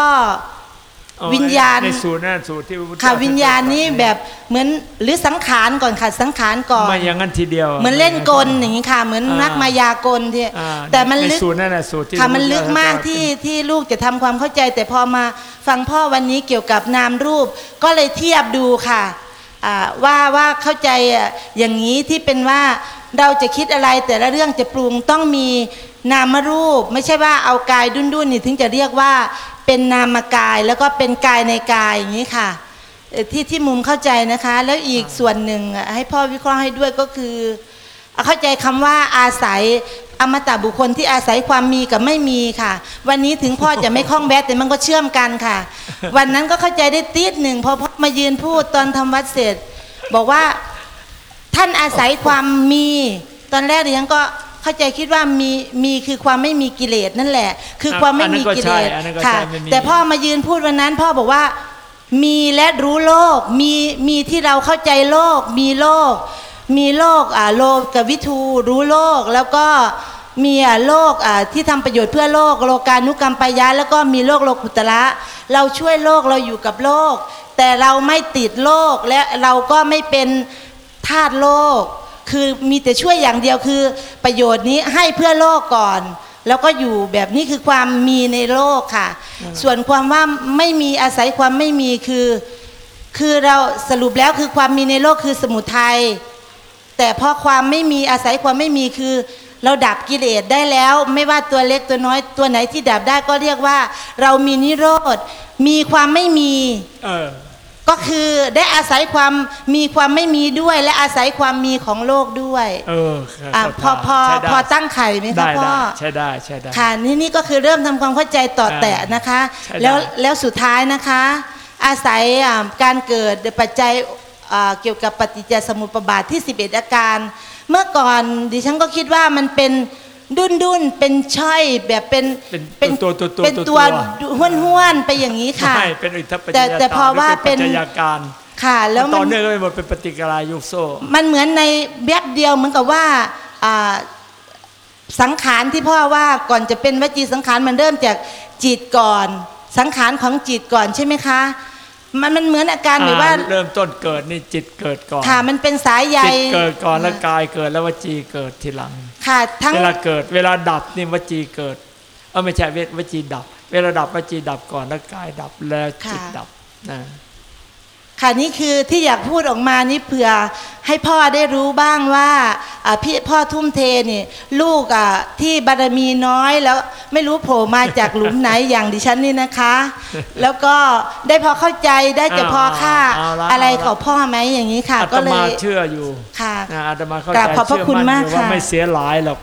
เอาวิญญาณในสูตรนั่นสูตรที่พระพุทธค่ะเจ้วิญญาณนี้แบบเหมือนหรือสังขารก่อนค่ะสังขารก่อนไม่อย่างนั้นทีเดียว เหมือนเล่นกลอย่างนี้ค่ะ เหมือนอ่านักมายากลที่อ่าแต่มันในลึกสูตรนั่นน่ะสูตรที่ค่ะมันพระพุทธลึกมากเจ้ที่ที่ลูกจะทำความเข้าใจ แต่พอมาฟังพ่อวันนี้เกี่ยวกับนามรูป ก็เลยเทียบดูค่ะอ่า ว่าว่าเข้าใจอย่างนี้ที่เป็นว่าเราจะคิดอะไรแต่ละเรื่องจะปรุงต้องมีนามรูป ไม่ใช่ว่าเอากายดุนดุนๆนี่ถึงจะเรียกว่าเป็นนามกายแล้วก็เป็นกายในกายอย่างนี้ค่ะ ที่ที่มุมเข้าใจนะคะ แล้วอีกส่วนหนึ่งให้พ่อวิเคราะห์ให้ด้วยก็คือ เข้าใจคำว่าอาศัยอมตะบุคคลที่อาศัยความมีกับไม่มีค่ะ วันนี้ถึงพ่อจะไม่คล่องแวะแต่มันก็เชื่อมกันค่ะ วันนั้นก็เข้าใจได้ติดหนึ่งพอพ่อมายืนพูดตอนทำวัดเสร็จ บอกว่าท่านอาศัยความมี ตอนแรกเรียนก็เข้าใจคิดว่ามีมีคือความไม่มีกิเลสนั่นแหละ คือความไม่มีกิเลสอันนั้นก็ใช่ค่ะอันนั้นก็ใช่ไม่มีแต่พ่อมายืนพูดวันนั้น พ่อบอกว่ามีและรู้โลก มีมีที่เราเข้าใจโลก มีโลก มีโลกอ่าโลกกับวิทูรู้โลกแล้วก็มีอ่าโลกอ่าที่ทำประโยชน์เพื่อโลกโลกานุกรรมปายะแล้วก็มีโลกโลกุตระเราช่วยโลกเราอยู่กับโลก แต่เราไม่ติดโลกและเราก็ไม่เป็นทาสโลก คือมีแต่ช่วยอย่างเดียวคือประโยชน์นี้ให้เพื่อโลกก่อน แล้วก็อยู่แบบนี้คือความมีในโลกค่ะ ส่วนความว่าไม่มีอาศัยความไม่มีคือ คือเราสรุปแล้วคือความมีในโลกคือสมุทัย แต่พอความไม่มีอาศัยความไม่มีคือ เราดับกิเลสได้แล้ว ไม่ว่าตัวเล็กตัวน้อยตัวไหนที่ดับได้ก็เรียกว่า เรามีนิโรธมีความไม่มีเออก็คือได้อาศัยความมีความไม่มีด้วย และอาศัยความมีของโลกด้วย เอออะพอพอใช้ได้พอตั้งไข่ไหมได้คะพ่อได้ใช่ได้ใช่ได้ค่ะนี่นี่ก็คือเริ่มทำความเข้าใจต่อแตะนะคะใช่ได้แล้วแล้วสุดท้ายนะคะ อาศัยอ่าการเกิดปัจจัยอ่า เกี่ยวกับปฏิจจสมุปบาทที่ 11 อาการ เมื่อก่อนดิฉันก็คิดว่ามันเป็นดุนดุนๆเป็นช่อยแบบเป็นเป็นตัวตัวตัวเป็นตัวตัวตัวห้วนห้วนๆไปอย่างนี้ค่ะใช่เป็นอิทธิปัจแต่จยแต่พอว่าหรือเป็นปัจจัยการค่ะ แล้วต่มัอนเนื่องก็ไปหมดเป็นปฏิกิริยายุกโซ่มันเหมือนในแวบเดียวเหมือนกับว่าอ่าสังขารที่พ่อว่าก่อนจะเป็นวจีสังขารมันเริ่มจากจิตก่อน สังขารของจิตก่อนใช่ไหมคะ มันมันเหมือนอาการแบบว่าอ่เริ่มต้นเกิดนี่จิตเกิดก่อนค่ะมันเป็นสายใยจิตเกิดก่อนแล้วกายเกิดแล้ววจีเกิดทีหลัง ค่ะ ทั้งเวลาเกิด เวลาดับนี่วจีเกิดเออไม่ใช่เวทวจีดับ เวลาดับวจีดับก่อนแล้วกายดับแล้วจิตดับนะ ค่ะนี่คือที่อยากพูดออกมานี่เผื่อให้พ่อได้รู้บ้างว่าอ่าพี่พ่อทุ่มเทนี่ลูกอะที่บารมีน้อยแล้วไม่รู้โผล่มาจากหลุมไหนอย่างดิฉันนี่นะคะ แล้วก็ได้พอเข้าใจได้จะพอค่าเอาละอะไรเอาละของพ่อไหมอย่างนี้ค่ะอาตก็เลมายเชื่ออยู่ค่ะนะอาตมาเข้าใจกราบขอบพระเชื่อคุณมั่นมากอยู่ว่าค่ะไม่เสียหลายหรอก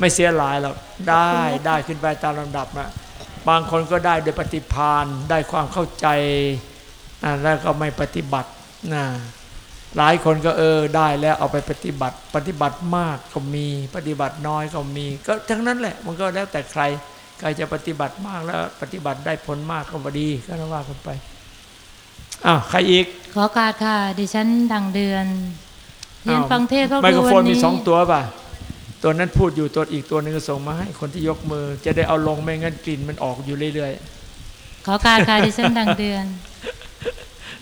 ไม่เสียหลายหรอกได้ได้ขึ้นไปตามลำดับนะบางคนก็ได้โดยปฏิพานได้ความเข้าใจอ่า แล้วก็ไม่ปฏิบัตินะหลายคนก็เออได้แล้วเอาไปปฏิบัติ ปฏิบัติมากก็มีปฏิบัติน้อยก็มี ก็ทั้งนั้นแหละ มันก็แล้วแต่ใครใครจะปฏิบัติมากแล้วปฏิบัติได้ผลมากก็บดีก็ว่ากันไปอ้าวใครอีกขอโอการค่ะ ดิฉันดังเดือนเรียนอ้าวฟังเทศน์ก็ไมโครคือโฟวันนมีนี้สองตัวป่ะตัวนั้นพูดอยู่ตัวอีกตัวหนึงก็ส่งมาให้คนที่ยกมือ จะได้เอาลงไม่งั้นกลิ่นมันออกอยู่เรื่อยขอโอการค่ะดิฉันดังเดือน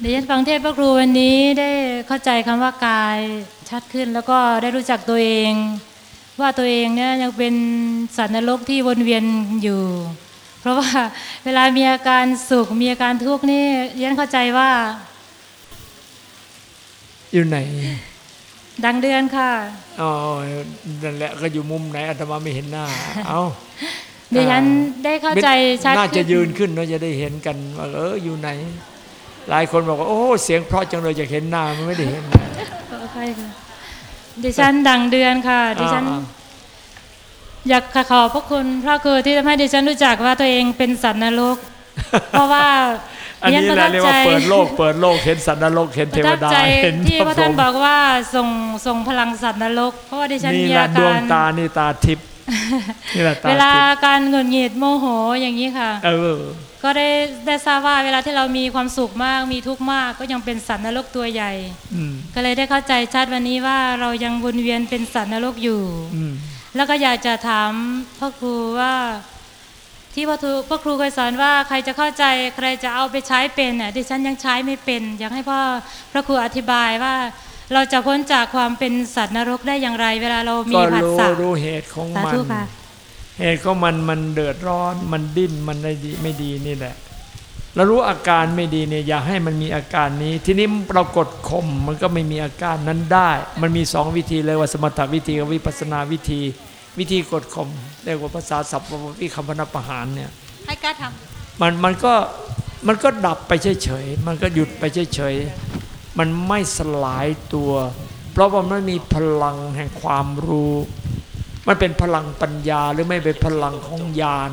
ดิฉันฟังเทศน์พระครูวันนี้ได้เข้าใจคำว่ากายชัดขึ้น แล้วก็ได้รู้จักตัวเอง ว่าตัวเองเนี่ยยังเป็นสัตว์นรกที่วนเวียนอยู่ เพราะว่าเวลามีอาการสุขมีอาการทุกข์นี่ดิฉันเข้าใจว่าๆอยู่ไหน ดังเดือนค่ะอ๋อนั่นแหละก็อยู่มุมไหนอาตมาไม่เห็นหน้า เอาดิฉันได้เข้าใจชัดน่าจะขึ้นยืนขึ้นเราจะได้เห็นกันว่าเอออยู่ไหน หลายคนบอกว่า โอ้เสียงเพราะจังเลยจะเห็นหน้ามันไม่ได้เห็นหน้าขออภัยค่ะดิฉันดังเดือนค่ะ ดิฉันอ่าอยากขอบพระคุณพระครูที่ทำให้ดิฉันรู้จักว่าตัวเองเป็นสัตว์นรกเพราะว่าอันนี้ดิแหฉัละนเรียกประทัว่าบใจเปิดโลกเปิดโลกเห็นสัตว์นรกเห็นปเทระวทับดาใจเห็นที่พพระระพรท่านหมบอกว่าส่งส่งพลังสัตว์นรกเพราะว่าดิฉันนี่มีแหละอาดวกางรตานี่ตาทิพย์นี่แหละตาเวลาทิพย์การหงุดหงิดโมโหอย่างนี้ค่ะ เออ ก็ได้ได้ทราบว่าเวลาที่เรามีความสุขมาก มีทุกข์มาก ก็ยังเป็นสัตว์นรกตัวใหญ่อืมก็เลยได้เข้าใจชัดวันนี้ว่าเรายังวนเวียนเป็นสัตว์นรกอยู่อืมแล้วก็อยากจะถามพ่อครูว่าที่พ่อครูพ่อครูเคยสอนว่าใครจะเข้าใจใครจะเอาไปใช้เป็นน่ะดิฉันยังใช้ไม่เป็น อยากให้พ่อพระครูอธิบายว่า เราจะพ้นจากความเป็นสัตว์นรกได้อย่างไร เวลาเรามีก็ผัสรู้สะรู้เหตุของสามันธุค่ะ เหตุของมันมันเดือดร้อน มันดิ้นมันไม่ดีไม่ดีนี่แหละเรารู้อาการไม่ดีเนี่ยอย่าให้มันมีอาการนี้ ทีนี้เรากดข่มมันก็ไม่มีอาการนั้นได้ มันมีสองวิธีเลยว่าสมถวิธีกับวิปัสสนาวิธี วิธีกดข่มเรียกว่าภาษาศัพท์ว่าวิคัมพนประหารเนี่ยให้กล้าทมันมันก็มันก็ดับไปเฉยๆมันก็หยุดไปเฉยๆมันไม่สลายตัว เพราะว่ามันมีพลังแห่งความรู้ มันเป็นพลังปัญญาหรือไม่เป็นพลังของญาณ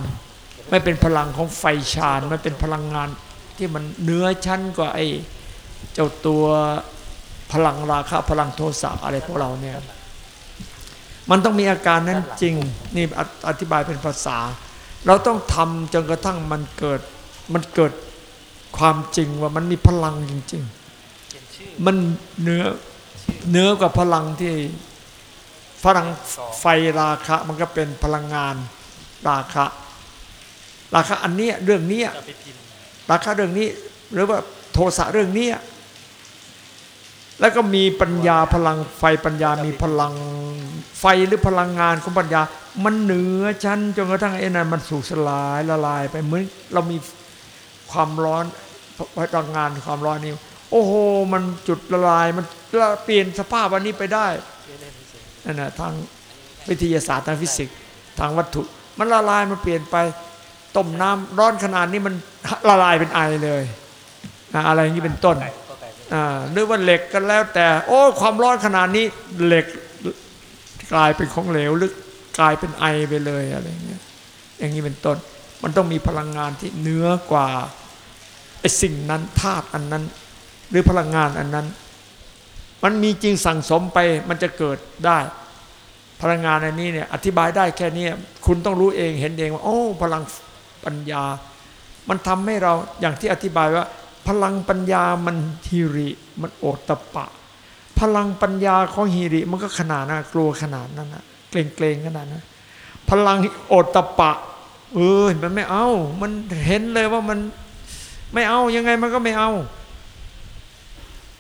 ไม่เป็นพลังของไฟฌานมันเป็นพลังงานที่มันเหนือชั้นกว่าไอ้เจ้าตัวพลังราคะพลังโทสะอะไรพวกเราเนี่ยมันต้องมีอาการนั้นจริงนี่ออธิบายเป็นภาษา เราต้องทำจนกระทั่งมันเกิดมันเกิดความจริงว่ามันมีพลังจริง ๆ มันเหนือเหนือกว่าพลังที่ พลังไฟราคะมันก็เป็นพลังงานราคะ ราคะอันเนี้ยเรื่องเนี้ยราคะเรื่องนี้หรือว่าโทสะเรื่องเนี้ยแล้วก็มีปัญญาพลังไฟปัญญามีพลังไฟหรือพลังงานของปัญญา มันเหนือชั้นจนกระทั่งไอ้นั้นมันสูกสลายละลายไปเหมือนเรามีความร้อนพลังงานความร้อนนี้ โอ้โห มันจุดละลายมันเปลี่ยนสภาพวันนี้ไปได้ นั่นนะทางวิทยาศาสตร์ทางฟิสิกส์ทางวัตถุ มันละลายมันเปลี่ยนไปต้มน้ำร้อนขนาดนี้มันละลายเป็นไอเลยนะอะไรอย่างนี้เป็นต้นหรือว่าเหล็กกันแล้วแต่ โอ้ความร้อนขนาดนี้เหล็กกลายเป็นของเหลวหรือกลายเป็นไอไปเลยอะไรอย่างเงี้ยอย่างนี้เป็นต้น มันต้องมีพลังงานที่เหนือกว่าไอ้สิ่งนั้นธาตุอันนั้น หรือพลังงานอันนั้น มันมีจริงสั่งสมไปมันจะเกิดได้ พลังงานอันนี้เนี่ยอธิบายได้แค่นี้คุณต้องรู้เองเห็นเองว่าโอ้พลังปัญญา มันทำให้เราอย่างที่อธิบายว่า พลังปัญญามันฮิริ มันโอตะปะ พลังปัญญาของฮิริมันก็ขนาดนะกลัวขนาดนั้นนะเกรงเกรงขนาดนั้นพลังโอตะปะ เออมันไม่เอา มันเห็นเลยว่ามันไม่เอายังไงมันก็ไม่เอา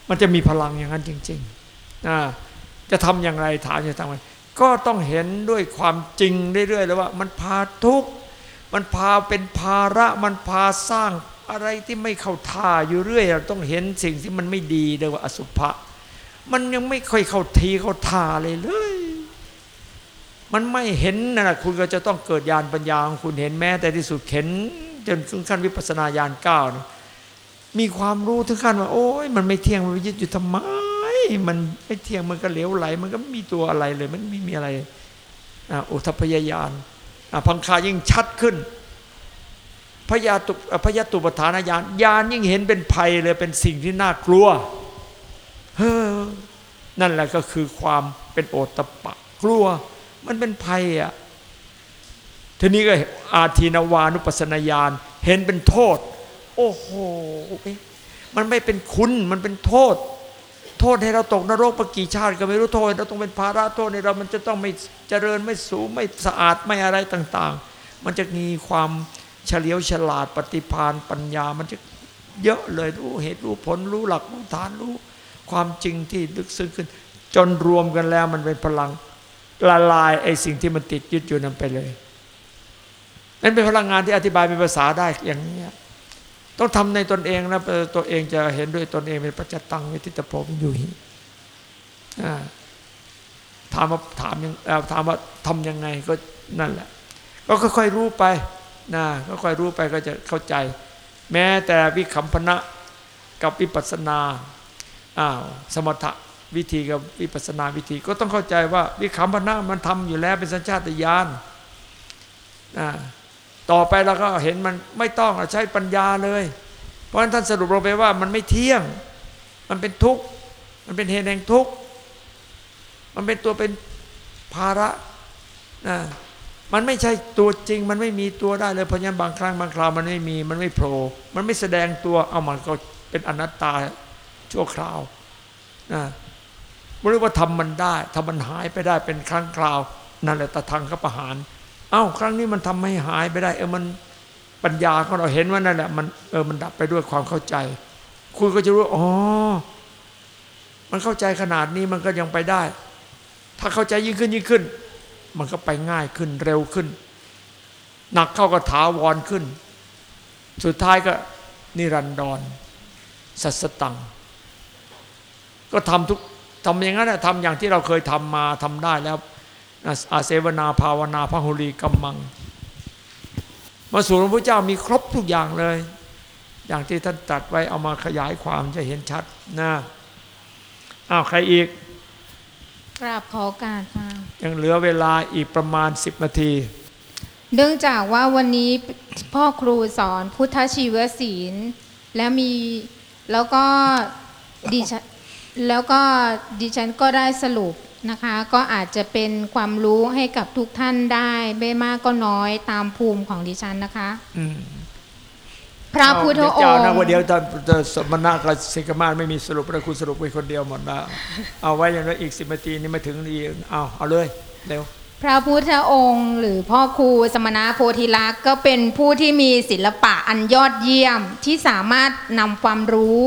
มันจะมีพลังอย่างนั้นจริงๆนะจะทำอย่างไรถามจะทำไง ก็ต้องเห็นด้วยความจริงเรื่อยๆเลยว่า มันพาทุกข์มันพาเป็นภาระมันพาสร้างอะไรที่ไม่เข้าท่าอยู่เรื่อยเราต้องเห็นสิ่งที่มันไม่ดีเรียกว่าอสุภะมันยังไม่ค่อยเข้าทีเข้าท่าเลยเลย มันไม่เห็นนะคุณก็จะต้องเกิดญาณปัญญาของคุณเห็นแม้แต่ที่สุดเห็นจนถึงขั้นวิปัสสนาญาณเก้านี่มีความรู้ถึงขั้นว่า โอ้ยมันไม่เที่ยงมันยึดอยู่ทำไม มันไม่เที่ยงมันก็เหลวไหล มันก็ไม่มีตัวอะไรเลย มันไม่มีอะไรอ่าอุทพยายานอ่าพังคายิ่งชัดขึ้นพยาตุพยาตุปฐานญาณญาณยิ่งเห็นเป็นภัยเลยเป็นสิ่งที่น่ากลัวเฮ้อนั่นแหละก็คือความเป็นโอตตะปะกลัว มันเป็นภัยอะทีนี้ก็อาทีนวานุปัสสนาญาณเห็นเป็นโทษ โอ้โหมันไม่เป็นคุณมันเป็นโทษ โทษให้เราตกนรกปกี่ชาติก็ไม่รู้โทษเราต้องเป็นภาระโทษในเรามันจะต้องไม่เจริญไม่สูงไม่สะอาดไม่อะไรต่าง ๆ มันจะมีความเฉลียวฉลาดปฏิภาณปัญญา มันจะเยอะเลยรู้เหตุรู้ผลรู้หลักรู้ฐานรู้ความจริงที่ลึกซึ้งขึ้น จนรวมกันแล้วมันเป็นพลังละลายไอ้สิ่งที่มันติดยึดอยู่นั้นไปเลยนั่นเป็นพลังงานที่อธิบายเป็นภาษาได้อย่างนี้ ต้องทำในตนเองนะตัวเองจะเห็นด้วยตนเองเป็นปัจจตังวิทิตโพมอยู่หิถามว่าถามยังถามว่าทำยังไงก็นั่นแหละ ก็ค่อยๆรู้ไปนะก็ค่อยรู้ไปก็จะเข้าใจ แม้แต่วิคัมพนะกับวิปัสนาอ้าวสมถะวิธีกับวิปัสนาวิธี ก็ต้องเข้าใจว่าวิคัมพนะมันทำอยู่แล้วเป็นสัญชาตญาณนะ ต่อไปเราก็เห็นมันไม่ต้องใช้ปัญญาเลย เพราะฉะนั้นท่านสรุปลงไปว่ามันไม่เที่ยง มันเป็นทุกข์ มันเป็นเหตุแห่งทุกข์ มันเป็นตัวเป็นภาระนะมันไม่ใช่ตัวจริง มันไม่มีตัวได้เลย เพราะฉะนั้นบางครั้งบางคราวมันไม่มี มันไม่โผล่ มันไม่แสดงตัว เอามันก็เป็นอนัตตาชั่วคราวนะไม่รู้ว่าทำมันได้ทำมันหายไปได้เป็นครั้งคราว นั่นแหละตะทางก็ประหาร เอ้าครั้งนี้มันทำให้หายไปได้ เออมันปัญญาของเราเห็นว่านั่นแหละมันเออมันดับไปด้วยความเข้าใจ คุณก็จะรู้อ๋อมันเข้าใจขนาดนี้มันก็ยังไปได้ ถ้าเข้าใจยิ่งขึ้นยิ่งขึ้น มันก็ไปง่ายขึ้นเร็วขึ้น หนักเข้าก็ถาวรขึ้น สุดท้ายก็นิรันดร สัสตัง ก็ทำทุกทำอย่างนั้นนะทำอย่างที่เราเคยทำมาทำได้แล้ว อาเสวนาภาวนาพหุลีกัมมัง มาสู่พระพุทธเจ้ามีครบทุกอย่างเลย อย่างที่ท่านตรัสไว้เอามาขยายความจะเห็นชัดนะอ้าวใครอีกกราบขอโอการค่ะยังเหลือเวลาอีกประมาณ 10 นาที เนื่องจากว่าวันนี้พ่อครูสอนพุทธชีวศีล แล้วมีแล้วก็ดิฉันแล้วก็ดิฉันก็ได้สรุป นะคะ ก็อาจจะเป็นความรู้ให้กับทุกท่านได้ไม่มากก็น้อยตามภูมิของดิฉันนะคะอืมพระพุทธอเจ้างค์นะวันเดียวตอนสมณะกับสิกขามาศไม่มีสรุปพระคุณสรุปไว้คนเดียวหมดแล้วเอาไว้อย่างน้อยอีกสิบนาทีนี่ไม่ถึงดีเอาเอาเลยเร็วพระพุทธองค์ หรือพ่อครูสมณะโพธิลักษณ์ก็เป็นผู้ที่มีศิลปะอันยอดเยี่ยมที่สามารถนำความรู้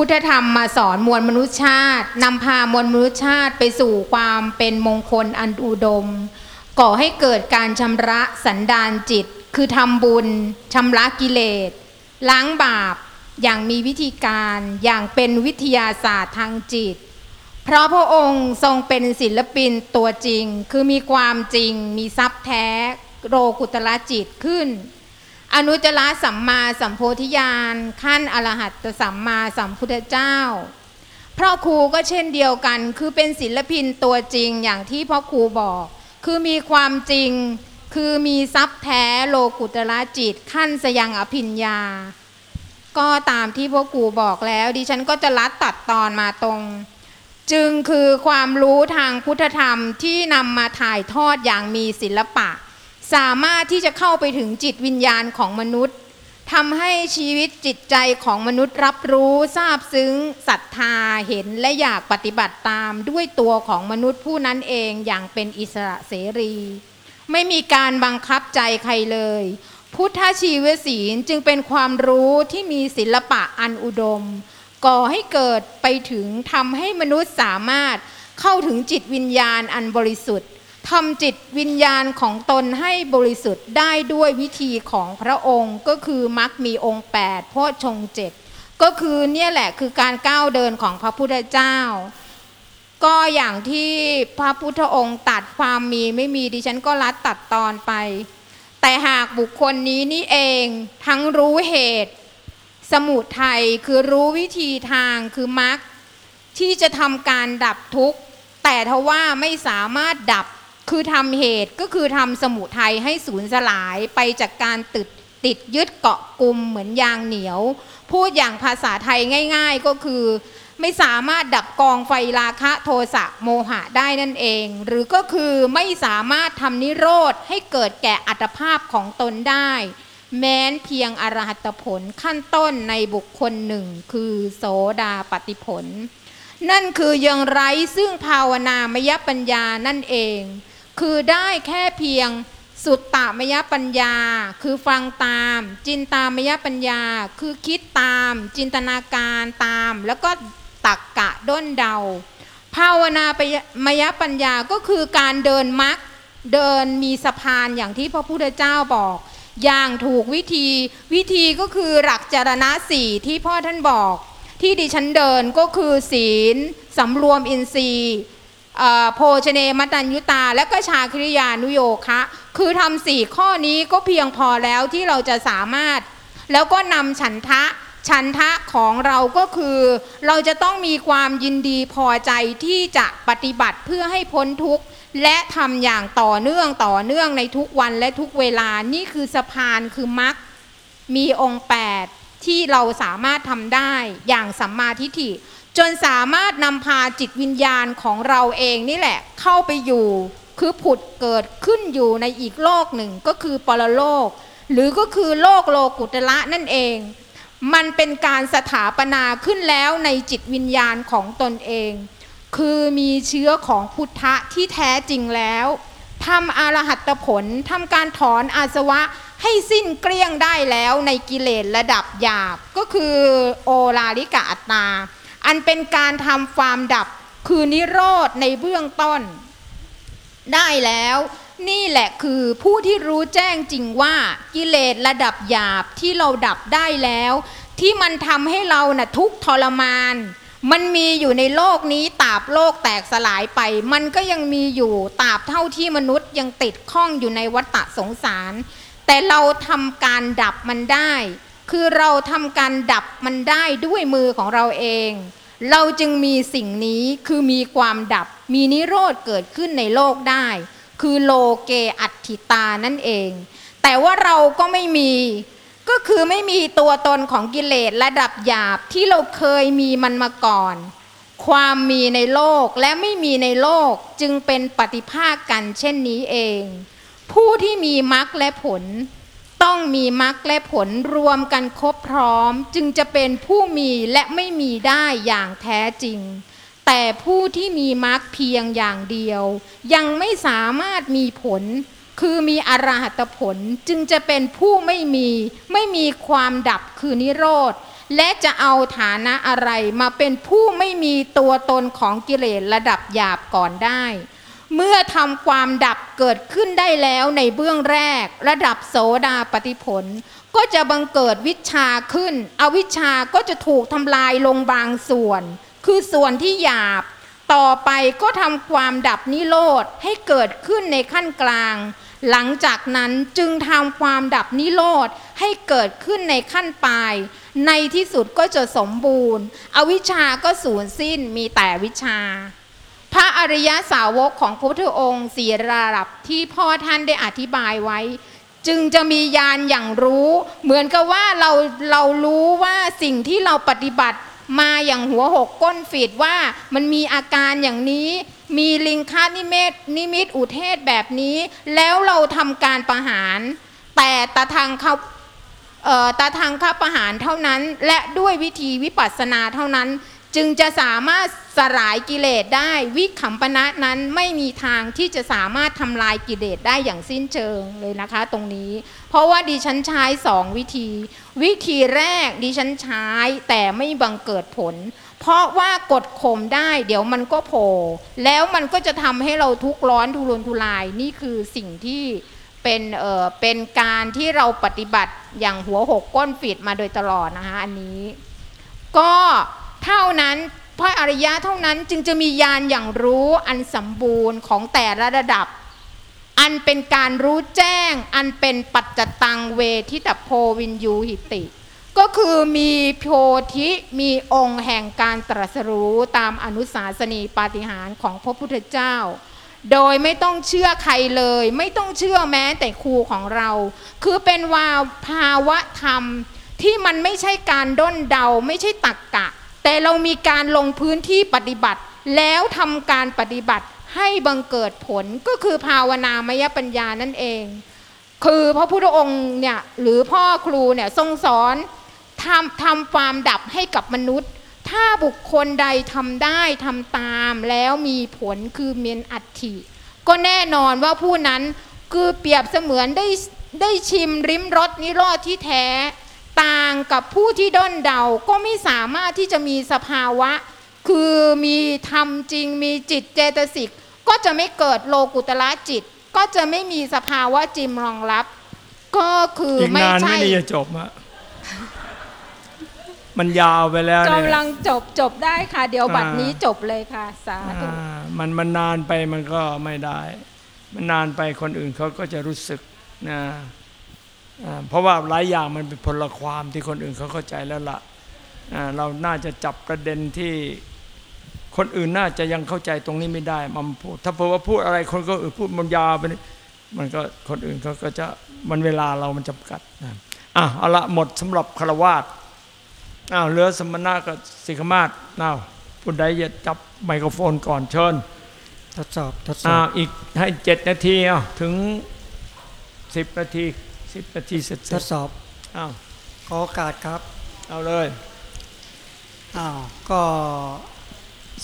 พุทธธรรมมาสอนมวลมนุษยชาตินำพามวลมนุษยชาติไปสู่ความเป็นมงคลอันอุดม ก่อให้เกิดการชำระสันดานจิต คือทำบุญชำระกิเลส ล้างบาปอย่างมีวิธีการอย่างเป็นวิทยาศาสตร์ทางจิต เพราะพระองค์ทรงเป็นศิลปินตัวจริง คือมีความจริง มีทรัพย์แท้ โรกุตละจิตขึ้น อนุจจาสัมมาสัมโพธิญาณขั้นอรหัตสัมมาสัมพุทธเจ้าพ่อครูก็เช่นเดียวกัน คือเป็นศิลปินตัวจริงอย่างที่พ่อครูบอก คือมีความจริง คือมีทรัพย์แท้โลกุตละจิตขั้นสยังอภิญญา ก็ตามที่พ่อครูบอกแล้ว ดิฉันก็จะลัดตัดตอนมาตรง จึงคือความรู้ทางพุทธธรรมที่นำมาถ่ายทอดอย่างมีศิลปะ สามารถที่จะเข้าไปถึงจิตวิญญาณของมนุษย์ทำให้ชีวิตจิตใจของมนุษย์รับรู้ทราบซึ้งศรัทธาเห็นและอยากปฏิบัติตามด้วยตัวของมนุษย์ผู้นั้นเองอย่างเป็นอิสระเสรี ไม่มีการบังคับใจใครเลย พุทธชีวศีลจึงเป็นความรู้ที่มีศิลปะอันอุดม ก่อให้เกิดไปถึงทำให้มนุษย์สามารถเข้าถึงจิตวิญญาณอันบริสุทธิ์ ทำจิตวิญญาณของตนให้บริสุทธิ์ได้ด้วยวิธีของพระองค์ก็คือมักมีองค์8โพชฌงเจ็ดก็คือเนี่ยแหละคือการก้าวเดินของพระพุทธเจ้า ก็อย่างที่พระพุทธองค์ตัดความมีไม่มีดิฉันก็รัดตัดตอนไป แต่หากบุคคลนี้นี่เองทั้งรู้เหตุ สมุทัยคือรู้วิธีทางคือมรรคที่จะทำการดับทุกข์แต่ทว่าไม่สามารถดับ คือทำเหตุก็คือทำสมุทัยให้สูญสลายไปจากการติดติดยึดเกาะกลุ่มเหมือนยางเหนียว พูดอย่างภาษาไทยง่าย ๆก็คือ ไม่สามารถดับกองไฟราคะโทสะโมหะได้นั่นเอง หรือก็คือไม่สามารถทำนิโรธให้เกิดแก่อัตภาพของตนได้ แม้นเพียงอรหัตผลขั้นต้นในบุคคลหนึ่ง คือโสดาปฏิผล นั่นคือยังไร้ซึ่งภาวนามยปัญญานั่นเอง คือได้แค่เพียงสุตตามยปัญญา คือฟังตาม จินตามยปัญญา คือคิดตาม จินตนาการตาม แล้วก็ตักกะด้นเดา ภาวนาปมยปัญญาก็คือการเดินมักเดินมีสะพานอย่างที่พระพุทธเจ้าบอก อย่างถูกวิธีวิธีก็คือหลักจารณะสี่ที่พ่อท่านบอก ที่ดิฉันเดินก็คือศีลสำรวมอินทรีย์ โภชเนมตัญยุตา และก็ชาคริยานุโยคะ คือทำสี่ข้อนี้ก็เพียงพอแล้วที่เราจะสามารถ แล้วก็นำฉันทะฉันทะของเราก็คือ เราจะต้องมีความยินดีพอใจที่จะปฏิบัติเพื่อให้พ้นทุกข์ และทำอย่างต่อเนื่องต่อเนื่องในทุกวันและทุกเวลานี่คือสะพานคือมรรคมีองค์ 8 ที่เราสามารถทำได้อย่างสัมมาทิฏฐิ จนสามารถนำพาจิตวิญญาณของเราเองนี่แหละเข้าไปอยู่คือผุดเกิดขึ้นอยู่ในอีกโลกหนึ่งก็คือปรโลก หรือก็คือโลกโลกุตละนั่นเอง มันเป็นการสถาปนาขึ้นแล้วในจิตวิญญาณของตนเอง คือมีเชื้อของพุทธะที่แท้จริงแล้วทำอรหัตผลทำการถอนอาสวะให้สิ้นเกลี้ยงได้แล้วในกิเลสระดับหยาบก็คือโอลาลิกะอัตตา อันเป็นการทำความดับคือนิโรธในเบื้องต้น ได้แล้วนี่แหละคือผู้ที่รู้แจ้งจริงว่ากิเลสระดับหยาบที่เราดับได้แล้ว ที่มันทำให้เราน่ะทุกทรมาน มันมีอยู่ในโลกนี้ตราบโลกแตกสลายไป มันก็ยังมีอยู่ตราบเท่าที่มนุษย์ยังติดข้องอยู่ในวัฏฏะสงสาร แต่เราทำการดับมันได้ คือเราทำการดับมันได้ด้วยมือของเราเอง เราจึงมีสิ่งนี้คือมีความดับ มีนิโรธเกิดขึ้นในโลกได้ คือโลเกอัตถิตานั่นเอง แต่ว่าเราก็ไม่มีก็คือไม่มีตัวตนของกิเลสระดับหยาบที่เราเคยมีมันมาก่อน ความมีในโลกและไม่มีในโลกจึงเป็นปฏิภาคกันเช่นนี้เอง ผู้ที่มีมรรคและผล ต้องมีมรรคและผลรวมกันครบพร้อม จึงจะเป็นผู้มีและไม่มีได้อย่างแท้จริง แต่ผู้ที่มีมรรคเพียงอย่างเดียว ยังไม่สามารถมีผล คือมีอรหัตผลจึงจะเป็นผู้ไม่มี ไม่มีความดับคือนิโรธและจะเอาฐานะอะไรมาเป็นผู้ไม่มีตัวตนของกิเลสระดับหยาบก่อนได้ เมื่อทำความดับเกิดขึ้นได้แล้วในเบื้องแรก ระดับโสดาปฏิผล ก็จะบังเกิดวิชาขึ้น อวิชาก็จะถูกทำลายลงบางส่วน คือส่วนที่หยาบ ต่อไปก็ทำความดับนิโรธให้เกิดขึ้นในขั้นกลาง หลังจากนั้นจึงทำความดับนิโรธให้เกิดขึ้นในขั้นปลาย ในที่สุดก็จะสมบูรณ์ อวิชาก็สูญสิ้นมีแต่วิชา ระอริยสาวกของพระพุทธองค์สี่ระดับที่พ่อท่านได้อธิบายไว้ จึงจะมีญาณอย่างรู้ เหมือนกับว่าเราเรารู้ว่าสิ่งที่เราปฏิบัติมาอย่างหัวหกก้นฝีดว่ามันมีอาการอย่างนี้ มีลิงคานิเมตนิมิตอุเทศแบบนี้ แล้วเราทำการประหาร แต่ตาทางเขาเอ่อตาทางข้าประหารเท่านั้น และด้วยวิธีวิปัสสนาเท่านั้น จึงจะสามารถสลายกิเลสได้วิคัมปนะนั้นไม่มีทางที่จะสามารถทำลายกิเลสได้อย่างสิ้นเชิงเลยนะคะตรงนี้ เพราะว่าดิฉันใช้สองวิธี วิธีแรกดิฉันใช้แต่ไม่บังเกิดผล เพราะว่ากดข่มได้เดี๋ยวมันก็โผล่แล้วมันก็จะทำให้เราทุกข์ร้อนทุรนทุรายนี่คือสิ่งที่เป็นเอ่อเป็นการที่เราปฏิบัติอย่างหัวหกก้นฝีดมาโดยตลอดนะคะอันนี้ ก็ เท่านั้นพระอริยะเท่านั้นจึงจะมีญาณอย่างรู้อันสมบูรณ์ของแต่ละระดับ อันเป็นการรู้แจ้ง อันเป็นปัจจตังเวทิตโพวินยูหิติ ก็คือมีโพธิมีองค์แห่งการตรัสรู้ตามอนุสาสนีปาฏิหาริย์ของพระพุทธเจ้า โดยไม่ต้องเชื่อใครเลย ไม่ต้องเชื่อแม้แต่ครูของเรา คือเป็นวาภาวะธรรมที่มันไม่ใช่การด้นเดาไม่ใช่ตักกะ แต่เรามีการลงพื้นที่ปฏิบัติ แล้วทำการปฏิบัติให้บังเกิดผลก็คือภาวนามยปัญญานั่นเอง คือพระพุทธองค์เนี่ยหรือพ่อครูเนี่ยทรงสอนทำทำความดับให้กับมนุษย์ ถ้าบุคคลใดทำได้ทำตามแล้วมีผลคือเมียนอัตถิก็แน่นอนว่าผู้นั้นคือเปรียบเสมือนได้ได้ชิมริมรสนิโรธที่แท้ ต่างกับผู้ที่ด้นเดาก็ไม่สามารถที่จะมีสภาวะ คือมีธรรมจริง มีจิตเจตสิก ก็จะไม่เกิดโลกุตละจิต ก็จะไม่มีสภาวะจิมรองรับ ก็คืออีกไม่นานใช่ไม่ได้จะจบอะมันยาวไปแล้วเนี่ยกำลังจบจบได้ค่ะ เดี๋ยวบัดอ่านี้นี้จบเลยค่ะ สาธุอ่ามันมันนานไปมันก็ไม่ได้ มันนานไปคนอื่นเขาก็จะรู้สึกนะอ่า เพราะว่าหลายอย่างมันเป็นพลความที่คนอื่นเขาเข้าใจแล้วละ่ะเราน่าจะจับประเด็นที่คนอื่นน่าจะยังเข้าใจตรงนี้ไม่ได้มันพูดถ้าเผื่อว่าพูดอะไรคนก็อื่นพูดมันยาวไปนี่มันก็คนอื่นเขาก็จะมันเวลาเรามันจำกัดนะอะเอาละหมดสำหรับคารวาสอ้าวเหลือสมณะกับสิกขมาศอ้าวผู้ใดจะจับไมโครโฟนก่อนเชิญทดสอบทดสออ้าบวอีกให้เจ็ดนาทีเอาถึงสิบนาที สิบนาทีเสร็จทดสอบอ้าวขอโอกาสครับ เอาเลยอ้าวก็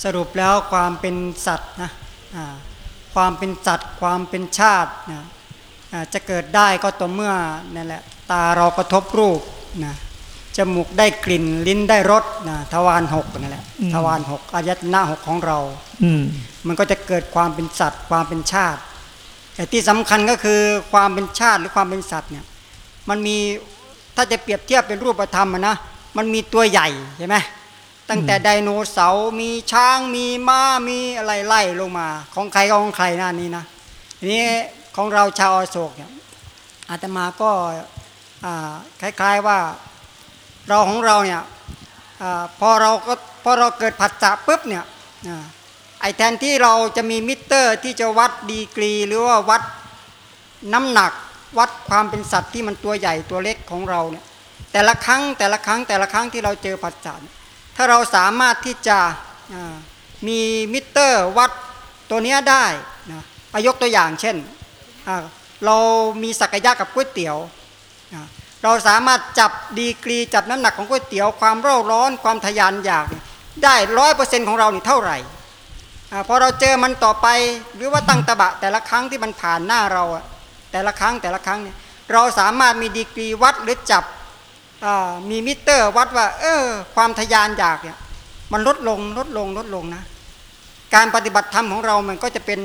สรุปแล้วความเป็นสัตว์นะอ่าความเป็นสัตว์ความเป็นชาตินะอ่าจะเกิดได้ก็ต่อเมื่อนั่นแหละตาเรากระทบรูปนะจมูกได้กลิ่นลิ้นได้รสนะทวารหกนั่นแหละทวารหกอายตนะหกของเรา อืมมันก็จะเกิดความเป็นสัตว์ความเป็นชาติ แต่ที่สำคัญก็คือความเป็นชาติหรือความเป็นสัตว์เนี่ยมันมีถ้าจะเปรียบเทียบเป็นรูปธรรมอะนะมันมีตัวใหญ่ใช่ไหมตั้งแต่ไดโนเสาร์มีช้างมีม้ามีอะไรไล่ลงมา ของใครก็ของใครนะอันนี้นะทีนี้ของเราชาวอโศกเนี่ยอาตมาก็อ่าคล้ายๆว่าเราของเราเนี่ยอาพอเราก็พอเราเกิดผัสสะปุ๊บเนี่ยอ่า ไอ้แทนที่เราจะมีมิเตอร์ที่จะวัดดีกรี หรือว่าวัดน้ำหนักวัดความเป็นสัตว์ที่มันตัวใหญ่ตัวเล็กของเราเนี่ยแต่ละครั้งแต่ละครั้งแต่ละครั้งที่เราเจอผัสสะถ้าเราสามารถที่จะมีมิเตอร์วัดตัวเนี้ยได้นะอายกตัวอย่างเช่น เรามีสักกายะกับก๋วยเตี๋ยว เราสามารถจับดีกรีจับน้ำหนักของก๋วยเตี๋ยว ความเร่าร้อนความทะยานอยากได้ร้อยเปอร์เซ็นต์ของเรานี่เท่าไหร่ พอเราเจอมันต่อไปหรือว่าตั้งตบะ แต่ละครั้งที่มันผ่านหน้าเราอะแต่ละครั้งแต่ละครั้งเนี่ยเราสามารถมีดีกรีวัดหรือจับมีมิเตอร์วัดว่า เออ ความทะยานอยากเนี่ยมันลดลงลดลงลดลงนะ การปฏิบัติธรรมของเรามันก็จะเป็น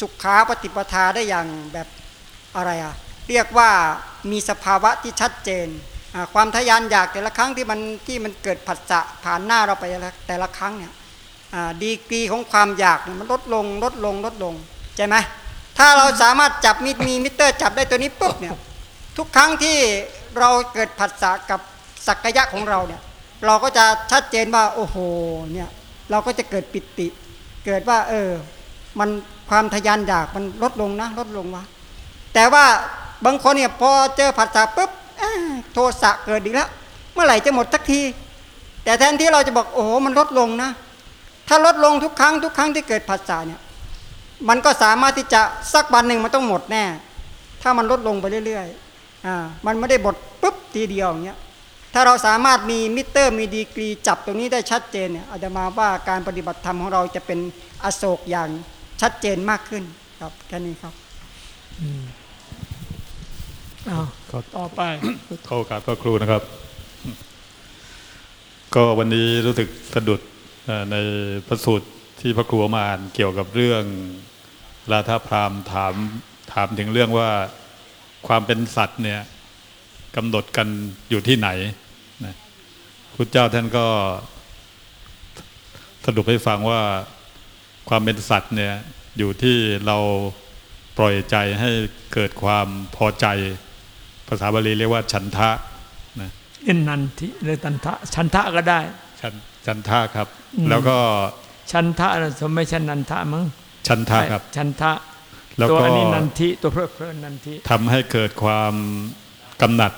สุขาปฏิปทาได้อย่างแบบอะไรอะเรียกว่ามีสภาวะที่ชัดเจน ความทะยานอยากแต่ละครั้งที่มันที่มันเกิดผัสสะผ่านหน้าเราไปแต่ละครั้งเนี่ย ดีกรีของความอยากมันลดลงลดลงลดลงใช่ไหมถ้าเราสามารถจับมีมีมิเตอร์จับได้ตัวนี้ปุ๊บเนี่ยทุกครั้งที่เราเกิดผัสสะกับสักยะของเราเนี่ยเราก็จะชัดเจนว่าโอ้โหเนี่ยเราก็จะเกิดปิติ เกิดว่า เออ มันความทะยานอยากมันลดลงนะ ลดลงวะแต่ว่าบางคนเนี่ยพอเจอผัสสะปุ๊บโทสะเกิดอีกแล้ว เมื่อไหร่จะหมดสักที แต่แทนที่เราจะบอกโอ้โหมันลดลงนะ ถ้าลดลงทุกครั้งทุกครั้งที่เกิดผัสสะเนี่ยมันก็สามารถที่จะสักวันหนึ่งมันต้องหมดแน่ ถ้ามันลดลงไปเรื่อยๆอ่ามันไม่ได้หมดปุ๊บทีเดียวอย่างเงี้ยถ้าเราสามารถมีมิเตอร์มีดีกรีจับตรงนี้ได้ชัดเจนเนี่ยอาจจะมาว่าการปฏิบัติธรรมของเราจะเป็นอโศกอย่างชัดเจนมากขึ้นครับแค่นี้ครับอ้าวต่อไปขอโอกาสพระครูนะครับ ก็วันนี้รู้สึกสะดุดเอ่อ ในพระสูตรที่พระครูเอามาอ่านเกี่ยวกับเรื่องราธาพราหมณ์ถามถามถึงเรื่องว่าความเป็นสัตว์เนี่ยกำหนดกันอยู่ที่ไหนนะพุทธเจ้าท่านก็สรุปให้ฟังว่าความเป็นสัตว์เนี่ยอยู่ที่เราปล่อยใจให้เกิดความพอใจ ภาษาบาลีเรียกว่าฉันทะนะเอ็นนันทิหรือตันทะชันทะก็ได้ฉัน ฉันทะครับอืมแล้วก็ชันทะนะสมไม่ใช่นันทะมั้งฉันทะครับ ชันทะแล้วตัวก็อันนี้นันทิตัวเพลิดเพลินนันทิทำให้เกิดความกำหนัด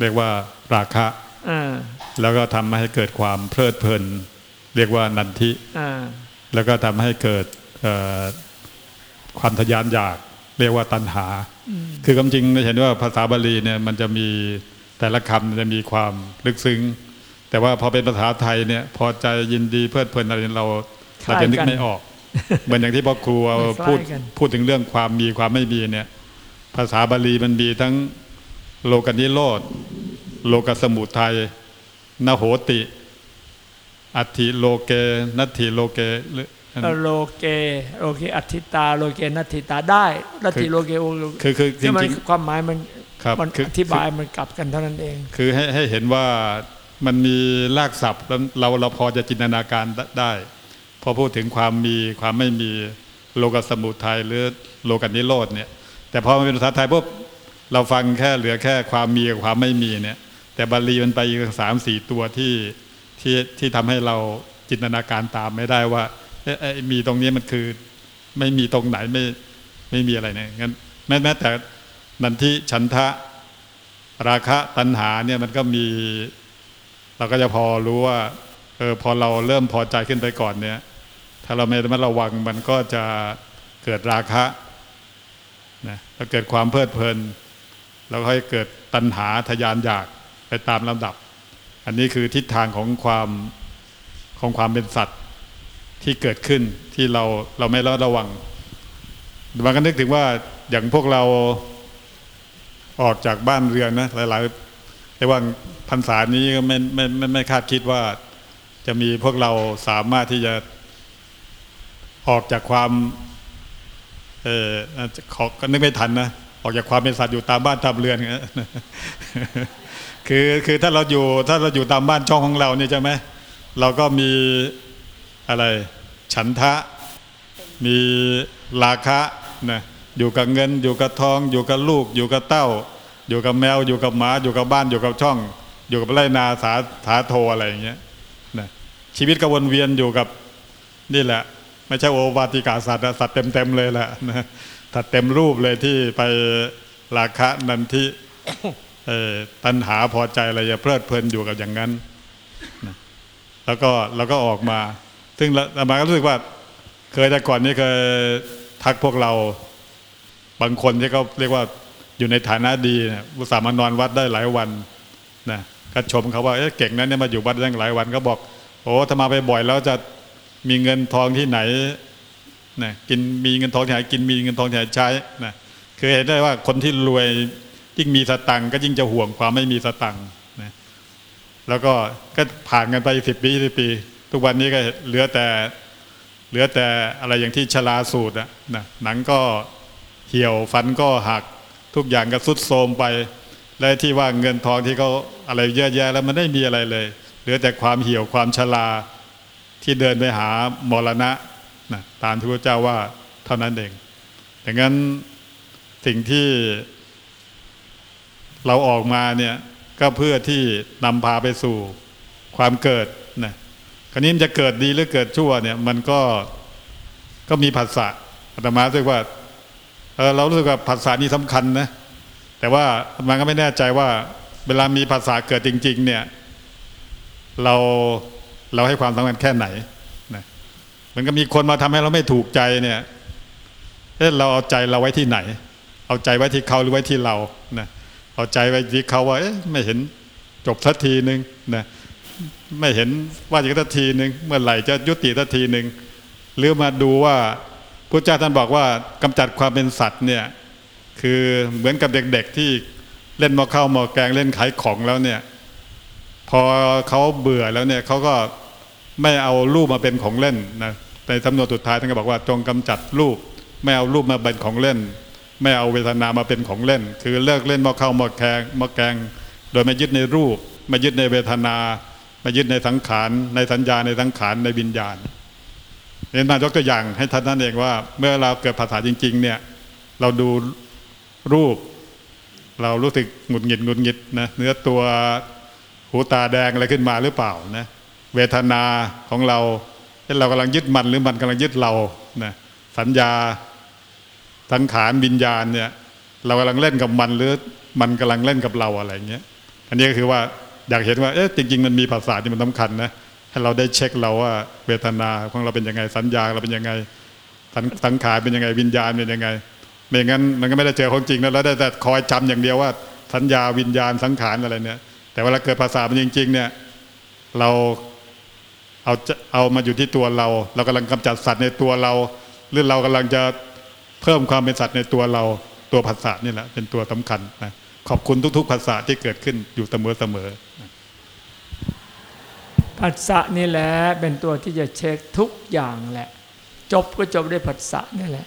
เรียกว่าราคะอ่าแล้วก็ทำให้เกิดความเพลิดเพลิน เรียกว่านันทิอ่าแล้วก็ทำให้เกิดเอ่อความทะยานอยากเรียกว่าตัณหา คือคำจริงเราเห็นว่าภาษาบาลีเนี่ยมันจะมีแต่ละคำจะมีความลึกซึ้ง แต่ว่าพอเป็นภาษาไทยเนี่ย พอใจยินดีเพลิดเพลินอะไรเราเราจะนึกไม่ออก เหมือนอย่างที่พ่อครูเอาพูดพูดถึงเรื่องความมีความไม่มีเนี่ย ภาษาบาลีมันมีทั้งโลกนิโรธโลกสมุทัยนโหติ อัตถิโลเกนัตถิโลเกหรือโลเกโลเกอัตถิตาโลเกนัตถิตาได้นัตถิโลเกโอโลคือคือจที่มันริงความหมายมันครับมันคืออธิบายมันกลับกันเท่านั้นเองๆคือให้ให้เห็นว่า มันมีรากศัพท์แล้วเราเราพอจะจินตนาการได้ พอพูดถึงความมีความไม่มีโลกสมุทัยหรือโลกนิโรธเนี่ย แต่พอมาเป็นภาษาไทยปุ๊บเราฟังแค่เหลือแค่ความมีกับความไม่มีเนี่ย แต่บาลีมันไปอีกสามสี่ตัวที่ที่ที่ทำให้เราจินตนาการตามไม่ได้ว่าเอ๊ะไอ้มีตรงนี้มันคือ ไม่มีตรงไหนไม่ไม่มีอะไรเนี่ยงั้นแม้แม้แต่นันทิฉันทะราคะตัณหาเนี่ยมันก็มี เราก็จะพอรู้ว่าเออพอเราเริ่มพอใจขึ้นไปก่อนเนี่ย ถ้าเราไม่ระมัดระวังมันก็จะเกิดราคะนะพอเกิดความเพลิดเพลิน แล้วก็ให้เกิดตัณหาทยานอยากไปตามลำดับ อันนี้คือทิศทางของความของความเป็นสัตว์ที่เกิดขึ้นที่เราเราไม่ระมัดระวังบางก็นึกถึงว่าอย่างพวกเราออกจากบ้านเรือนนะหลาย ๆ แต่ว่าพรรษานี้ก็ไม่ไมไม่ไม่คาดคิดว่า จะมีพวกเราสามารถที่จะออกจากความ เออขอก็นึกไม่ทันนะออกจากความเป็นสัตว์อยู่ตามบ้านตามเรือนคือคือถ้าเราอยู่ถ้าเราอยู่ตามบ้านช่องของเราเนี่ยใช่ไหมเราก็มีอะไร ฉันทะ มีราคะนะอยู่กับเงิน อยู่กับทอง อยู่กับลูก อยู่กับเต้า อยู่กับแมวอยู่กับหมาอยู่กับบ้านอยู่กับช่อง อยู่กับไรนาสาถาโทอะไรอย่างเงี้ยนะชีวิตก็วนเวียนอยู่กับนี่แหละ ไม่ใช่โอวาติกาสัตว์สัตว์เต็มๆเลยแหละนะสัตว์เต็มรูปเลยที่ไปราคะนันทิเอ่อตัณหาพอใจอะไรจะเพลิดเพลินอยู่กับอย่างนั้นนะแล้วก็เราก็ออกมา ซึ่งอามาก็รู้สึกว่า เคยแต่ก่อนนี้เคยทักพวกเราบางคนที่เขาเรียกว่า อยู่ในฐานะดีเนี่ยอุตส่าห์มานอนวัดได้หลายวันนะก็ชมเขาว่าเอ๊ะเก่งนะเนี่ยมาอยู่วัดได้หลายวันก็บอก โอ้ถ้ามาไปบ่อยแล้วจะมีเงินทองที่ไหนนะกินมีเงินทองที่ไหนกินมีเงินทองที่ไหนใช้นะคือเห็นได้ว่าคนที่รวยยิ่งมีสตังก็ยิ่งจะห่วงความไม่มีสตังนะแล้วก็ก็ผ่านกันไปสิบปีสิบปี ทุกวันนี้ก็เหลือแต่เหลือแต่อะไรอย่างที่ชลาสูตรอะนะหนังก็เหี่ยวฟันก็หัก ทุกอย่างก็สุดโทรมไป และที่ว่าเงินทองที่เขาอะไรเยอะแยะแล้วมันไม่มีอะไรเลยเหลือแต่ความเหี่ยวความชราที่เดินไปหามรณะนะตามที่พระเจ้าว่าเท่านั้นเองดังนั้นสิ่งที่เราออกมาเนี่ยก็เพื่อที่นำพาไปสู่ความเกิดนะคราวนี้มันจะเกิดดีหรือเกิดชั่วเนี่ยมันก็ก็มีผัสสะอาตมารู้สึกว่า เรารู้สึกว่าผัสสะนี่สำคัญนะแต่ว่ามันก็ไม่แน่ใจว่า เวลามีผัสสะเกิดจริง ๆ เนี่ย เราเราให้ความสำคัญแค่ไหนนะมันก็มีคนมาทำให้เราไม่ถูกใจเนี่ยเอ๊ะเราเอาใจเราไว้ที่ไหน เอาใจไว้ที่เขาหรือไว้ที่เรานะเอาใจไว้ที่เขาว่าเอ๊ะไม่เห็นจบสักทีหนึ่งนะไม่เห็นว่าจะสักทีหนึ่งเมื่อไหร่จะยุติสักทีหนึ่งหรือมาดูว่า พระเจ้าท่านบอกว่ากำจัดความเป็นสัตว์เนี่ยคือเหมือนกับเด็กๆที่เล่นมอเข้ามอแกงเล่นขายของแล้วเนี่ย พอเขาเบื่อแล้วเนี่ยเขาก็ไม่เอารูปมาเป็นของเล่นนะในสำนวนสุดท้ายท่านก็บอกว่าจงกำจัดรูป ไม่เอารูปมาเป็นของเล่น ไม่เอาเวทนามาเป็นของเล่น คือเลิกเล่นมอเข้ามอแกงมอแกง โดยไม่ยึดในรูปไม่ยึดในเวทนาไม่ยึดในสังขารในสัญญาในสังขารในวิญญาณ น้นมายกตัวอย่างให้ท่านนั่นเองว่า เมื่อเราเกิดภาษาจริง ๆ เนี่ย เราดูรูป เรารู้สึกหงุดหงิดหงุดหงิดนะเนื้อตัวหูตาแดงอะไรขึ้นมาหรือเปล่านะเวทนาของเราเรากำลังยึดมันหรือมันกำลังยึดเรานะสัญญาสังขารวิญญาณเนี่ยเรากำลังเล่นกับมันหรือมันกำลังเล่นกับเราอะไรเงี้ย อันนี้ก็คือว่าอยากเห็นว่าเอ๊ะจริง ๆ มันมีภาษาที่มันสาคัญนะ ให้เราได้เช็คเราว่าเวทนาของเราเป็นยังไงสัญญาเราเป็นยังไงสังขารเป็นยังไงวิญญาณเป็นยังไงไม่งั้นมันก็ไม่ได้เจอของจริงแล้วเราได้แต่คอยจำอย่างเดียวว่า สัญญาวิญญาณสังขารอะไรเนี่ย แต่เวลาเกิดภาษามันจริง ๆ เนี่ย เราเอาเอามาอยู่ที่ตัวเรา เรากำลังกำจัดสัตว์ในตัวเรา หรือเรากำลังจะเพิ่มความเป็นสัตว์ในตัวเรา ตัวภาษานี่แหละเป็นตัวสำคัญนะขอบคุณทุกๆภาษาที่เกิดขึ้นอยู่เสมอเสมอ ผัสสะนี่แหละเป็นตัวที่จะเช็คทุกอย่างแหละ จบก็จบด้วยผัสสะนี่แหละ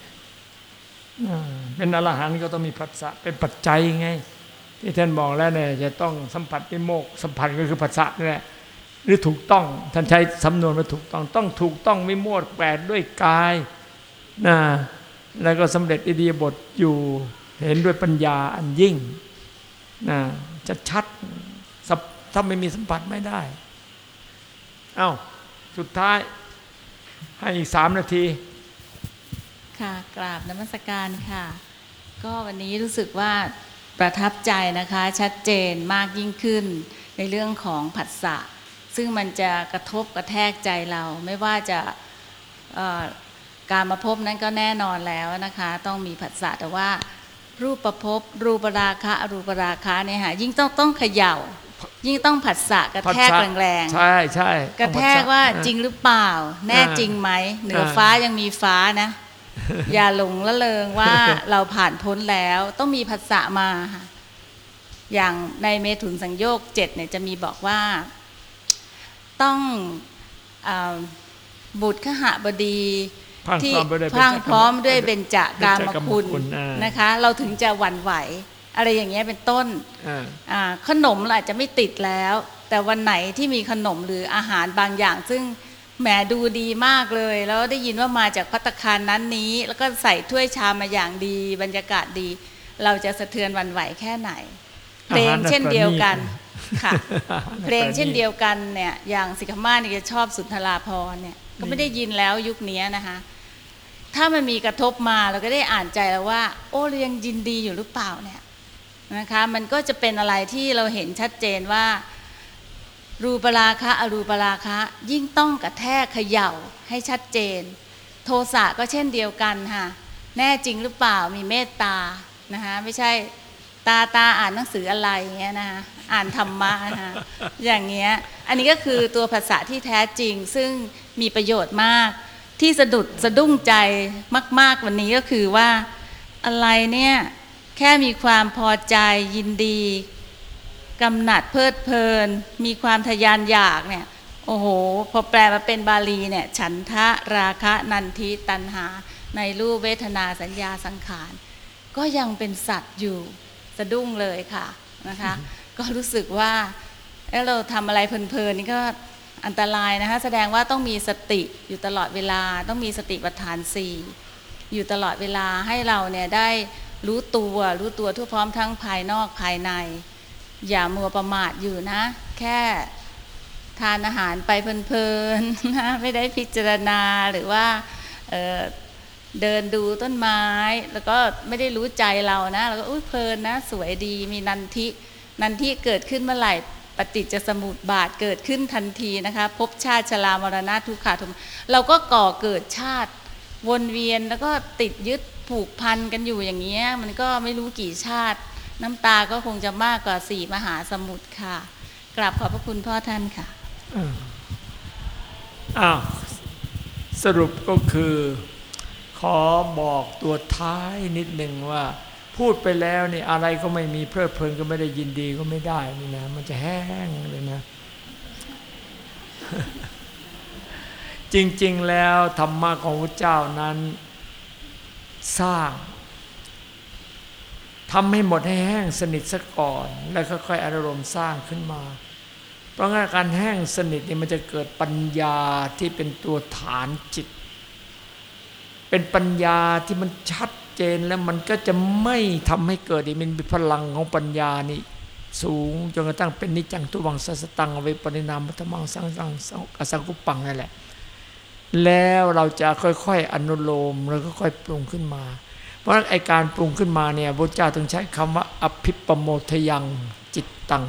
เป็นอรหันต์ก็ต้องมีผัสสะเป็นปัจจัยไง ที่ท่านบอกแล้วเนี่ยจะต้องสัมผัสวิโมกสัมผัสก็คือผัสสะนี่แหละหรือถูกต้องท่านใช้สำนวนว่าถูกต้องต้องถูกต้องวิโมกแปดด้วยกายนะแล้วก็สำเร็จอิเดียบทอยู่เห็นด้วยปัญญาอันยิ่งนะจะชัดถ้าไม่มีสัมผัสไม่ได้ เอา้าสุดท้ายให้อีกสามนาที ค่ะกราบนมัสการค่ะ ก็วันนี้รู้สึกว่าประทับใจนะคะชัดเจนมากยิ่งขึ้นในเรื่องของผัสสะ ซึ่งมันจะกระทบกระแทกใจเราไม่ว่าจะการมาพบนั้นก็แน่นอนแล้วนะคะ ต้องมีผัสสะแต่ว่ารูปประพบรูปราคะ อรูปราคะเนี่ยค่ะยิ่งต้องต้องเขย่า ยิ่งต้องผัสสะกระแทกผัสสะแรงๆ ใช่ใช่กระแทกว่าจริงหรือเปล่า แน่จริงไหมเหนือฟ้ายังมีฟ้านะ อย่าหลงละเลงว่าเราผ่านพ้นแล้วต้องมีภาษามาค่ะอย่างในเมถุนสังโยกเจ็ดเนี่ยจะมีบอกว่า ต้องอาบุตรขหบดีพรั่งที่พร้อมไปด้วยพรั่งพร้อมด้วยเบเบญญจากามเบญจากามคุณคุณอ่านนะคะ เราถึงจะหวั่นไหว อะไรอย่างเงี้ยเป็นต้นอ่าอ่าขนมเราอาจจะไม่ติดแล้ว แต่วันไหนที่มีขนมหรืออาหารบางอย่าง ซึ่งแหมดูดีมากเลย แล้วได้ยินว่ามาจากพัตตาคารนั้นนี้ แล้วก็ใส่ถ้วยชามมาอย่างดี บรรยากาศดี เราจะสะเทือนหวันไหวแค่ไหนเพลงเช่นเดียวกันค่ะเพลงเช่นเดียวกันเนี่ยอย่างสิกขามาเนี่ยจะชอบสุนทราพรณ์เนี่ยก็ไม่ได้ยินแล้วยุคนี้นะคะ ถ้ามันมีกระทบมาเราก็ได้อ่านใจแล้วว่า โอ้เรายังยินดีอยู่หรือเปล่าเนี่ย นะคะมันก็จะเป็นอะไรที่เราเห็นชัดเจนว่า รูปราคะอรูปราคะยิ่งต้องกระแทกเขย่าให้ชัดเจน โทสะก็เช่นเดียวกันค่ะแน่จริงหรือเปล่ามีเมตตานะคะไม่ใช่ตาตาอ่านหนังสืออะไรอย่างเงี้ยนะคะอ่านธรรมะนะคะอย่างเงี้ยอันนี้ก็คือตัวภาษาที่แท้จริงซึ่งมีประโยชน์มาก ที่สะดุดสะดุ้งใจมาก ๆ วันนี้ก็คือว่าอะไรเนี่ย แค่มีความพอใจยินดีกำหนัดเพลิดเพลิน มีความทะยานอยากเนี่ยโอ้โห พอแปลมาเป็นบาลีเนี่ยฉันทะราคะนันทิตันหา ในรูปเวทนาสัญญาสังขาร ก็ยังเป็นสัตว์อยู่สะดุ้งเลยค่ะนะคะ ก็รู้สึกว่าเอ้เราทำอะไรเพลินๆนี่ก็อันตรายนะคะแสดงว่าต้องมีสติอยู่ตลอดเวลา ต้องมีสติปัฏฐานสี่อยู่ตลอดเวลาให้เราเนี่ยได้ รู้ตัวรู้ตัวทั่วพร้อมทั้งภายนอกภายใน อย่ามัวประมาทอยู่นะ แค่ทานอาหารไปเพลินๆนะไม่ได้พิจารณาหรือว่าเเดินดูต้นไม้ แล้วก็ไม่ได้รู้ใจเรานะแล้วก็อุ้ยเพลินนะ สวยดีมีนันทิ นันทิเกิดขึ้นเมื่อไหร่ปฏิจจสมุปบาทเกิดขึ้นทันทีนะคะภพชาติชรามรณะทุกขาทุมเราก็ก่อเกิดชาติ วนเวียนแล้วก็ติดยึด ผูกพันกันอยู่อย่างเงี้ย มันก็ไม่รู้กี่ชาติ น้ำตาก็คงจะมากกว่าสี่มหาสมุทรค่ะ กราบขอบพระคุณพ่อท่านค่ะอ้าวสรุปก็คือ ขอบอกตัวท้ายนิดหนึ่งว่า พูดไปแล้วนี่อะไรก็ไม่มีเพลิดเพลินก็ไม่ได้ยินดีก็ไม่ได้นี่นะมันจะแห้งเลยนะ จริง ๆ แล้วธรรมะของพระเจ้านั้น สร้างทำให้หมดให้แห้งสนิทซะก่อน แล้วค่อยๆอารมณ์สร้างขึ้นมา เพราะงั้นการแห้งสนิทนี่มันจะเกิดปัญญาที่เป็นตัวฐานจิต เป็นปัญญาที่มันชัดเจนแล้วมันก็จะไม่ทำให้เกิดอีกมันมีพลังของปัญญานี่สูงจนกระทั่งเป็นนิจังทุวังสัสตังเอาไว้ปรินามมัตมังสังสังสังอสังกุปังนั่นแหละ แล้วเราจะค่อยๆอนุโลมแล้วก็ค่อยปรุงขึ้นมา เพราะนั้นไอการปรุงขึ้นมาเนี่ยพระเจ้าต้องใช้คำว่าอภิปโมทยังจิตตัง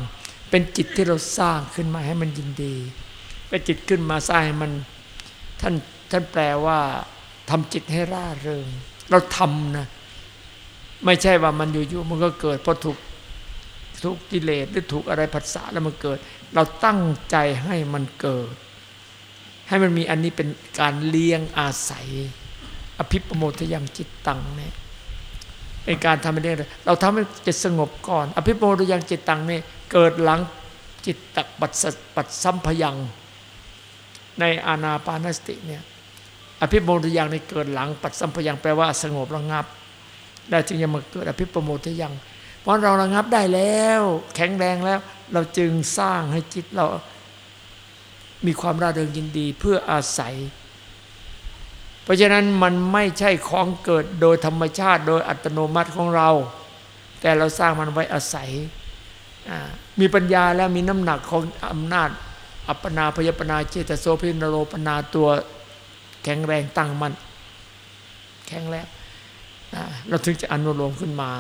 เป็นจิตที่เราสร้างขึ้นมาให้มันยินดีเป็นจิตขึ้นมาสร้างให้มันท่านท่านแปลว่าทำจิตให้ร่าเริง เราทำนะไม่ใช่ว่ามันอยู่ๆมันก็เกิดเพราะถูกถูกกิเลสหรือถูกอะไรผัสสะแล้วมันเกิด เราตั้งใจให้มันเกิด ให้มันมีอันนี้เป็นการเลี้ยงอาศัย อภิปโมทยังจิตตังเนี่ยเป็นการทำให้เลี้ยงเราทำให้จิตสงบก่อน อภิปโมทยังจิตตังเนี่ยเกิดหลังจิตตปัสปัสสัมพยัง ในอานาปานสติเนี่ยอภิปโมทยังในเกิดหลังปัสสัมพยังแปลว่าสงบระงับแล้จึงจะมาเกิดอภิปโมทยัง เพราะเราระงับได้แล้ว แข็งแรงแล้ว เราจึงสร้างให้จิตเรา มีความร่าเริงยินดีเพื่ออาศัย เพราะฉะนั้นมันไม่ใช่ของเกิดโดยธรรมชาติโดยอัตโนมัติของเรา แต่เราสร้างมันไว้อาศัย มีปัญญาแล้วมีน้ำหนักของอำนาจ อัปปนาพยปนาเจตโสพินโรปนาตัวแข็งแรงตั้งมันแข็งแรงเราถึงจะอนุโลมขึ้นมา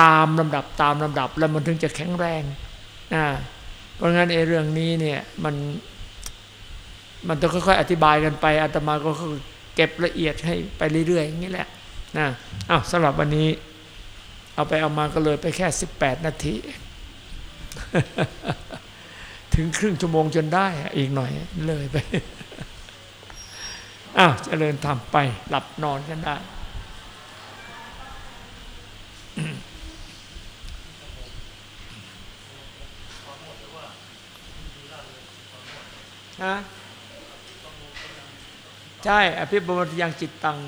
ตามลำดับตามลำดับแล้วมันถึงจะแข็งแรงนะเพราะงั้นไอ้เรื่องนี้เนี่ยมัน มันต้องค่อยๆอธิบายกันไปอาตมาก็คือแก็บละเอียดให้ไปเรื่อยๆอย่างนี้แหละนะอ้าวสำหรับวันนี้ เอาไปเอามาก็เลยไปแค่ 18 นาที ถึงครึ่งชั่วโมงจนได้อีกหน่อยเลยไปอ้าวเจริญทำไปหลับนอนกันได้ฮะ ใช่ อภิบมยังจิตตัง